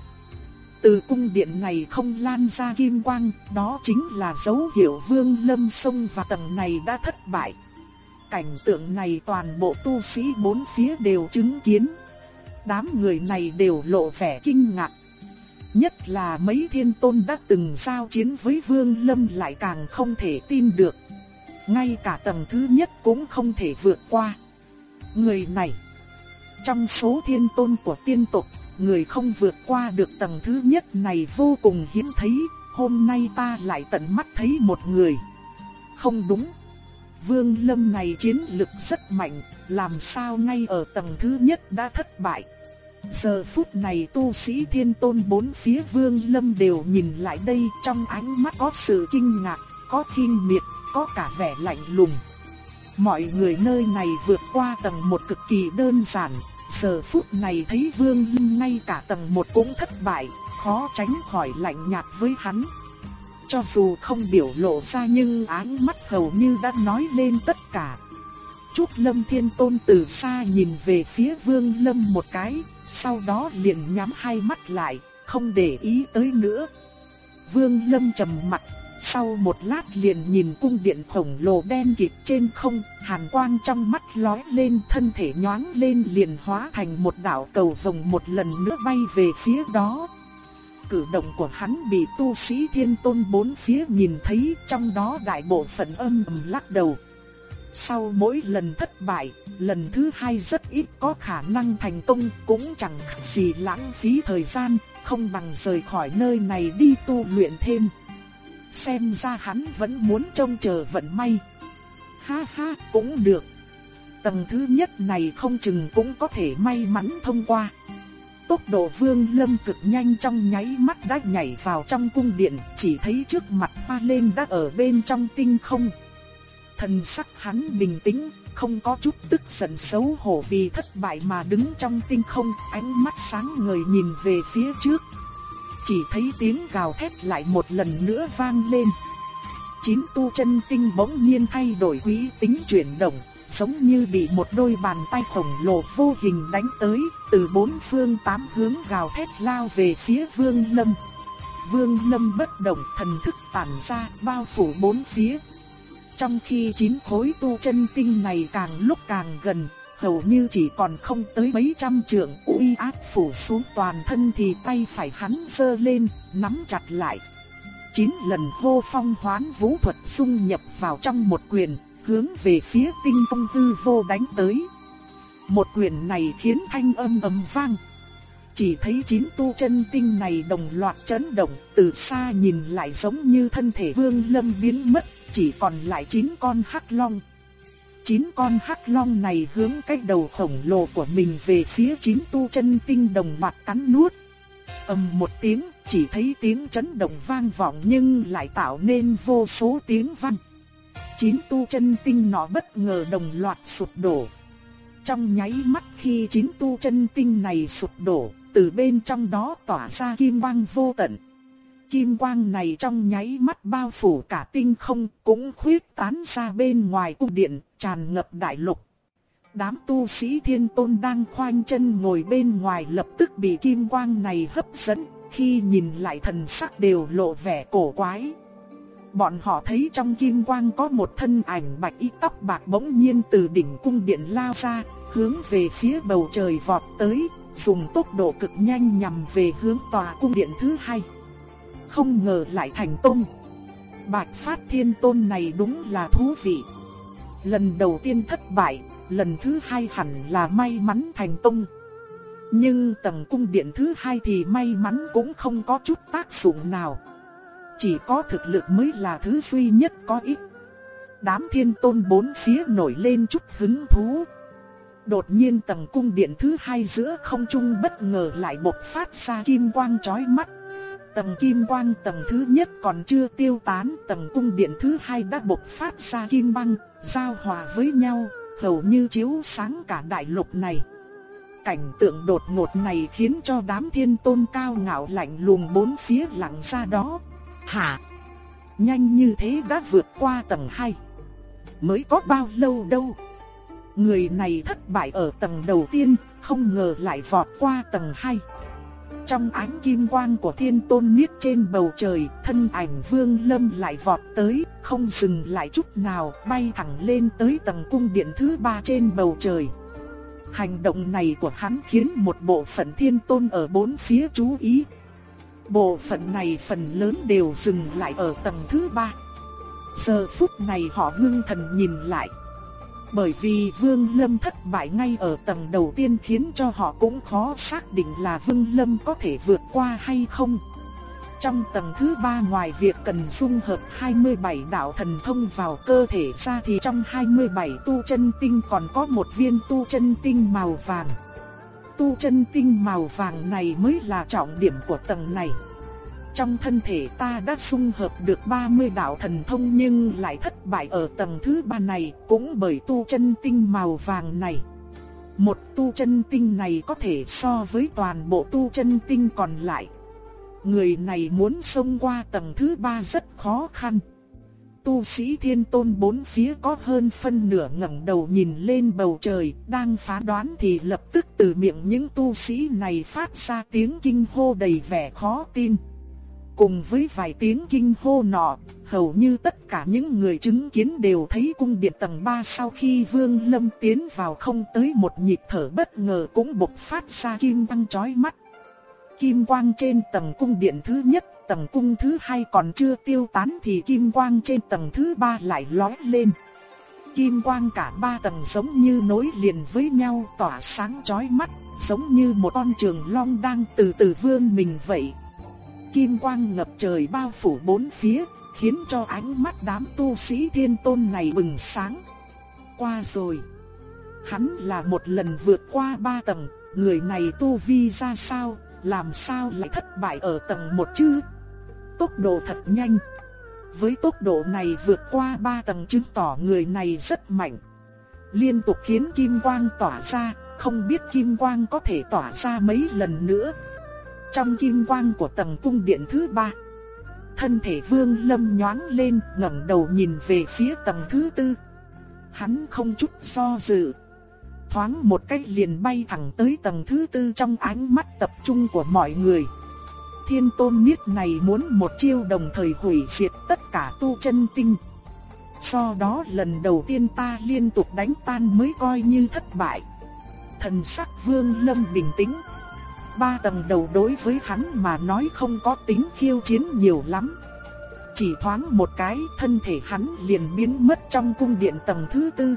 Từ cung điện này không lan ra kim quang, đó chính là dấu hiệu Vương Lâm xông vào tầng này đã thất bại. Cảnh tượng này toàn bộ tu sĩ bốn phía đều chứng kiến. Đám người này đều lộ vẻ kinh ngạc. Nhất là mấy thiên tôn đã từng giao chiến với Vương Lâm lại càng không thể tin được. Ngay cả tầng thứ nhất cũng không thể vượt qua. Người này trong số thiên tôn của tiên tộc, người không vượt qua được tầng thứ nhất này vô cùng hiếm thấy, hôm nay ta lại tận mắt thấy một người. Không đúng. Vương Lâm này chiến lực rất mạnh, làm sao ngay ở tầng thứ nhất đã thất bại. Giờ phút này tu sĩ thiên tôn bốn phía Vương Lâm đều nhìn lại đây trong ánh mắt có sự kinh ngạc, có kinh miệt, có cả vẻ lạnh lùng. Mọi người nơi này vượt qua tầng một cực kỳ đơn giản, giờ phút này thấy Vương lâm ngay cả tầng một cũng thất bại, khó tránh khỏi lạnh nhạt với hắn. Cho dù không biểu lộ ra nhưng ánh mắt hầu như đã nói lên tất cả. Trúc Lâm Thiên Tôn từ xa nhìn về phía Vương Lâm một cái, sau đó liền nhắm hai mắt lại, không để ý tới nữa. Vương Lâm trầm mặt sau một lát liền nhìn cung điện khổng lồ đen kịt trên không, hàn quang trong mắt lóe lên thân thể nhoáng lên liền hóa thành một đạo cầu vồng một lần nữa bay về phía đó. Cử động của hắn bị tu sĩ thiên tôn bốn phía nhìn thấy trong đó đại bộ phận âm ầm lắc đầu. Sau mỗi lần thất bại, lần thứ hai rất ít có khả năng thành công cũng chẳng gì lãng phí thời gian, không bằng rời khỏi nơi này đi tu luyện thêm. xem ra hắn vẫn muốn trông chờ vận may. Ha ha, cũng được. Tầng thứ nhất này không chừng cũng có thể may mắn thông qua. Tốc độ vương lâm cực nhanh trong nháy mắt đã nhảy vào trong cung điện, chỉ thấy trước mặt hoa lên đã ở bên trong tinh không. Thần sắc hắn bình tĩnh, không có chút tức giận xấu hổ vì thất bại mà đứng trong tinh không, ánh mắt sáng ngời nhìn về phía trước. Chỉ thấy tiếng gào thét lại một lần nữa vang lên. Chín tu chân tinh bỗng nhiên thay đổi quý tính chuyển động, giống như bị một đôi bàn tay khổng lồ vô hình đánh tới, từ bốn phương tám hướng gào thét lao về phía Vương Lâm. Vương Lâm bất động, thần thức tản ra, bao phủ bốn phía. Trong khi chín khối tu chân tinh này càng lúc càng gần, hầu như chỉ còn không tới mấy trăm trượng, uy áp phủ xuống toàn thân thì tay phải hắn sơ lên, nắm chặt lại. Chín lần hô phong hoán vũ thuật xung nhập vào trong một quyền, hướng về phía tinh phong tư vô đánh tới. Một quyền này khiến thanh âm ầm vang. Chỉ thấy chín tu chân tinh này đồng loạt chấn động, từ xa nhìn lại giống như thân thể vương lâm biến mất, chỉ còn lại chín con hắc long. Chín con hắc long này hướng cái đầu khổng lồ của mình về phía chín tu chân tinh đồng loạt cắn nuốt. ầm một tiếng, chỉ thấy tiếng chấn động vang vọng nhưng lại tạo nên vô số tiếng vang chín tu chân tinh nọ bất ngờ đồng loạt sụp đổ. Trong nháy mắt khi chín tu chân tinh này sụp đổ, từ bên trong đó tỏa ra kim quang vô tận. Kim quang này trong nháy mắt bao phủ cả tinh không, cũng khuyết tán ra bên ngoài cung điện, tràn ngập đại lục. Đám tu sĩ thiên tôn đang khoanh chân ngồi bên ngoài lập tức bị kim quang này hấp dẫn, khi nhìn lại thần sắc đều lộ vẻ cổ quái. Bọn họ thấy trong kim quang có một thân ảnh bạch y tóc bạc bỗng nhiên từ đỉnh cung điện lao ra, hướng về phía bầu trời vọt tới, dùng tốc độ cực nhanh nhằm về hướng tòa cung điện thứ hai. Không ngờ lại thành công. Bạch Phát Thiên Tôn này đúng là thú vị. Lần đầu tiên thất bại, lần thứ hai hẳn là may mắn thành công. Nhưng tầng cung điện thứ hai thì may mắn cũng không có chút tác dụng nào. Chỉ có thực lực mới là thứ duy nhất có ích. Đám thiên tôn bốn phía nổi lên chút hứng thú. Đột nhiên tầng cung điện thứ hai giữa không trung bất ngờ lại bộc phát ra kim quang chói mắt. Tầng kim quang tầng thứ nhất còn chưa tiêu tán, tầng cung điện thứ hai đã bộc phát ra kim băng, giao hòa với nhau, hầu như chiếu sáng cả đại lục này. Cảnh tượng đột ngột này khiến cho đám thiên tôn cao ngạo lạnh lùng bốn phía lặng ra đó, Hả? Nhanh như thế đã vượt qua tầng 2. Mới có bao lâu đâu. Người này thất bại ở tầng đầu tiên, không ngờ lại vọt qua tầng 2. Trong ánh kim quang của thiên tôn miết trên bầu trời, thân ảnh vương lâm lại vọt tới, không dừng lại chút nào, bay thẳng lên tới tầng cung điện thứ ba trên bầu trời. Hành động này của hắn khiến một bộ phận thiên tôn ở bốn phía chú ý, Bộ phận này phần lớn đều dừng lại ở tầng thứ ba. Giờ phút này họ ngưng thần nhìn lại. Bởi vì Vương Lâm thất bại ngay ở tầng đầu tiên khiến cho họ cũng khó xác định là Vương Lâm có thể vượt qua hay không. Trong tầng thứ ba ngoài việc cần dung hợp 27 đạo thần thông vào cơ thể ra thì trong 27 tu chân tinh còn có một viên tu chân tinh màu vàng tu chân tinh màu vàng này mới là trọng điểm của tầng này. Trong thân thể ta đã xung hợp được 30 đạo thần thông nhưng lại thất bại ở tầng thứ ba này cũng bởi tu chân tinh màu vàng này. Một tu chân tinh này có thể so với toàn bộ tu chân tinh còn lại. Người này muốn xông qua tầng thứ ba rất khó khăn tu sĩ thiên tôn bốn phía có hơn phân nửa ngẩng đầu nhìn lên bầu trời, đang phá đoán thì lập tức từ miệng những tu sĩ này phát ra tiếng kinh hô đầy vẻ khó tin. Cùng với vài tiếng kinh hô nọ, hầu như tất cả những người chứng kiến đều thấy cung điện tầng 3 sau khi Vương Lâm tiến vào không tới một nhịp thở bất ngờ cũng bộc phát ra kim quang chói mắt. Kim quang trên tầng cung điện thứ nhất tầng cung thứ hai còn chưa tiêu tán thì kim quang trên tầng thứ ba lại lóe lên. Kim quang cả ba tầng giống như nối liền với nhau tỏa sáng chói mắt, giống như một con trường long đang từ từ vươn mình vậy. Kim quang ngập trời bao phủ bốn phía, khiến cho ánh mắt đám tu sĩ thiên tôn này bừng sáng. Qua rồi. Hắn là một lần vượt qua ba tầng, người này tu vi ra sao, làm sao lại thất bại ở tầng một chứ? Tốc độ thật nhanh. Với tốc độ này vượt qua ba tầng chứng tỏ người này rất mạnh. Liên tục khiến kim quang tỏa ra, không biết kim quang có thể tỏa ra mấy lần nữa. Trong kim quang của tầng cung điện thứ ba, thân thể Vương Lâm nhoáng lên, ngẩng đầu nhìn về phía tầng thứ tư. Hắn không chút do dự, thoáng một cách liền bay thẳng tới tầng thứ tư trong ánh mắt tập trung của mọi người. Thiên tôn niết này muốn một chiêu đồng thời hủy diệt tất cả tu chân tinh. Do đó lần đầu tiên ta liên tục đánh tan mới coi như thất bại. Thần sắc vương lâm bình tĩnh. Ba tầng đầu đối với hắn mà nói không có tính khiêu chiến nhiều lắm. Chỉ thoáng một cái thân thể hắn liền biến mất trong cung điện tầng thứ tư.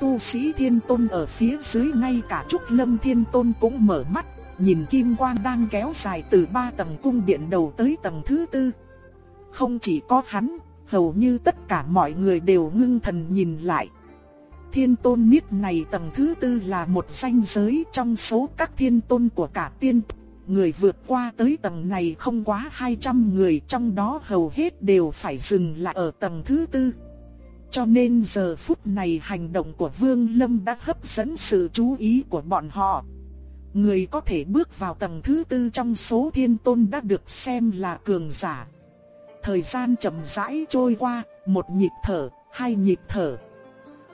Tu sĩ thiên tôn ở phía dưới ngay cả Trúc Lâm thiên tôn cũng mở mắt, nhìn kim quang đang kéo dài từ ba tầng cung điện đầu tới tầng thứ tư. Không chỉ có hắn, hầu như tất cả mọi người đều ngưng thần nhìn lại. Thiên tôn niết này tầng thứ tư là một danh giới trong số các thiên tôn của cả tiên. Người vượt qua tới tầng này không quá 200 người trong đó hầu hết đều phải dừng lại ở tầng thứ tư. Cho nên giờ phút này hành động của Vương Lâm đã hấp dẫn sự chú ý của bọn họ. Người có thể bước vào tầng thứ tư trong số thiên tôn đã được xem là cường giả. Thời gian chậm rãi trôi qua, một nhịp thở, hai nhịp thở.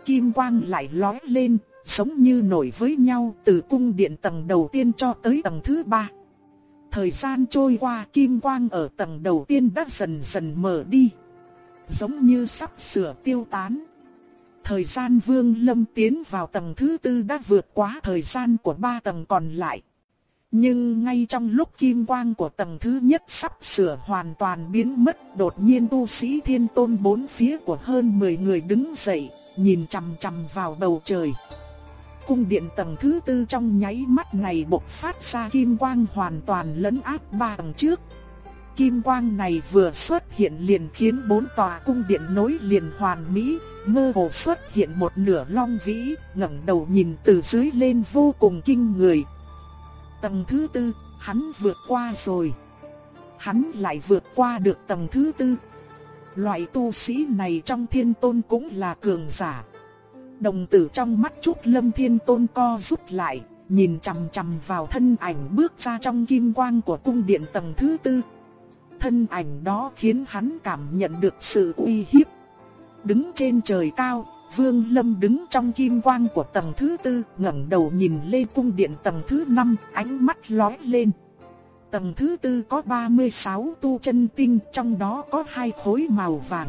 Kim quang lại lóe lên, giống như nổi với nhau từ cung điện tầng đầu tiên cho tới tầng thứ ba. Thời gian trôi qua kim quang ở tầng đầu tiên đã dần dần mở đi. Giống như sắp sửa tiêu tán. Thời gian vương lâm tiến vào tầng thứ tư đã vượt quá thời gian của ba tầng còn lại. Nhưng ngay trong lúc kim quang của tầng thứ nhất sắp sửa hoàn toàn biến mất, đột nhiên tu sĩ thiên tôn bốn phía của hơn 10 người đứng dậy, nhìn chằm chằm vào bầu trời. Cung điện tầng thứ tư trong nháy mắt này bộc phát ra kim quang hoàn toàn lấn áp ba tầng trước. Kim quang này vừa xuất hiện liền khiến bốn tòa cung điện nối liền hoàn mỹ, mơ hồ xuất hiện một nửa long vĩ, ngẩng đầu nhìn từ dưới lên vô cùng kinh người, Tầng thứ tư, hắn vượt qua rồi. Hắn lại vượt qua được tầng thứ tư. Loại tu sĩ này trong thiên tôn cũng là cường giả. Đồng tử trong mắt chút Lâm Thiên Tôn co rút lại, nhìn chằm chằm vào thân ảnh bước ra trong kim quang của cung điện tầng thứ tư. Thân ảnh đó khiến hắn cảm nhận được sự uy hiếp. Đứng trên trời cao, Vương Lâm đứng trong kim quang của tầng thứ tư, ngẩng đầu nhìn lên cung điện tầng thứ năm, ánh mắt lóe lên. Tầng thứ tư có 36 tu chân tinh, trong đó có hai khối màu vàng.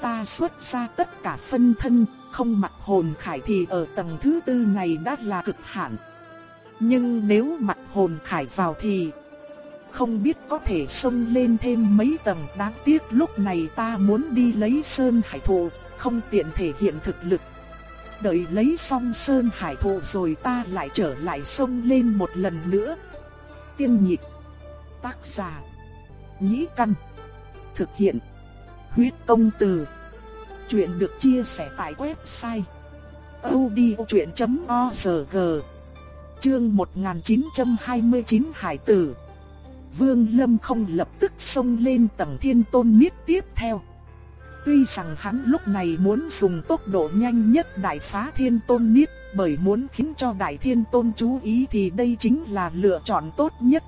Ta xuất ra tất cả phân thân, không mặc hồn khải thì ở tầng thứ tư này đã là cực hạn. Nhưng nếu mặc hồn khải vào thì không biết có thể xông lên thêm mấy tầng đáng tiếc lúc này ta muốn đi lấy sơn hải thụ, không tiện thể hiện thực lực. Đợi lấy xong sơn hải thụ rồi ta lại trở lại sông lên một lần nữa. Tiên nhịp, tác giả, nhĩ căn, thực hiện, huyết công từ. Chuyện được chia sẻ tại website odchuyện.org Chương 1929 Hải Tử Vương Lâm không lập tức xông lên tầng thiên tôn miết tiếp theo. Tuy rằng hắn lúc này muốn dùng tốc độ nhanh nhất đại phá thiên tôn niết, bởi muốn khiến cho đại thiên tôn chú ý thì đây chính là lựa chọn tốt nhất.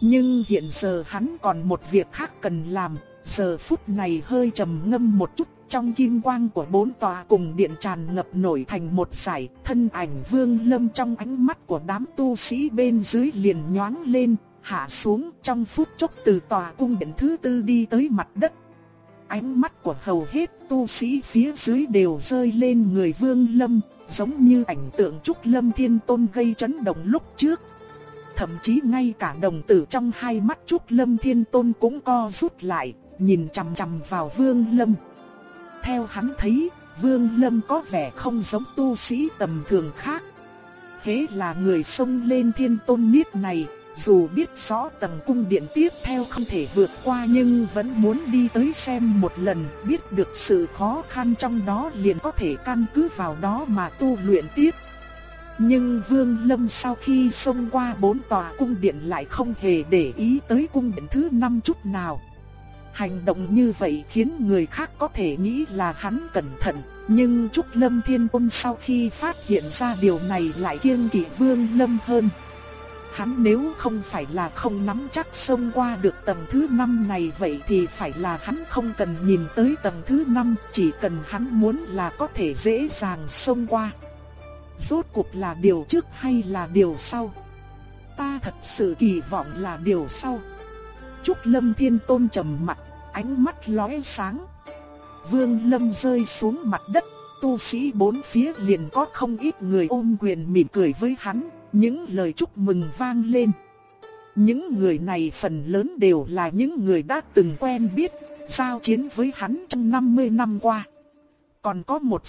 Nhưng hiện giờ hắn còn một việc khác cần làm, giờ phút này hơi trầm ngâm một chút trong kim quang của bốn tòa cùng điện tràn ngập nổi thành một giải, thân ảnh vương lâm trong ánh mắt của đám tu sĩ bên dưới liền nhoáng lên, hạ xuống trong phút chốc từ tòa cung điện thứ tư đi tới mặt đất. Ánh mắt của hầu hết tu sĩ phía dưới đều rơi lên người Vương Lâm, giống như ảnh tượng Trúc Lâm Thiên Tôn gây chấn động lúc trước. Thậm chí ngay cả đồng tử trong hai mắt Trúc Lâm Thiên Tôn cũng co rút lại, nhìn chằm chằm vào Vương Lâm. Theo hắn thấy, Vương Lâm có vẻ không giống tu sĩ tầm thường khác. Hế là người xông lên thiên tôn niết này, dù biết rõ tầng cung điện tiếp theo không thể vượt qua nhưng vẫn muốn đi tới xem một lần, biết được sự khó khăn trong đó liền có thể căn cứ vào đó mà tu luyện tiếp. Nhưng Vương Lâm sau khi xông qua bốn tòa cung điện lại không hề để ý tới cung điện thứ năm chút nào. Hành động như vậy khiến người khác có thể nghĩ là hắn cẩn thận, nhưng Trúc Lâm Thiên Quân sau khi phát hiện ra điều này lại kiêng kỵ Vương Lâm hơn. Hắn nếu không phải là không nắm chắc xông qua được tầng thứ 5 này vậy thì phải là hắn không cần nhìn tới tầng thứ 5, chỉ cần hắn muốn là có thể dễ dàng xông qua. Rốt cuộc là điều trước hay là điều sau? Ta thật sự kỳ vọng là điều sau. Trúc Lâm Thiên Tôn trầm mặt, ánh mắt lóe sáng. Vương Lâm rơi xuống mặt đất, tu sĩ bốn phía liền có không ít người ôm quyền mỉm cười với hắn, những lời chúc mừng vang lên. Những người này phần lớn đều là những người đã từng quen biết, giao chiến với hắn trong 50 năm qua. Còn có một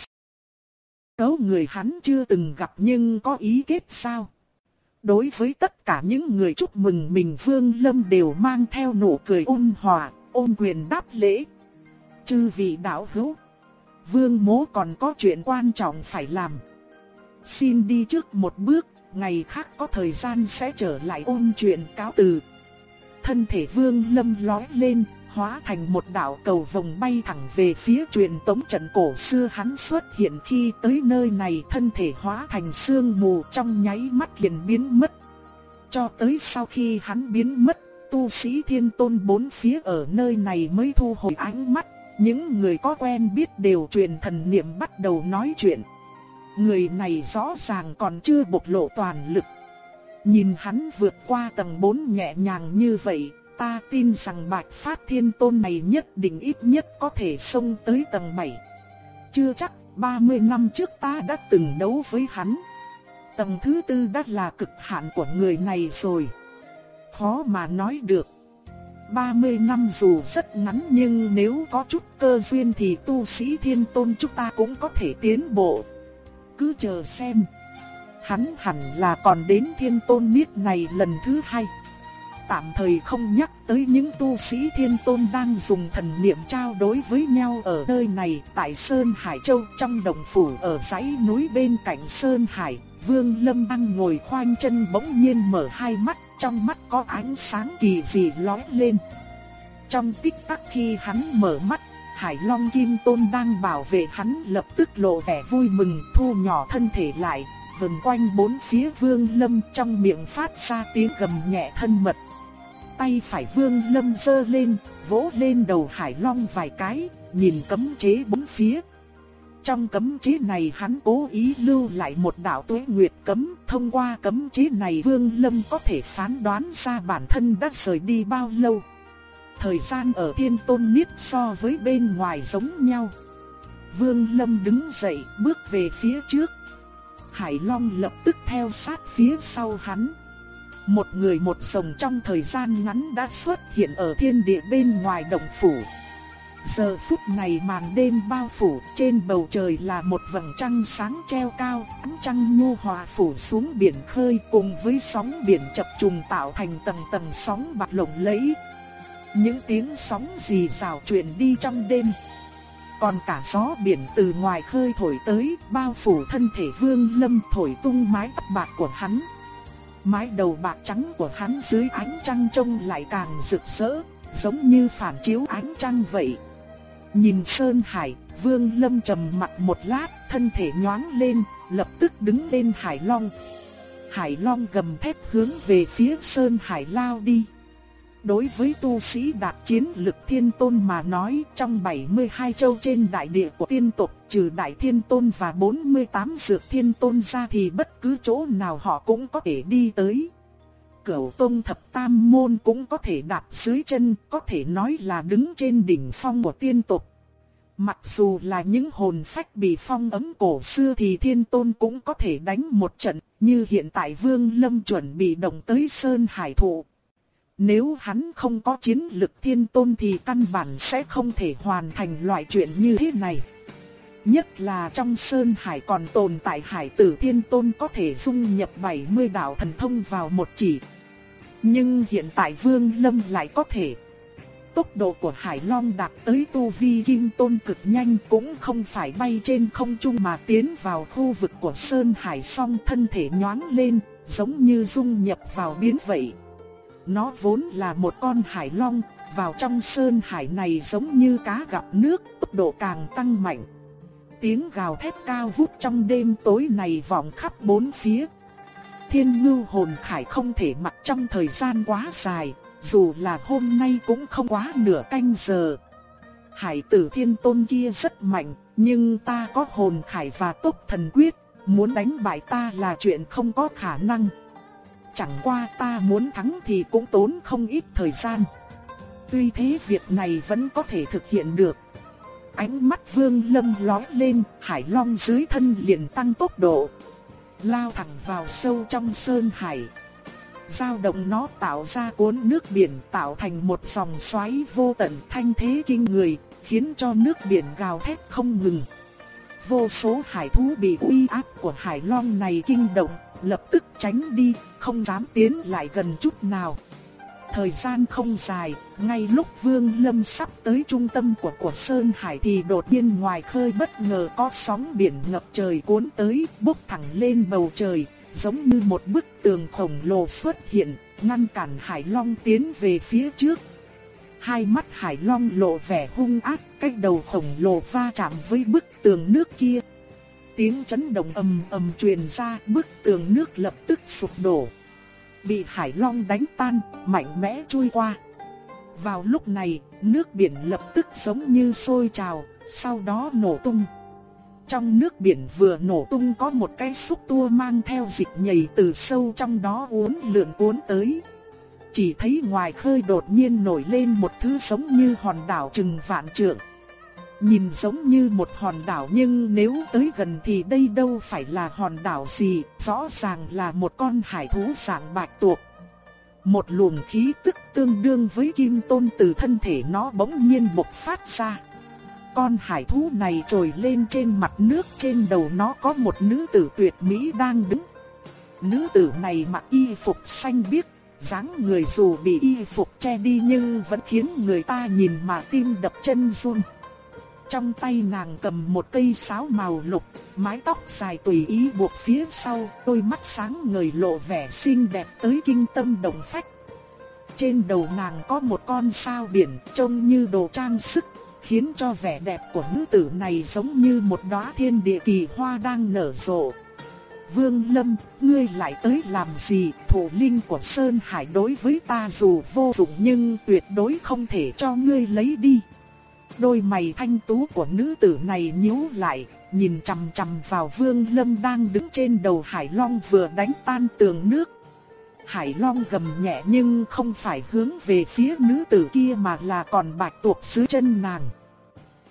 số người hắn chưa từng gặp nhưng có ý kết sao. Đối với tất cả những người chúc mừng mình Vương Lâm đều mang theo nụ cười ôn hòa, ôn quyền đáp lễ. Chư vị đạo hữu, Vương Mố còn có chuyện quan trọng phải làm. Xin đi trước một bước, ngày khác có thời gian sẽ trở lại ôn chuyện cáo từ. Thân thể Vương Lâm lói lên, hóa thành một đạo cầu vòng bay thẳng về phía truyền tống trận cổ xưa hắn xuất hiện khi tới nơi này thân thể hóa thành sương mù trong nháy mắt liền biến mất. Cho tới sau khi hắn biến mất, tu sĩ thiên tôn bốn phía ở nơi này mới thu hồi ánh mắt, những người có quen biết đều truyền thần niệm bắt đầu nói chuyện. Người này rõ ràng còn chưa bộc lộ toàn lực. Nhìn hắn vượt qua tầng 4 nhẹ nhàng như vậy, ta tin rằng Bạch Phát Thiên Tôn này nhất định ít nhất có thể xông tới tầng 7. Chưa chắc, 30 năm trước ta đã từng đấu với hắn. Tầng thứ tư đã là cực hạn của người này rồi. Khó mà nói được. 30 năm dù rất ngắn nhưng nếu có chút cơ duyên thì tu sĩ thiên tôn chúng ta cũng có thể tiến bộ. Cứ chờ xem. Hắn hẳn là còn đến thiên tôn niết này lần thứ hai tạm thời không nhắc tới những tu sĩ thiên tôn đang dùng thần niệm trao đối với nhau ở nơi này tại Sơn Hải Châu trong đồng phủ ở dãy núi bên cạnh Sơn Hải. Vương Lâm băng ngồi khoanh chân bỗng nhiên mở hai mắt, trong mắt có ánh sáng kỳ dị lóe lên. Trong tích tắc khi hắn mở mắt, Hải Long Kim Tôn đang bảo vệ hắn lập tức lộ vẻ vui mừng thu nhỏ thân thể lại, vần quanh bốn phía Vương Lâm trong miệng phát ra tiếng gầm nhẹ thân mật tay phải Vương Lâm giơ lên, vỗ lên đầu Hải Long vài cái, nhìn cấm chế bốn phía. Trong cấm chế này hắn cố ý lưu lại một đạo tuế nguyệt cấm, thông qua cấm chế này Vương Lâm có thể phán đoán ra bản thân đã rời đi bao lâu. Thời gian ở Thiên Tôn Niết so với bên ngoài giống nhau. Vương Lâm đứng dậy, bước về phía trước. Hải Long lập tức theo sát phía sau hắn. Một người một rồng trong thời gian ngắn đã xuất hiện ở thiên địa bên ngoài động phủ. Giờ phút này màn đêm bao phủ, trên bầu trời là một vầng trăng sáng treo cao, ánh trăng nhu hòa phủ xuống biển khơi cùng với sóng biển chập trùng tạo thành tầng tầng sóng bạc lộng lẫy. Những tiếng sóng rì rào truyền đi trong đêm. Còn cả gió biển từ ngoài khơi thổi tới, bao phủ thân thể Vương Lâm thổi tung mái tóc bạc của hắn. Mái đầu bạc trắng của hắn dưới ánh trăng trông lại càng rực rỡ, giống như phản chiếu ánh trăng vậy. Nhìn Sơn Hải, Vương Lâm trầm mặt một lát, thân thể nhoáng lên, lập tức đứng lên Hải Long. Hải Long gầm thét hướng về phía Sơn Hải lao đi. Đối với tu sĩ đạt chiến lực thiên tôn mà nói trong 72 châu trên đại địa của tiên tộc trừ đại thiên tôn và 48 dược thiên tôn ra thì bất cứ chỗ nào họ cũng có thể đi tới. Cửu tôn thập tam môn cũng có thể đạp dưới chân, có thể nói là đứng trên đỉnh phong của tiên tộc. Mặc dù là những hồn phách bị phong ấm cổ xưa thì thiên tôn cũng có thể đánh một trận, như hiện tại Vương Lâm chuẩn bị động tới Sơn Hải Thụ. Nếu hắn không có chiến lực thiên tôn thì căn bản sẽ không thể hoàn thành loại chuyện như thế này. Nhất là trong Sơn Hải còn tồn tại Hải tử Thiên Tôn có thể dung nhập 70 đạo thần thông vào một chỉ. Nhưng hiện tại Vương Lâm lại có thể. Tốc độ của Hải Long đạt tới tu vi kim tôn cực nhanh cũng không phải bay trên không trung mà tiến vào khu vực của Sơn Hải song thân thể nhoáng lên, giống như dung nhập vào biến vậy. Nó vốn là một con hải long, vào trong sơn hải này giống như cá gặp nước, tốc độ càng tăng mạnh. Tiếng gào thét cao vút trong đêm tối này vọng khắp bốn phía. Thiên ngưu hồn khải không thể mặc trong thời gian quá dài, dù là hôm nay cũng không quá nửa canh giờ. Hải tử thiên tôn kia rất mạnh, nhưng ta có hồn khải và tốc thần quyết, muốn đánh bại ta là chuyện không có khả năng. Chẳng qua ta muốn thắng thì cũng tốn không ít thời gian. Tuy thế việc này vẫn có thể thực hiện được. Ánh mắt vương lâm lói lên, hải long dưới thân liền tăng tốc độ. Lao thẳng vào sâu trong sơn hải. Giao động nó tạo ra cuốn nước biển tạo thành một dòng xoáy vô tận thanh thế kinh người, khiến cho nước biển gào thét không ngừng. Vô số hải thú bị uy áp của hải long này kinh động, lập tức tránh đi, không dám tiến lại gần chút nào. Thời gian không dài, ngay lúc Vương Lâm sắp tới trung tâm của của Sơn Hải thì đột nhiên ngoài khơi bất ngờ có sóng biển ngập trời cuốn tới, bốc thẳng lên bầu trời, giống như một bức tường khổng lồ xuất hiện, ngăn cản Hải Long tiến về phía trước. Hai mắt Hải Long lộ vẻ hung ác, cái đầu khổng lồ va chạm với bức tường nước kia. Tiếng chấn động ầm ầm truyền ra, bức tường nước lập tức sụp đổ bị Hải Long đánh tan, mạnh mẽ chui qua. Vào lúc này, nước biển lập tức giống như sôi trào, sau đó nổ tung. Trong nước biển vừa nổ tung có một cái xúc tua mang theo dịch nhầy từ sâu trong đó uốn lượn cuốn tới. Chỉ thấy ngoài khơi đột nhiên nổi lên một thứ giống như hòn đảo trừng vạn trượng. Nhìn giống như một hòn đảo nhưng nếu tới gần thì đây đâu phải là hòn đảo gì, rõ ràng là một con hải thú dạng bạch tuộc. Một luồng khí tức tương đương với kim tôn từ thân thể nó bỗng nhiên bộc phát ra. Con hải thú này trồi lên trên mặt nước trên đầu nó có một nữ tử tuyệt mỹ đang đứng. Nữ tử này mặc y phục xanh biếc, dáng người dù bị y phục che đi nhưng vẫn khiến người ta nhìn mà tim đập chân run. Trong tay nàng cầm một cây sáo màu lục, mái tóc dài tùy ý buộc phía sau, đôi mắt sáng ngời lộ vẻ xinh đẹp tới kinh tâm động phách. Trên đầu nàng có một con sao biển trông như đồ trang sức, khiến cho vẻ đẹp của nữ tử này giống như một đóa thiên địa kỳ hoa đang nở rộ. Vương Lâm, ngươi lại tới làm gì? Thủ linh của Sơn Hải đối với ta dù vô dụng nhưng tuyệt đối không thể cho ngươi lấy đi. Đôi mày thanh tú của nữ tử này nhíu lại, nhìn chằm chằm vào Vương Lâm đang đứng trên đầu Hải Long vừa đánh tan tường nước. Hải Long gầm nhẹ nhưng không phải hướng về phía nữ tử kia mà là còn bạch tuộc dưới chân nàng.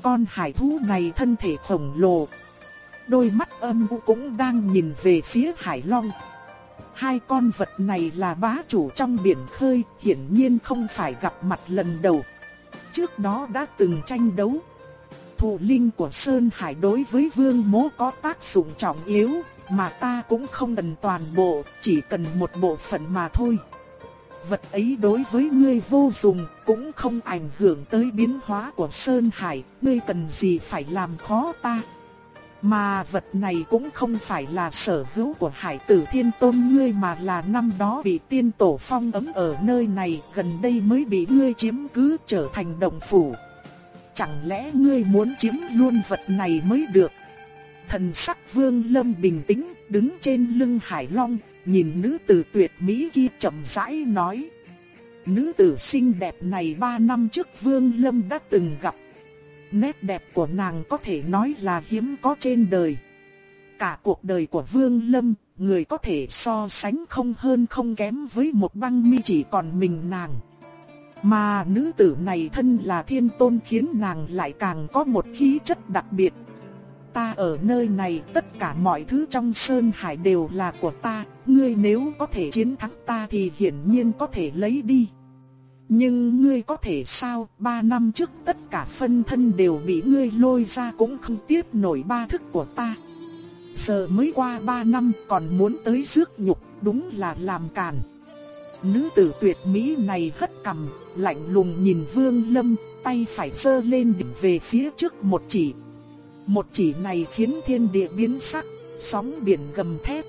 Con hải thú này thân thể khổng lồ. Đôi mắt âm u cũng đang nhìn về phía Hải Long. Hai con vật này là bá chủ trong biển khơi, hiển nhiên không phải gặp mặt lần đầu trước đó đã từng tranh đấu. Thủ linh của Sơn Hải đối với Vương Mố có tác dụng trọng yếu, mà ta cũng không cần toàn bộ, chỉ cần một bộ phận mà thôi. Vật ấy đối với ngươi vô dụng, cũng không ảnh hưởng tới biến hóa của Sơn Hải, ngươi cần gì phải làm khó ta. Mà vật này cũng không phải là sở hữu của hải tử thiên tôn ngươi mà là năm đó bị tiên tổ phong ấm ở nơi này, gần đây mới bị ngươi chiếm cứ trở thành động phủ. Chẳng lẽ ngươi muốn chiếm luôn vật này mới được? Thần sắc vương lâm bình tĩnh, đứng trên lưng hải long, nhìn nữ tử tuyệt mỹ kia chậm rãi nói. Nữ tử xinh đẹp này ba năm trước vương lâm đã từng gặp Nét đẹp của nàng có thể nói là hiếm có trên đời. Cả cuộc đời của Vương Lâm, người có thể so sánh không hơn không kém với một băng mi chỉ còn mình nàng. Mà nữ tử này thân là thiên tôn khiến nàng lại càng có một khí chất đặc biệt. Ta ở nơi này tất cả mọi thứ trong Sơn Hải đều là của ta, ngươi nếu có thể chiến thắng ta thì hiển nhiên có thể lấy đi. Nhưng ngươi có thể sao, ba năm trước tất cả phân thân đều bị ngươi lôi ra cũng không tiếp nổi ba thức của ta. Giờ mới qua ba năm còn muốn tới rước nhục, đúng là làm càn. Nữ tử tuyệt mỹ này hất cằm, lạnh lùng nhìn Vương Lâm, tay phải sơ lên đỉnh về phía trước một chỉ. Một chỉ này khiến thiên địa biến sắc, sóng biển gầm thét.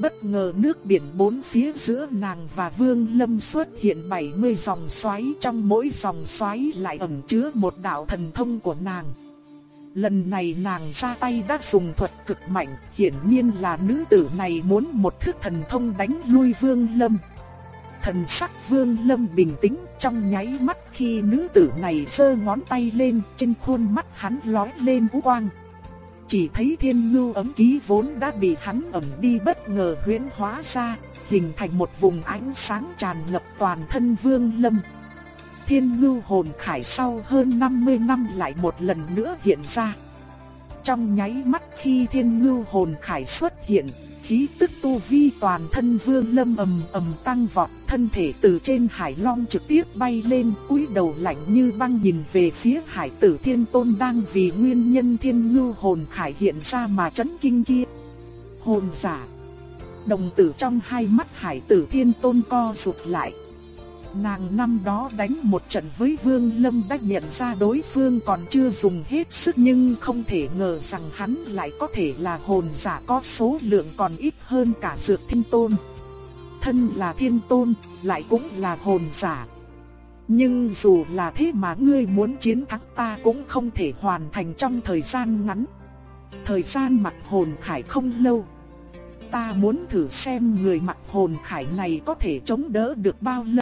Bất ngờ nước biển bốn phía giữa nàng và Vương Lâm xuất hiện 70 dòng xoáy trong mỗi dòng xoáy lại ẩn chứa một đạo thần thông của nàng. Lần này nàng ra tay đã dùng thuật cực mạnh, hiển nhiên là nữ tử này muốn một thức thần thông đánh lui Vương Lâm. Thần sắc Vương Lâm bình tĩnh trong nháy mắt khi nữ tử này giơ ngón tay lên, trên khuôn mắt hắn lóe lên u quang. Chỉ thấy thiên ngưu ấm ký vốn đã bị hắn ẩm đi bất ngờ huyễn hóa ra, hình thành một vùng ánh sáng tràn ngập toàn thân Vương Lâm. Thiên ngưu hồn khải sau hơn 50 năm lại một lần nữa hiện ra. Trong nháy mắt khi thiên ngưu hồn khải xuất hiện, khí tức tu vi toàn thân Vương Lâm ầm ầm tăng vọt, thân thể từ trên hải long trực tiếp bay lên, cúi đầu lạnh như băng nhìn về phía Hải Tử Thiên Tôn đang vì nguyên nhân thiên ngưu hồn khải hiện ra mà chấn kinh kia. Hồn giả. Đồng tử trong hai mắt Hải Tử Thiên Tôn co rụt lại. Nàng năm đó đánh một trận với Vương Lâm đã nhận ra đối phương còn chưa dùng hết sức nhưng không thể ngờ rằng hắn lại có thể là hồn giả có số lượng còn ít hơn cả Dược Thiên Tôn. Thân là Thiên Tôn, lại cũng là hồn giả. Nhưng dù là thế mà ngươi muốn chiến thắng ta cũng không thể hoàn thành trong thời gian ngắn. Thời gian mặc hồn khải không lâu ta muốn thử xem người mặc hồn khải này có thể chống đỡ được bao lâu.